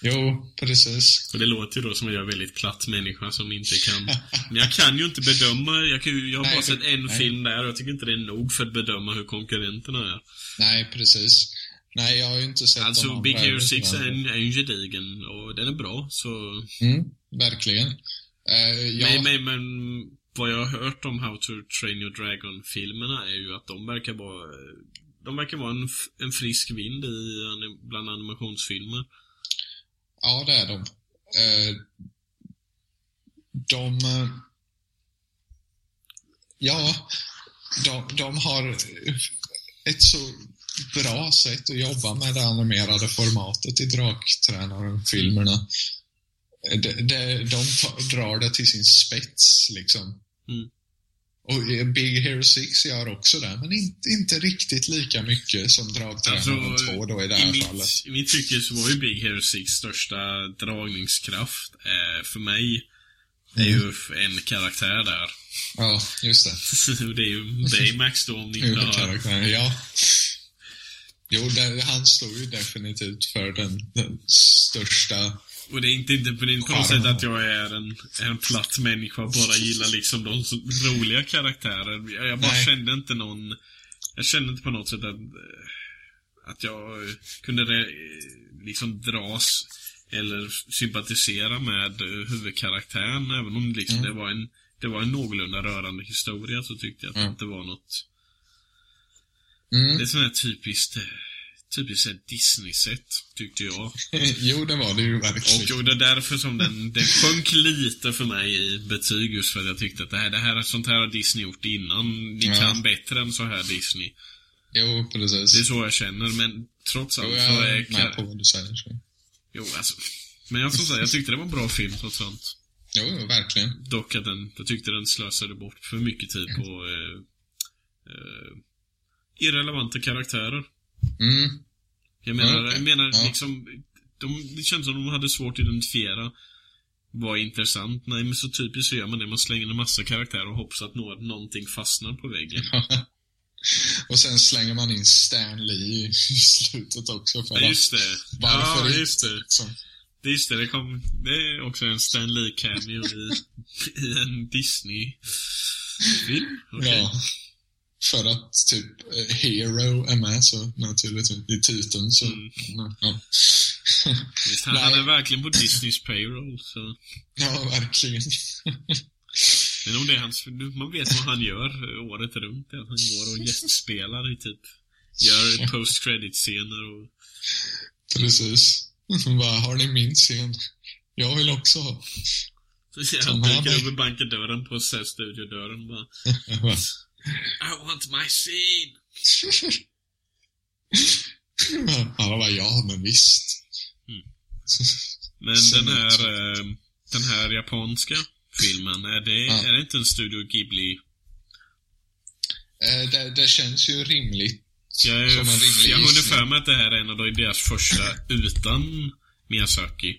Jo, precis. Och det låter ju då som att jag är väldigt platt människa som inte kan... Men jag kan ju inte bedöma. Jag, kan, jag har nej, bara sett en nej. film där och jag tycker inte det är nog för att bedöma hur konkurrenterna är. Nej, precis. Nej, jag har ju inte sett Alltså, Big Hero 6 är, en, är ju gedigen och den är bra, så... Mm, verkligen. Uh, ja. men, men, men vad jag har hört om How to Train Your Dragon-filmerna är ju att de verkar vara... De verkar vara en, en frisk vind i, bland animationsfilmer. Ja, det är de. Eh, de... Eh, ja, de, de har ett så bra sätt att jobba med det animerade formatet i Draktränaren-filmerna. Eh, de, de, de drar det till sin spets, liksom. Mm. Och Big Hero 6 gör också det, men inte, inte riktigt lika mycket som Dragtränaren alltså, 2 då i det här i fallet. I mitt tycke så var ju Big Hero 6 största dragningskraft eh, för mig är mm. ju en karaktär där. Ja, just det. *laughs* det är ju Baymax då, om ni inte har... Ja. Jo, det, han står ju definitivt för den, den största och det är inte, inte på, något sätt att jag är en, en platt människa och bara gillar liksom de roliga karaktärer. Jag, jag bara Nej. kände inte någon... Jag kände inte på något sätt att, att jag kunde liksom dras eller sympatisera med huvudkaraktären. Även om liksom mm. det var en det var en någorlunda rörande historia så tyckte jag att mm. det inte var något Mm. Det är sån här typiskt, typiskt Disney-sätt, tyckte jag. *laughs* jo, det var det ju verkligen. Och, det är därför som den, den sjönk lite för mig i betyg, just för att jag tyckte att det här, det här, sånt här har Disney gjort innan. Ni ja. kan bättre än så här Disney. Jo, precis. Det är så jag känner, men trots allt jo, jag så är... Jag med på vad du säger. Så. Jo, alltså. Men jag, som jag tyckte det var en bra film, trots allt. Jo, verkligen. Dock att den, jag tyckte den slösade bort för mycket tid på eh, eh, irrelevanta karaktärer. Mm. Jag menar, okay. jag menar ja. liksom, de, det känns som de hade svårt att identifiera vad är intressant. Nej, men så typiskt så gör man det. Man slänger en massa karaktärer och hoppas att nå, någonting fastnar på väggen. *laughs* och sen slänger man in Stan Lee i *laughs* slutet också. För ja, just det. Varför ja, just det. Liksom. Just det, det, kom, det är också en Stan Lee cameo i, *laughs* i en Disney-film. Okay. Ja. För att typ eh, Hero är med så naturligtvis i titeln så... Mm. Ja. *laughs* Visst, han, han är verkligen på Disneys payroll så... *laughs* Ja, verkligen. Men *laughs* om det är hans... Man vet vad han gör året runt. Att han går och gästspelar i typ... Gör post credit scener och... Precis. Bara, har ni min scen? Jag vill också ha. Så jag dyker upp och bankar dörren på studiodörren bara. I want my scene! Han bara, ja men visst. Mm. Men den här, eh, den här japanska filmen, är det, ja. är det inte en Studio Ghibli? Eh, det, det känns ju rimligt. Jag, är, som en rimlig jag har för mig att det här är en av deras första utan Miyazaki.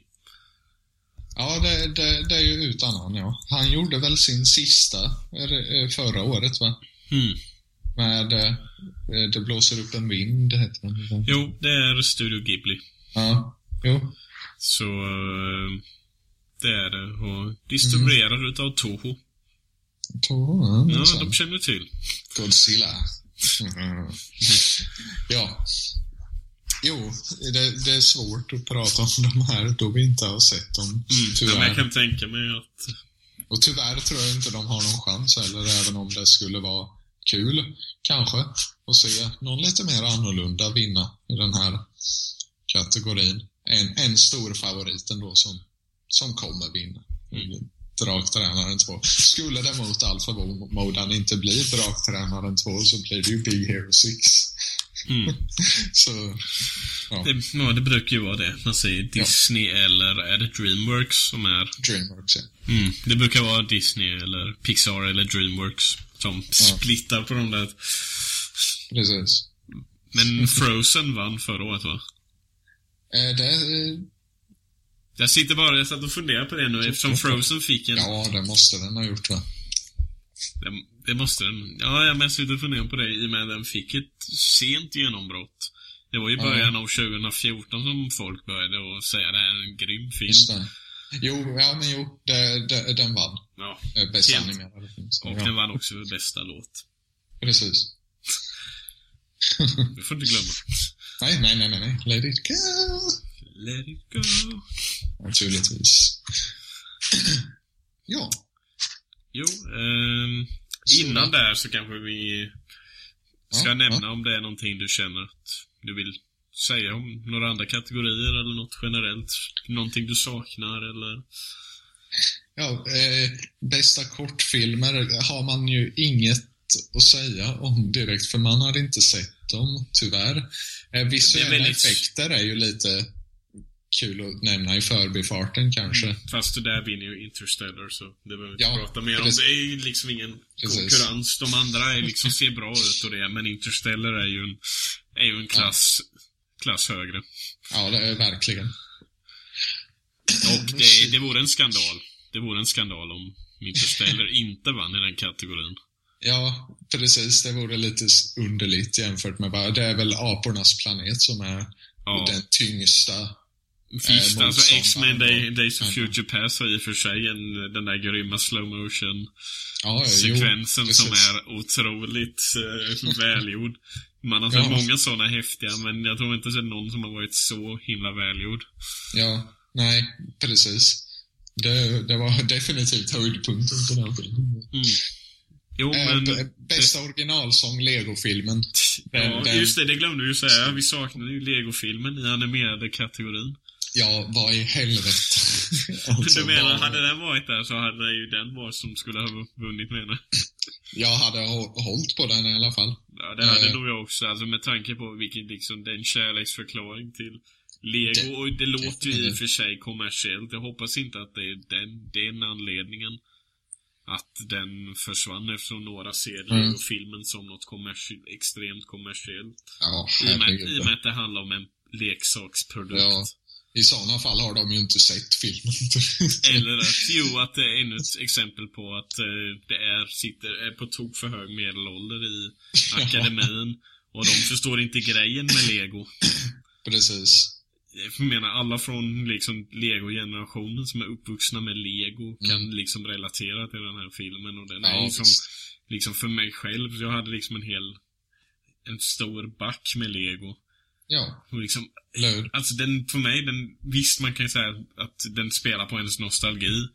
Ja, det, det, det är ju utan han, ja. Han gjorde väl sin sista eh, förra året, va? Mm. Med eh, Det blåser upp en vind, heter den. Jo, det är Studio Ghibli. Ja, jo. Så eh, det är det. Och distribuerad mm. utav Toho. Toho, ja. Ja, de känner till. Godzilla. *laughs* ja. Jo, det, det, är svårt att prata om de här då vi inte har sett dem. Mm, tyvärr. Ja, jag kan tänka mig att... Och tyvärr tror jag inte de har någon chans heller, även om det skulle vara kul, kanske, att se någon lite mer annorlunda vinna i den här kategorin. En, en stor favorit ändå som, som kommer vinna. Mm. Draktränaren 2. Skulle det mot all förmodan inte bli Draktränaren 2 så blir det ju Big Hero 6. Mm. *laughs* så, ja. Det, ja, det brukar ju vara det. Man säger Disney ja. eller är det Dreamworks som är... Dreamworks, ja. Mm. Det brukar vara Disney eller Pixar eller Dreamworks som splittar på de där. Precis. Men Frozen vann förra året, va? Eh, det... Jag sitter bara, jag satt och funderar på det nu eftersom Frozen fick en... Ja, det måste den ha gjort, va? Det, det måste den. Ja, jag men sitter och funderar på det i och med att den fick ett sent genombrott. Det var i början ja. av 2014 som folk började att säga det är en grym film. Just det. Jo, ja men jo, det, det, den vann. Ja. Eh, bästa animerade film. Och ja. den vann också för bästa låt. Precis. Du får inte glömma. *laughs* Nej, nej, nej, nej. Let it go. Let it go. Naturligtvis. *clears throat* ja. Jo, eh, innan där så kanske vi ska ja, nämna ja. om det är någonting du känner att du vill säga om några andra kategorier eller något generellt. Någonting du saknar eller? Ja, eh, bästa kortfilmer har man ju inget att säga om direkt, för man har inte sett dem, tyvärr. Eh, visuella är väldigt... effekter är ju lite kul att nämna i förbifarten kanske. Mm, fast det där vinner ju Interstellar så det behöver vi ja, inte prata mer om. Det är ju liksom ingen precis. konkurrens. De andra är liksom, ser bra ut och det, men Interstellar är ju en, är ju en klass, ja. klass högre. Ja, det är verkligen. Och det, det vore en skandal. Det vore en skandal om Interstellar *laughs* inte vann i den kategorin. Ja, precis. Det vore lite underligt jämfört med bara, det är väl apornas planet som är ja. den tyngsta Visst, äh, alltså X-Men Day, Days of Future Past har i och för sig en, den där grymma slow motion ja, sekvensen jo, som är otroligt uh, *laughs* välgjord. Man har sett ja. många sådana häftiga, men jag tror inte sett någon som har varit så himla välgjord. Ja, nej, precis. Det, det var *laughs* definitivt höjdpunkten på den filmen. Mm. Jo, äh, men... Bästa originalsång, Lego-filmen. Ja, den... just det, det glömde vi ju säga. Vi saknade ju Lego-filmen i animerade kategorin. Ja, vad i helvete. *laughs* alltså, du menar, hade den varit där så hade det ju den varit som skulle ha vunnit menar Jag hade hållit på den i alla fall. Ja, det hade uh, nog jag också. Alltså med tanke på vilken liksom, den kärleksförklaring till Lego. Det, och det låter ju i och för sig kommersiellt. Jag hoppas inte att det är den, den anledningen. Att den försvann eftersom några ser mm. Lego-filmen som något kommersiellt, extremt kommersiellt. Ja, I och, med, I och med att det handlar om en leksaksprodukt. Ja. I sådana fall har de ju inte sett filmen. *laughs* Eller att, jo, att det är ännu ett exempel på att eh, det är, sitter, är på tok för hög medelålder i *laughs* akademin. Och de förstår inte grejen med lego. Precis. Jag menar, alla från liksom Lego-generationen som är uppvuxna med Lego kan mm. liksom relatera till den här filmen. Och den ja, är liksom, liksom för mig själv, jag hade liksom en hel, en stor back med Lego. Ja. Och liksom, Alltså den, för mig, den, visst man kan ju säga att den spelar på ens nostalgi.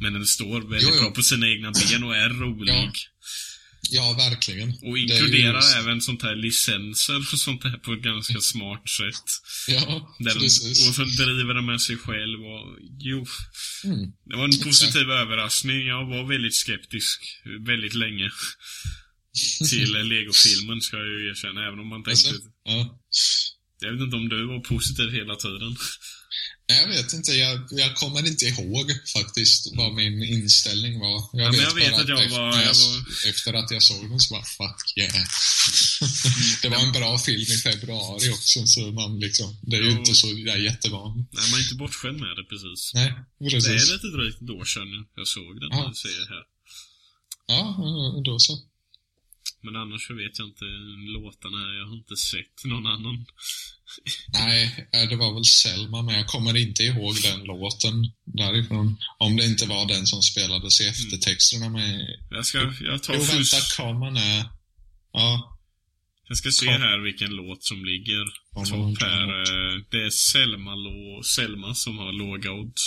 Men den står väldigt jo, jo. bra på sina egna ben och är rolig. Ja. Ja, verkligen. Och inkluderar ju... även sånt här licenser för sånt här på ett ganska smart sätt. Ja, Där precis. och så driver den med sig själv och... Jo. Mm. Det var en positiv Exakt. överraskning. Jag var väldigt skeptisk väldigt länge. Till *laughs* Lego-filmen, ska jag ju erkänna. Även om man tänkte... Alltså, ja. Jag vet inte om du var positiv hela tiden. *laughs* Nej, jag vet inte. Jag, jag kommer inte ihåg faktiskt vad min inställning var. Jag ja, vet, jag vet att jag efter, var, jag var... Efter att jag såg den så var fuck yeah. *laughs* det var en bra film i februari också, så man liksom... Det är ju inte så där jättevan. Nej, man är inte bortskämd med det precis. Nej, precis. Det är lite drygt ett år sedan jag såg den, ja. ser här. Ja, då så. Men annars så vet jag inte låtarna. Jag har inte sett någon annan. Nej, eh, det var väl Selma, men jag kommer inte ihåg den låten därifrån. Om det inte var den som spelades i mm. eftertexterna med... Jag ska, jag tar Jo, först... vänta, Common är... Ja. Jag ska se här vilken låt som ligger topp här. Eh, det är Selma, Selma som har låga odds.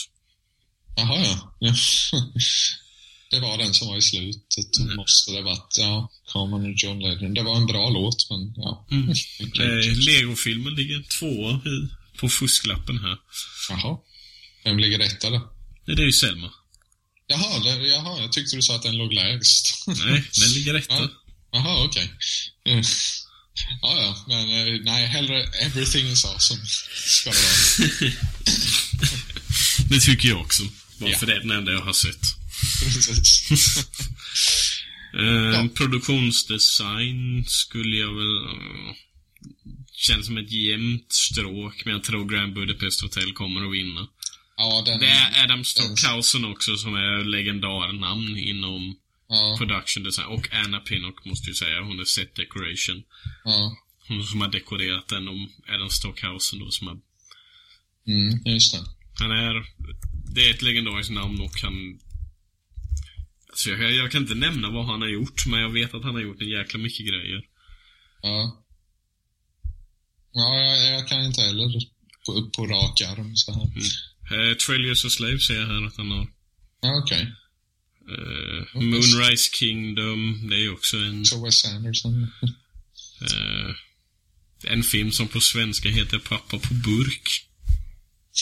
Jaha, ja. Det var den som var i slutet. Mm. Måste det varit, ja, Common och John Legend. Det var en bra låt, men ja. Mm. *laughs* eh, Lego-filmen ligger två i, på fusklappen här. Jaha. Vem ligger etta då? Det är ju Selma. Jaha, det, jaha, jag tyckte du sa att den låg lägst. *laughs* Nej, den ligger etta. Ja. Jaha, okej. Okay. Mm. Ja, ja, men eh, nej, hellre everything is awesome. Ska det vara. *laughs* det tycker jag också. Bara ja. för det är den enda jag har sett. Eh, ja. Produktionsdesign skulle jag väl... Uh, känns som ett jämnt stråk, men jag tror Grand Budapest Hotel kommer att vinna. Ja, den, det är Adam Stockhausen den... också som är legendarnamn inom ja. production design. Och Anna Pinnock måste ju säga, hon är set decoration. Ja. Hon som har dekorerat den om Adam Stockhausen då som har... Mm, just det. Han är... Det är ett legendariskt namn och han så jag, jag, kan inte nämna vad han har gjort, men jag vet att han har gjort en jäkla mycket grejer. Ja. Ja, jag, jag kan inte heller på, på rak arm så här. Mm. Eh, Trailers of Slave ser jag här att han har. Ja, okej. Okay. Eh, Moonrise Kingdom, det är ju också en... Så Wes Anderson. eh, en film som på svenska heter Pappa på burk.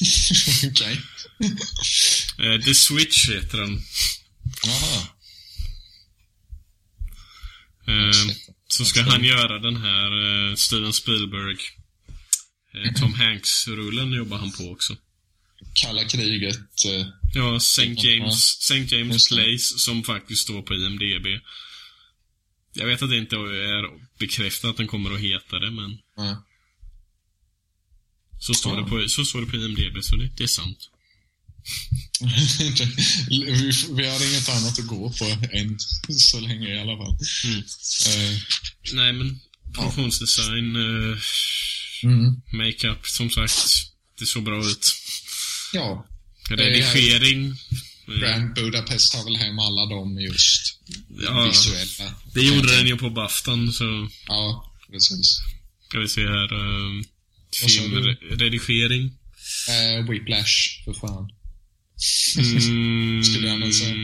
*laughs* okej. eh, The Switch heter den. Jaha. Eh, så ska han göra den här eh, Steven Spielberg eh, Tom Hanks-rullen jobbar han på också. Kalla kriget. Eh, ja, St. James, St. James Place som faktiskt står på IMDB. Jag vet att det inte är bekräftat att den kommer att heta det, men... Ja. Så står, det på, så står det på IMDB, så det, det är sant vi, *laughs* vi har inget annat att gå på än så länge i alla fall. Mm. Uh, Nej, men produktionsdesign, uh, mm. makeup, som sagt. Det såg bra ut. Ja. Redigering. Grand Budapest har väl hem alla de just ja, visuella. Det gjorde den ju på Baftan, så... Ja, precis. Ska vi se här. Uh, filmredigering. Uh, Whiplash, för fan. Mm. skulle jag nog säga.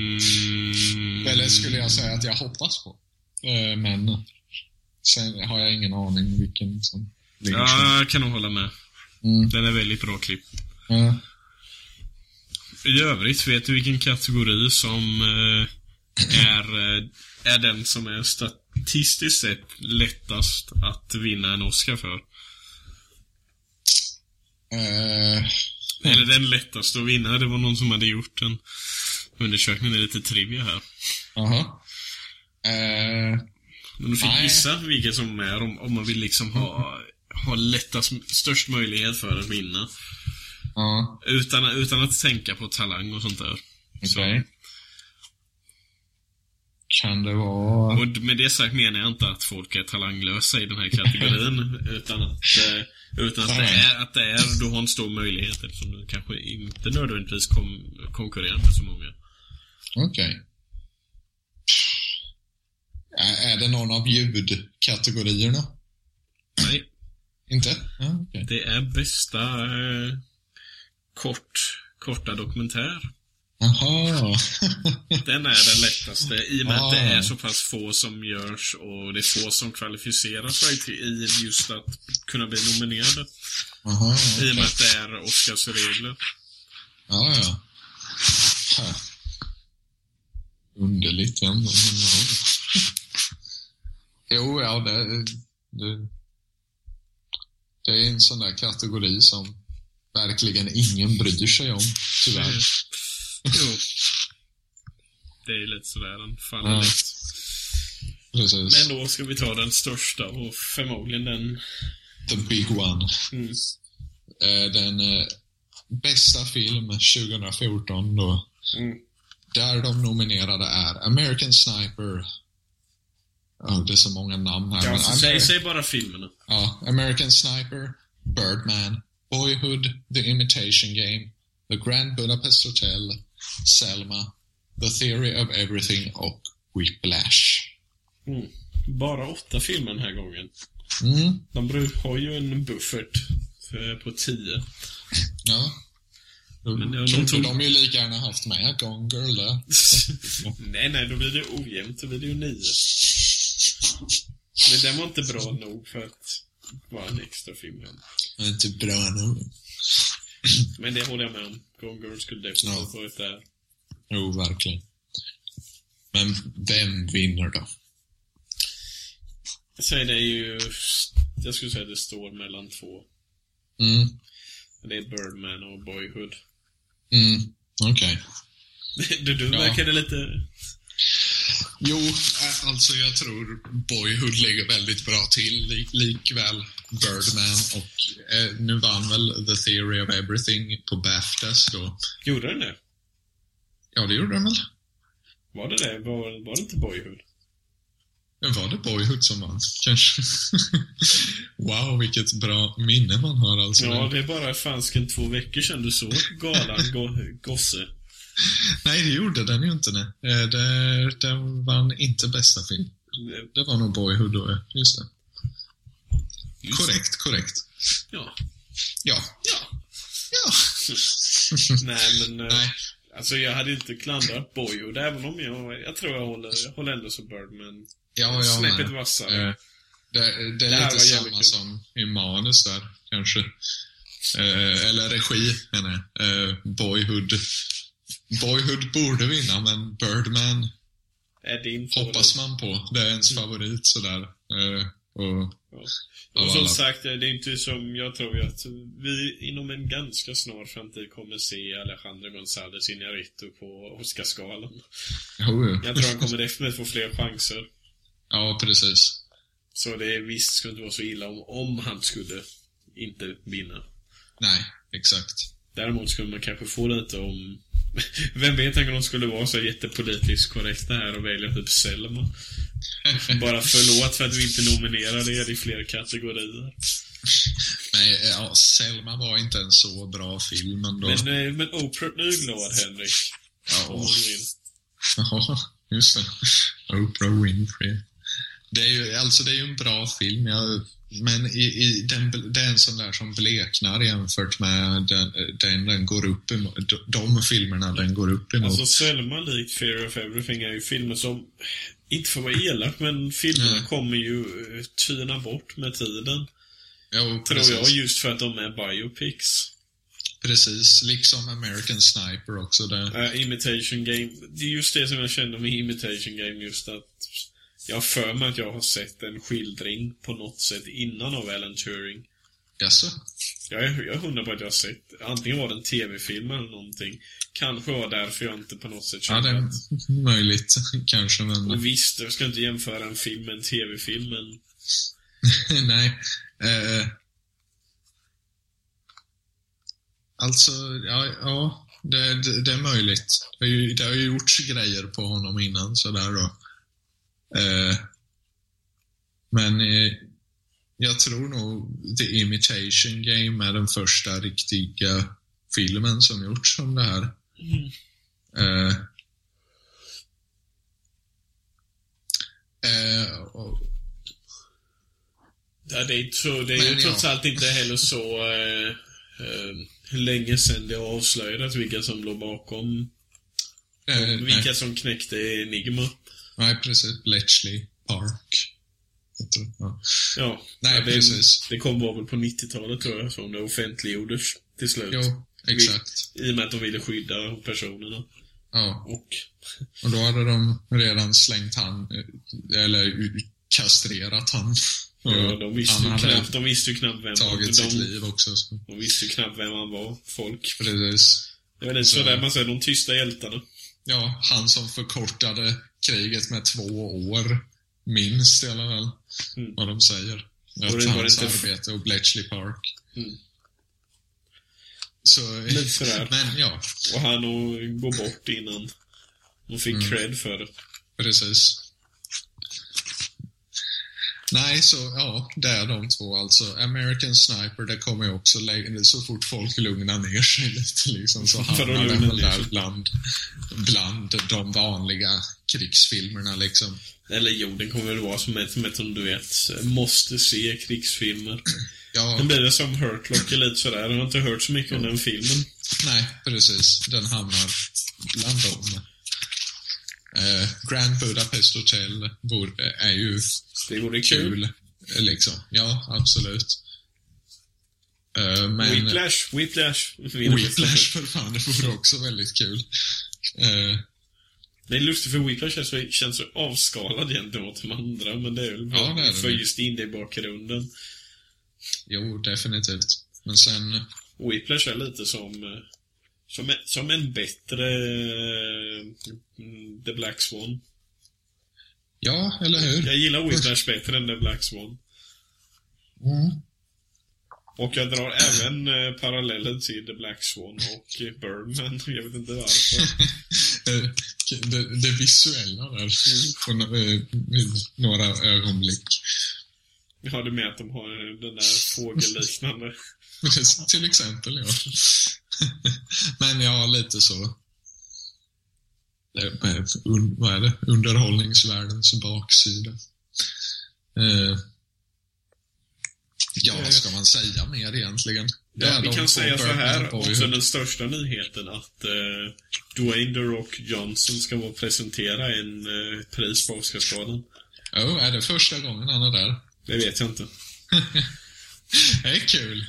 Eller skulle jag säga att jag hoppas på. Eh, men sen har jag ingen aning vilken som ligger Ja, jag kan nog hålla med. Mm. Den är väldigt bra klipp. Ja. I övrigt, vet du vilken kategori som eh, är, eh, är den som är statistiskt sett lättast att vinna en Oscar för? Uh, eller den lättaste att vinna. Det var någon som hade gjort en undersökning. Det är lite trivia här. Jaha. Uh, Men du fick nej. gissa vilka som är om, om man vill liksom ha, ha lättast, störst möjlighet för att vinna. Ja. Utan, utan att tänka på talang och sånt där. Okej. Okay. Kan det vara... Och med det sagt menar jag inte att folk är talanglösa i den här kategorin. *laughs* utan att eh, utan att det, är, att det är, du har en stor möjlighet eftersom du kanske inte nödvändigtvis kom, konkurrerar med så många. Okej. Okay. Är det någon av ljudkategorierna? Nej. Inte? Ja, okay. Det är bästa eh, kort, korta dokumentär. Jaha. den är den lättaste i och med ah. att det är så pass få som görs och det är få som kvalificerar sig till just att kunna bli nominerade. Aha, okay. I och med att det är Oscarsregler. Ja, ja. Underligt ändå. *laughs* Jo, ja, det, det, det är en sån där kategori som verkligen ingen bryr sig om, tyvärr. Mm. Det är lite sådär, den faller ja. lätt. Precis. Men då ska vi ta den största och förmodligen den... The big one. Mm. Eh, den eh, bästa film 2014 då. Mm. Där de nominerade är American Sniper. Oh, det är så många namn här. Ja, säg, säg bara filmerna. Ja, American Sniper, Birdman, Boyhood, The Imitation Game, The Grand Budapest Hotel, Selma, The Theory of Everything och Whiplash. Mm. Bara åtta filmer den här gången. Mm. De har ju en buffert på tio. Ja. Men jag kunde tog... de ju lika gärna haft med Gone Girl där. *laughs* nej, nej, då blir det ojämnt. Då blir det ju nio. Men den var inte bra nog för att vara en extra film. Den är inte bra nog. *clears throat* Men det håller jag med om. Gone Girl skulle definitivt ja. varit där. Jo, verkligen. Men vem vinner då? Så det är ju... Jag skulle säga att det står mellan två. Mm. Det är Birdman och Boyhood. Mm, okej. Okay. *laughs* du, du ja. verkade lite... Jo, alltså jag tror Boyhood ligger väldigt bra till, lik, likväl Birdman och eh, nu vann väl The Theory of Everything på Baftas då. Gjorde den det? Ja, det gjorde den väl. Var det det? Var, var det inte Boyhood? Var det Boyhood som vann? Kanske. *laughs* wow, vilket bra minne man har alltså. Ja, det är bara fansken två veckor sedan du såg galan, go gosse. *laughs* Nej, det gjorde den ju inte. Nej. Eh, det, den vann inte bästa film. Det var nog Boyhood då, just det. Just korrekt, korrekt. Ja. Ja. Ja. Ja. *laughs* Nej, men... Eh, Nej. Alltså jag hade inte klandrat Boyhood, även om jag, jag tror jag håller, jag håller ändå så Birdman Ja, jag Snäppet vassare. Eh, det, det, är det lite samma som i manus där, kanske. Eh, eller regi, menar jag. Eh, Boyhood. Boyhood borde vinna, men Birdman är hoppas man på. Det är ens favorit sådär. Eh, och, ja. och som sagt, det är inte som jag tror att vi inom en ganska snar framtid kommer se Alejandro González Iñárritu på Oscarsgalan. Oh, Jag tror han kommer definitivt få fler chanser. Ja, precis. Så det visst skulle inte vara så illa om, om han skulle inte vinna. Nej, exakt. Däremot skulle man kanske få lite om... Vem vet, om de skulle vara så jättepolitiskt korrekta här och välja typ Selma. Bara förlåt för att vi inte nominerade er i fler kategorier. Nej, ja, Selma var inte en så bra film ändå. Men, eh, men Oprah, nu är glad Henrik. Ja. Ja, just det. Oprah Winfrey. Det är ju, alltså det är ju en bra film, ja, men i, i den, det är en sån där som bleknar jämfört med den den, den går upp emot, de, filmerna den går upp emot. Alltså Selma likt Fear of Everything är ju filmer som, inte för att vara elak, men filmerna ja. kommer ju eh, tyna bort med tiden. Jo, Tror jag, just för att de är biopics. Precis, liksom American Sniper också. Där. Uh, imitation Game. Det är just det som jag kände med Imitation Game, just att jag har för mig att jag har sett en skildring på något sätt innan av Alan Turing. Jaså? Jag är, jag är hundra på att jag har sett. Antingen var det en tv-film eller någonting. Kanske var därför jag inte på något sätt kände Ja, det är att... möjligt. *laughs* Kanske, men... Och visst, jag ska inte jämföra en film med en tv-film, men... *laughs* Nej. Eh... Alltså, ja, ja det, det, det, är möjligt. Det har, ju, det har ju gjorts grejer på honom innan sådär då. Eh, men eh, jag tror nog The Imitation Game är den första riktiga filmen som gjorts om det här. Mm. Eh, eh, och, ja, det är, så, det är ju trots ja. allt inte heller så länge sedan det avslöjades vilka som låg bakom vilka nej. som knäckte Enigma. Nej, precis. Bletchley Park. Ja. ja. Nej, det, precis. Det kom var väl på 90-talet tror jag, som det offentliggjordes till slut. Jo, exakt. I och med att de ville skydda personerna. Ja. Och... och då hade de redan slängt han, eller kastrerat han. Ja, de visste, ju knappt, de visste ju knappt vem tagit de, sitt liv också. Så. De visste ju knappt vem han var, folk. Precis. Det var lite så, sådär man säger, de tysta hjältarna. Ja, han som förkortade kriget med två år. Minst i alla fall. Mm. Vad de säger. Att det, hans arbete och Bletchley Park. Mm. Så, sådär. Men ja. Och han går bort innan de fick mm. cred för det. Precis. Nej, så ja, det är de två alltså. American Sniper, det kommer ju också lägga, så fort folk lugnar ner sig *laughs* lite liksom så hamnar det väl där bland, bland de vanliga krigsfilmerna liksom. Eller jo, den kommer väl vara som ett, som ett som du vet, måste se krigsfilmer. Ja. Den blir det som Hurt Locker lite sådär. Jag har inte hört så mycket om den filmen. Nej, precis. Den hamnar bland dem. Eh, Grand Budapest Hotel är ju det vore kul. kul. Liksom. Ja, absolut. Uh, men... Whiplash, Whiplash. Whiplash för fan, det vore också väldigt kul. Uh, det är lustigt för Whiplash så, känns så avskalad gentemot de andra, men det är väl ja, det är för det. just indie-bakgrunden. Jo, definitivt. Men sen... Whiplash är lite som... Eh, som, som en bättre The Black Swan. Ja, eller hur? Jag gillar Whiplash bättre än The Black Swan. Mm. Och jag drar även eh, paralleller till The Black Swan och Birdman. *laughs* Jag vet inte varför. *laughs* Eh, det, det, visuella där. På eh, några ögonblick. Ja, du med att de har den där fågelliknande. *laughs* Till exempel, ja. *laughs* Men ja, lite så un, vad är det? underhållningsvärldens baksida. Eh, ja, vad ska man säga mer egentligen? Ja, vi kan säga så här, också den största nyheten att eh, Dwayne The Rock Johnson ska vara presentera en eh, pris på Oscarsgalan. Oh, är det första gången han är där? Det vet jag inte. *laughs* det är kul.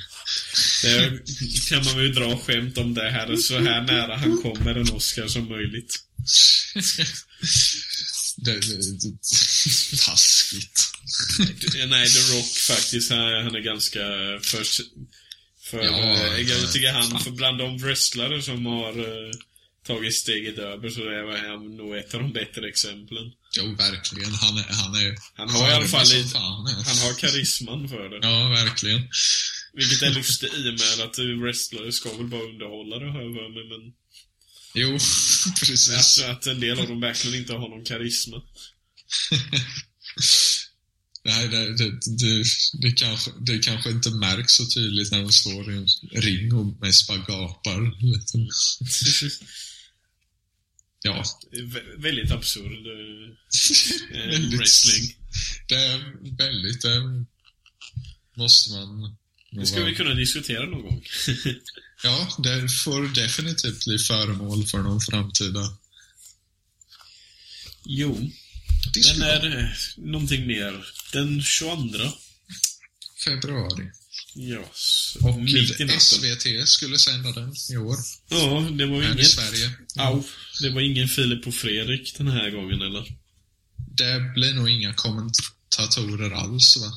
Det kan man väl dra skämt om det här, så här nära han kommer en Oscar som möjligt. det, det, det, taskigt. Nej, The Rock faktiskt, han är ganska för... för ja, eh, jag tycker han, för bland de wrestlare som har uh, tagit steget över så är han nog ett av de bättre exemplen. Jo, verkligen. Han är... Han, är, han har i alla fall lite... Han har karisman för det. Ja, verkligen. Vilket är lustigt i och med att wrestlare ska väl bara underhålla det, har mig, men... Jo, *laughs* precis. Att, att en del av dem verkligen inte har någon karisma. *laughs* Nej, det, det, det, det, kanske, det kanske inte märks så tydligt när de står i en ring och mest bara gapar. ja. Vä väldigt absurd eh, väldigt, *laughs* wrestling. Det är väldigt, det måste man det ska vi kunna diskutera någon gång. *laughs* ja, det får definitivt bli föremål för någon framtida... Jo. Den är någonting mer. Den 22 februari. Ja, Och SVT skulle sända den i år. Ja, det var ju inget... i Sverige. Au. Det var ingen Filip och Fredrik den här gången, eller? Det blir nog inga kommentatorer alls, va?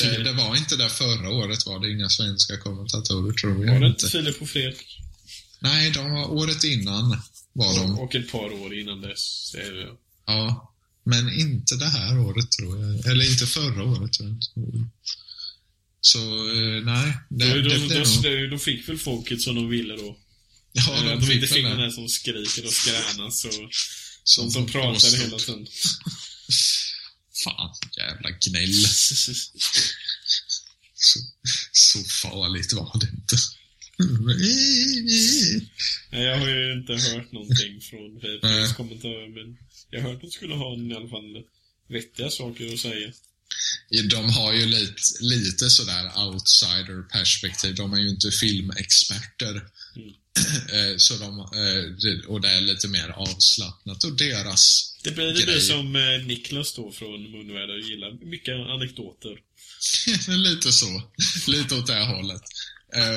Det, det, var inte där förra året var det inga svenska kommentatorer, tror jag Var det inte Filip och Fredrik? Nej, de var året innan var och, de. Och ett par år innan dess, säger det. Ja. Men inte det här året, tror jag. Eller inte förra året, tror jag. Så, eh, nej. Det, då, det då, då, då, fick väl folket som de ville då. Ja, de, de inte fick den här som skriker och skränas och som, som pratar hela tiden. *laughs* Fan, jävla gnäll. så, *laughs* så farligt var det inte. Nej, jag har ju inte hört någonting från Vapors kommentarer, men jag har hört att de skulle ha en, i alla fall vettiga saker att säga. De har ju lite, lite sådär outsider-perspektiv. De är ju inte filmexperter. Mm. Eh, så de, eh, och det är lite mer avslappnat och deras Det blir det blir som eh, Niklas då från Munvärder gillar mycket anekdoter. *laughs* lite så. Lite åt det hållet.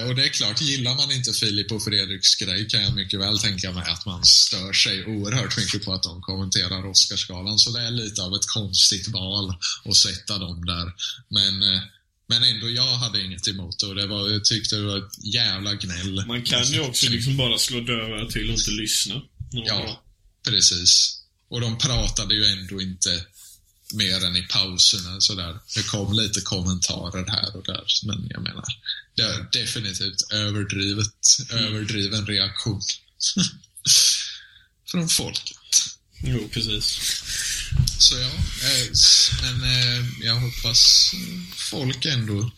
Och det är klart, gillar man inte Filip och Fredriks grej kan jag mycket väl tänka mig att man stör sig oerhört mycket på att de kommenterar Oscarsgalan. Så det är lite av ett konstigt val att sätta dem där. Men men ändå, jag hade inget emot det och det var, jag tyckte det var ett jävla gnäll. Man kan ju också liksom bara slå dövörat till och inte lyssna. Ja, precis. Och de pratade ju ändå inte mer än i pauserna sådär. Det kom lite kommentarer här och där, men jag menar, det är definitivt överdrivet, mm. överdriven reaktion. *laughs* Från folket. Jo, precis. Så ja, eh, men eh, jag hoppas folk ändå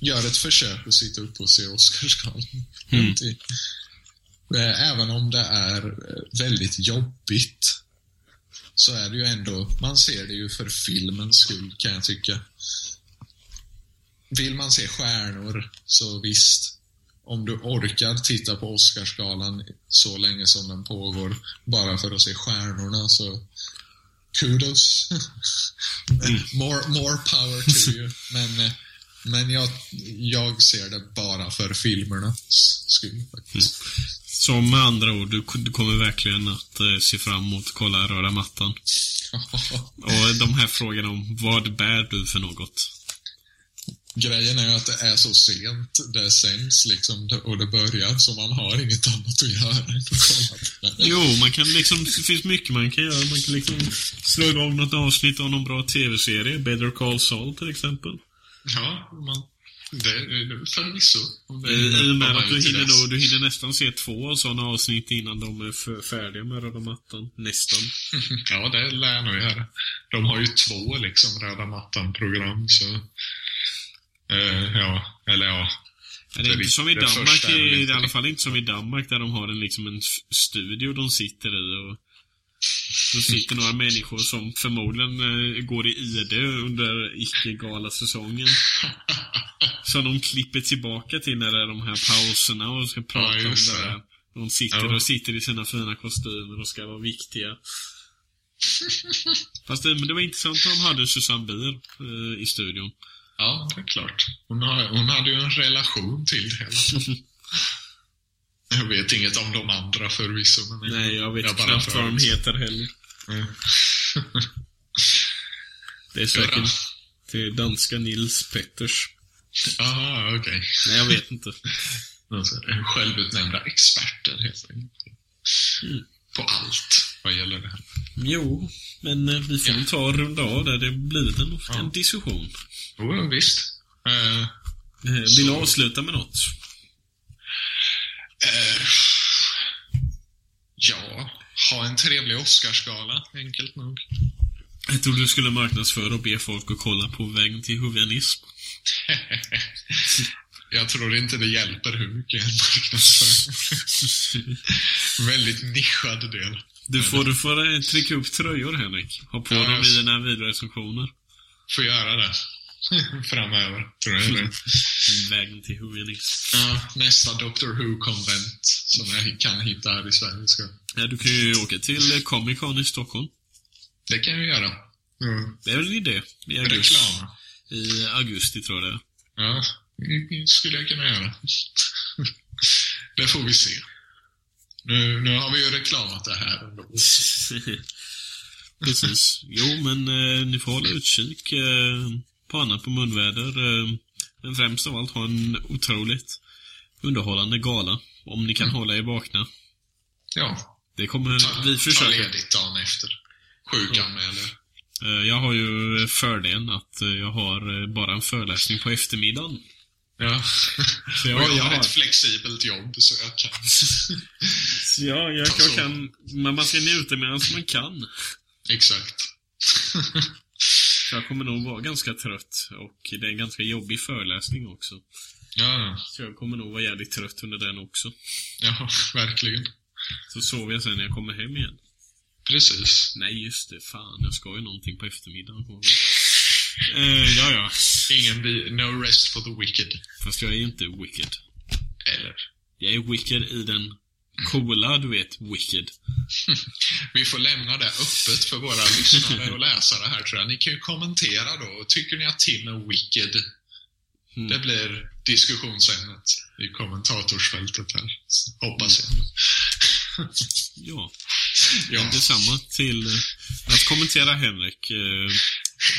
gör ett försök att sitta upp och se Oscarsgalan. Mm. Eh, även om det är väldigt jobbigt så är det ju ändå, man ser det ju för filmens skull kan jag tycka. Vill man se stjärnor, så visst. Om du orkar titta på Oscarsgalan så länge som den pågår, bara för att se stjärnorna, så kudos. *laughs* Mm. more, more power to you. Men, men jag, jag ser det bara för filmernas skull faktiskt. Mm. Så med andra ord, du, du kommer verkligen att eh, se fram emot att kolla röda mattan. *laughs* Och de här frågorna om vad bär du för något? Grejen är att det är så sent det sänds liksom och det börjar så man har inget annat att göra än att kolla Jo, man kan liksom, det finns mycket man kan göra. Man kan liksom slå igång något avsnitt av någon bra tv-serie. Better Call Saul till exempel. Ja, man, det, förvisso. I och med att du hinner, då, du hinner nästan se två sådana avsnitt innan de är färdiga med röda mattan. Nästan. *laughs* ja, det lär jag nog göra. De har ju två liksom röda mattan-program, så Uh, ja, eller ja. Det är inte som i Danmark, i, i alla fall inte som i Danmark där de har en, liksom en studio de sitter i och så sitter några människor som förmodligen eh, går i ide under icke-galasäsongen. *laughs* Som de klipper tillbaka till när det är de här pauserna och ska prata ja, om det där. De sitter ja. och sitter i sina fina kostymer och ska vara viktiga. *laughs* Fast det, men det var intressant att de hade Susanne Bier eh, i studion. Ja, det är klart. Hon, har, hon hade ju en relation till det hela. *laughs* jag vet inget om de andra förvisso. Men Nej, jag vet jag knappt vad de heter heller. Mm. *laughs* det är säkert till danska Nils Petters. Aha, okej. Okay. Nej, jag vet inte. *laughs* Alltså, självutnämnda experter, helt enkelt. Mm. På allt vad gäller det här. Jo, men eh, vi får ja. ta och runda av där. Det blir en, ja. en diskussion. Jo, visst. Uh, Vill du avsluta med något? Uh, ja, ha en trevlig Oscarsgala, enkelt nog. Jag trodde du skulle marknadsföra och be folk att kolla på vägen till huvianism. *laughs* Jag tror inte det hjälper hur mycket en marknadsföring. *laughs* Väldigt nischad del. Du får, du får trycka upp tröjor, Henrik. Ha på ja, dem i dina videorecensioner. Får göra det. *laughs* Framöver, tror jag det. Vägen till humanism. Ja, nästa Doctor Who-konvent som jag kan hitta här i Sverige. Ska. Ja, du kan ju åka till Comic Con i Stockholm. Det kan jag göra. Mm. Det är väl en idé. I augusti. Reklam. I augusti, tror jag det Ja, det skulle jag kunna göra. *laughs* det får vi se. Nu, nu har vi ju reklamat det här ändå. *laughs* Precis. Jo, men eh, ni får hålla utkik eh, på annat på munväder. Eh, men främst av allt ha en otroligt underhållande gala. Om ni kan mm. hålla er vakna. Ja. Det kommer ta, vi försöka. Ta ledigt dagen efter. Sjukanmäler. Ja. Eh, jag har ju fördelen att eh, jag har bara en föreläsning på eftermiddagen. Ja. Så jag, och jag, jag har ett flexibelt jobb så jag kan. så ja, jag, jag kan. Men man ska njuta medan man kan. Exakt. *laughs* jag kommer nog vara ganska trött och det är en ganska jobbig föreläsning också. Ja. Så jag kommer nog vara jävligt trött under den också. Ja, verkligen. Så sover jag sen när jag kommer hem igen. Precis. Nej, just det. Fan, jag ska ju någonting på eftermiddagen. Uh, ja, ja. Ingen No rest for the wicked. Fast jag är inte wicked. Eller? Jag är wicked i den coola, du vet, wicked. *laughs* Vi får lämna det öppet för våra lyssnare och läsare här tror jag. Ni kan ju kommentera då. Tycker ni att Tim är wicked? Mm. Det blir diskussionsämnet i kommentatorsfältet här. Hoppas jag. *laughs* ja. ja. Detsamma till att kommentera Henrik.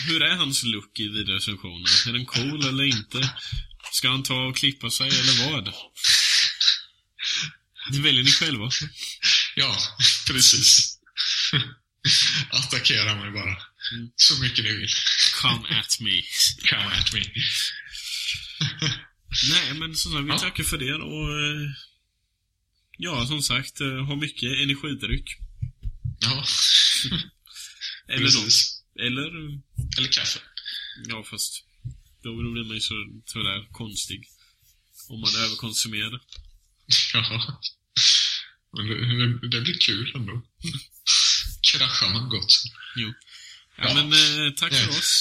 Hur är hans look i videorecensionen? Är den cool eller inte? Ska han ta och klippa sig eller vad? Det väljer ni själva. Ja, precis. Attackera mig bara. Mm. Så mycket ni vill. Come at me. Come at me. Nej, men som sagt, vi ja. tackar för det och eh, Ja, som sagt, eh, ha mycket energidryck. Ja. Eller något. Eller... Eller kaffe. Ja, fast då blir man ju så sådär konstig. Om man överkonsumerar. *laughs* Ja. Men det, det blir kul ändå. Kraschar man gott. Jo. Ja, ja. men eh, tack för oss.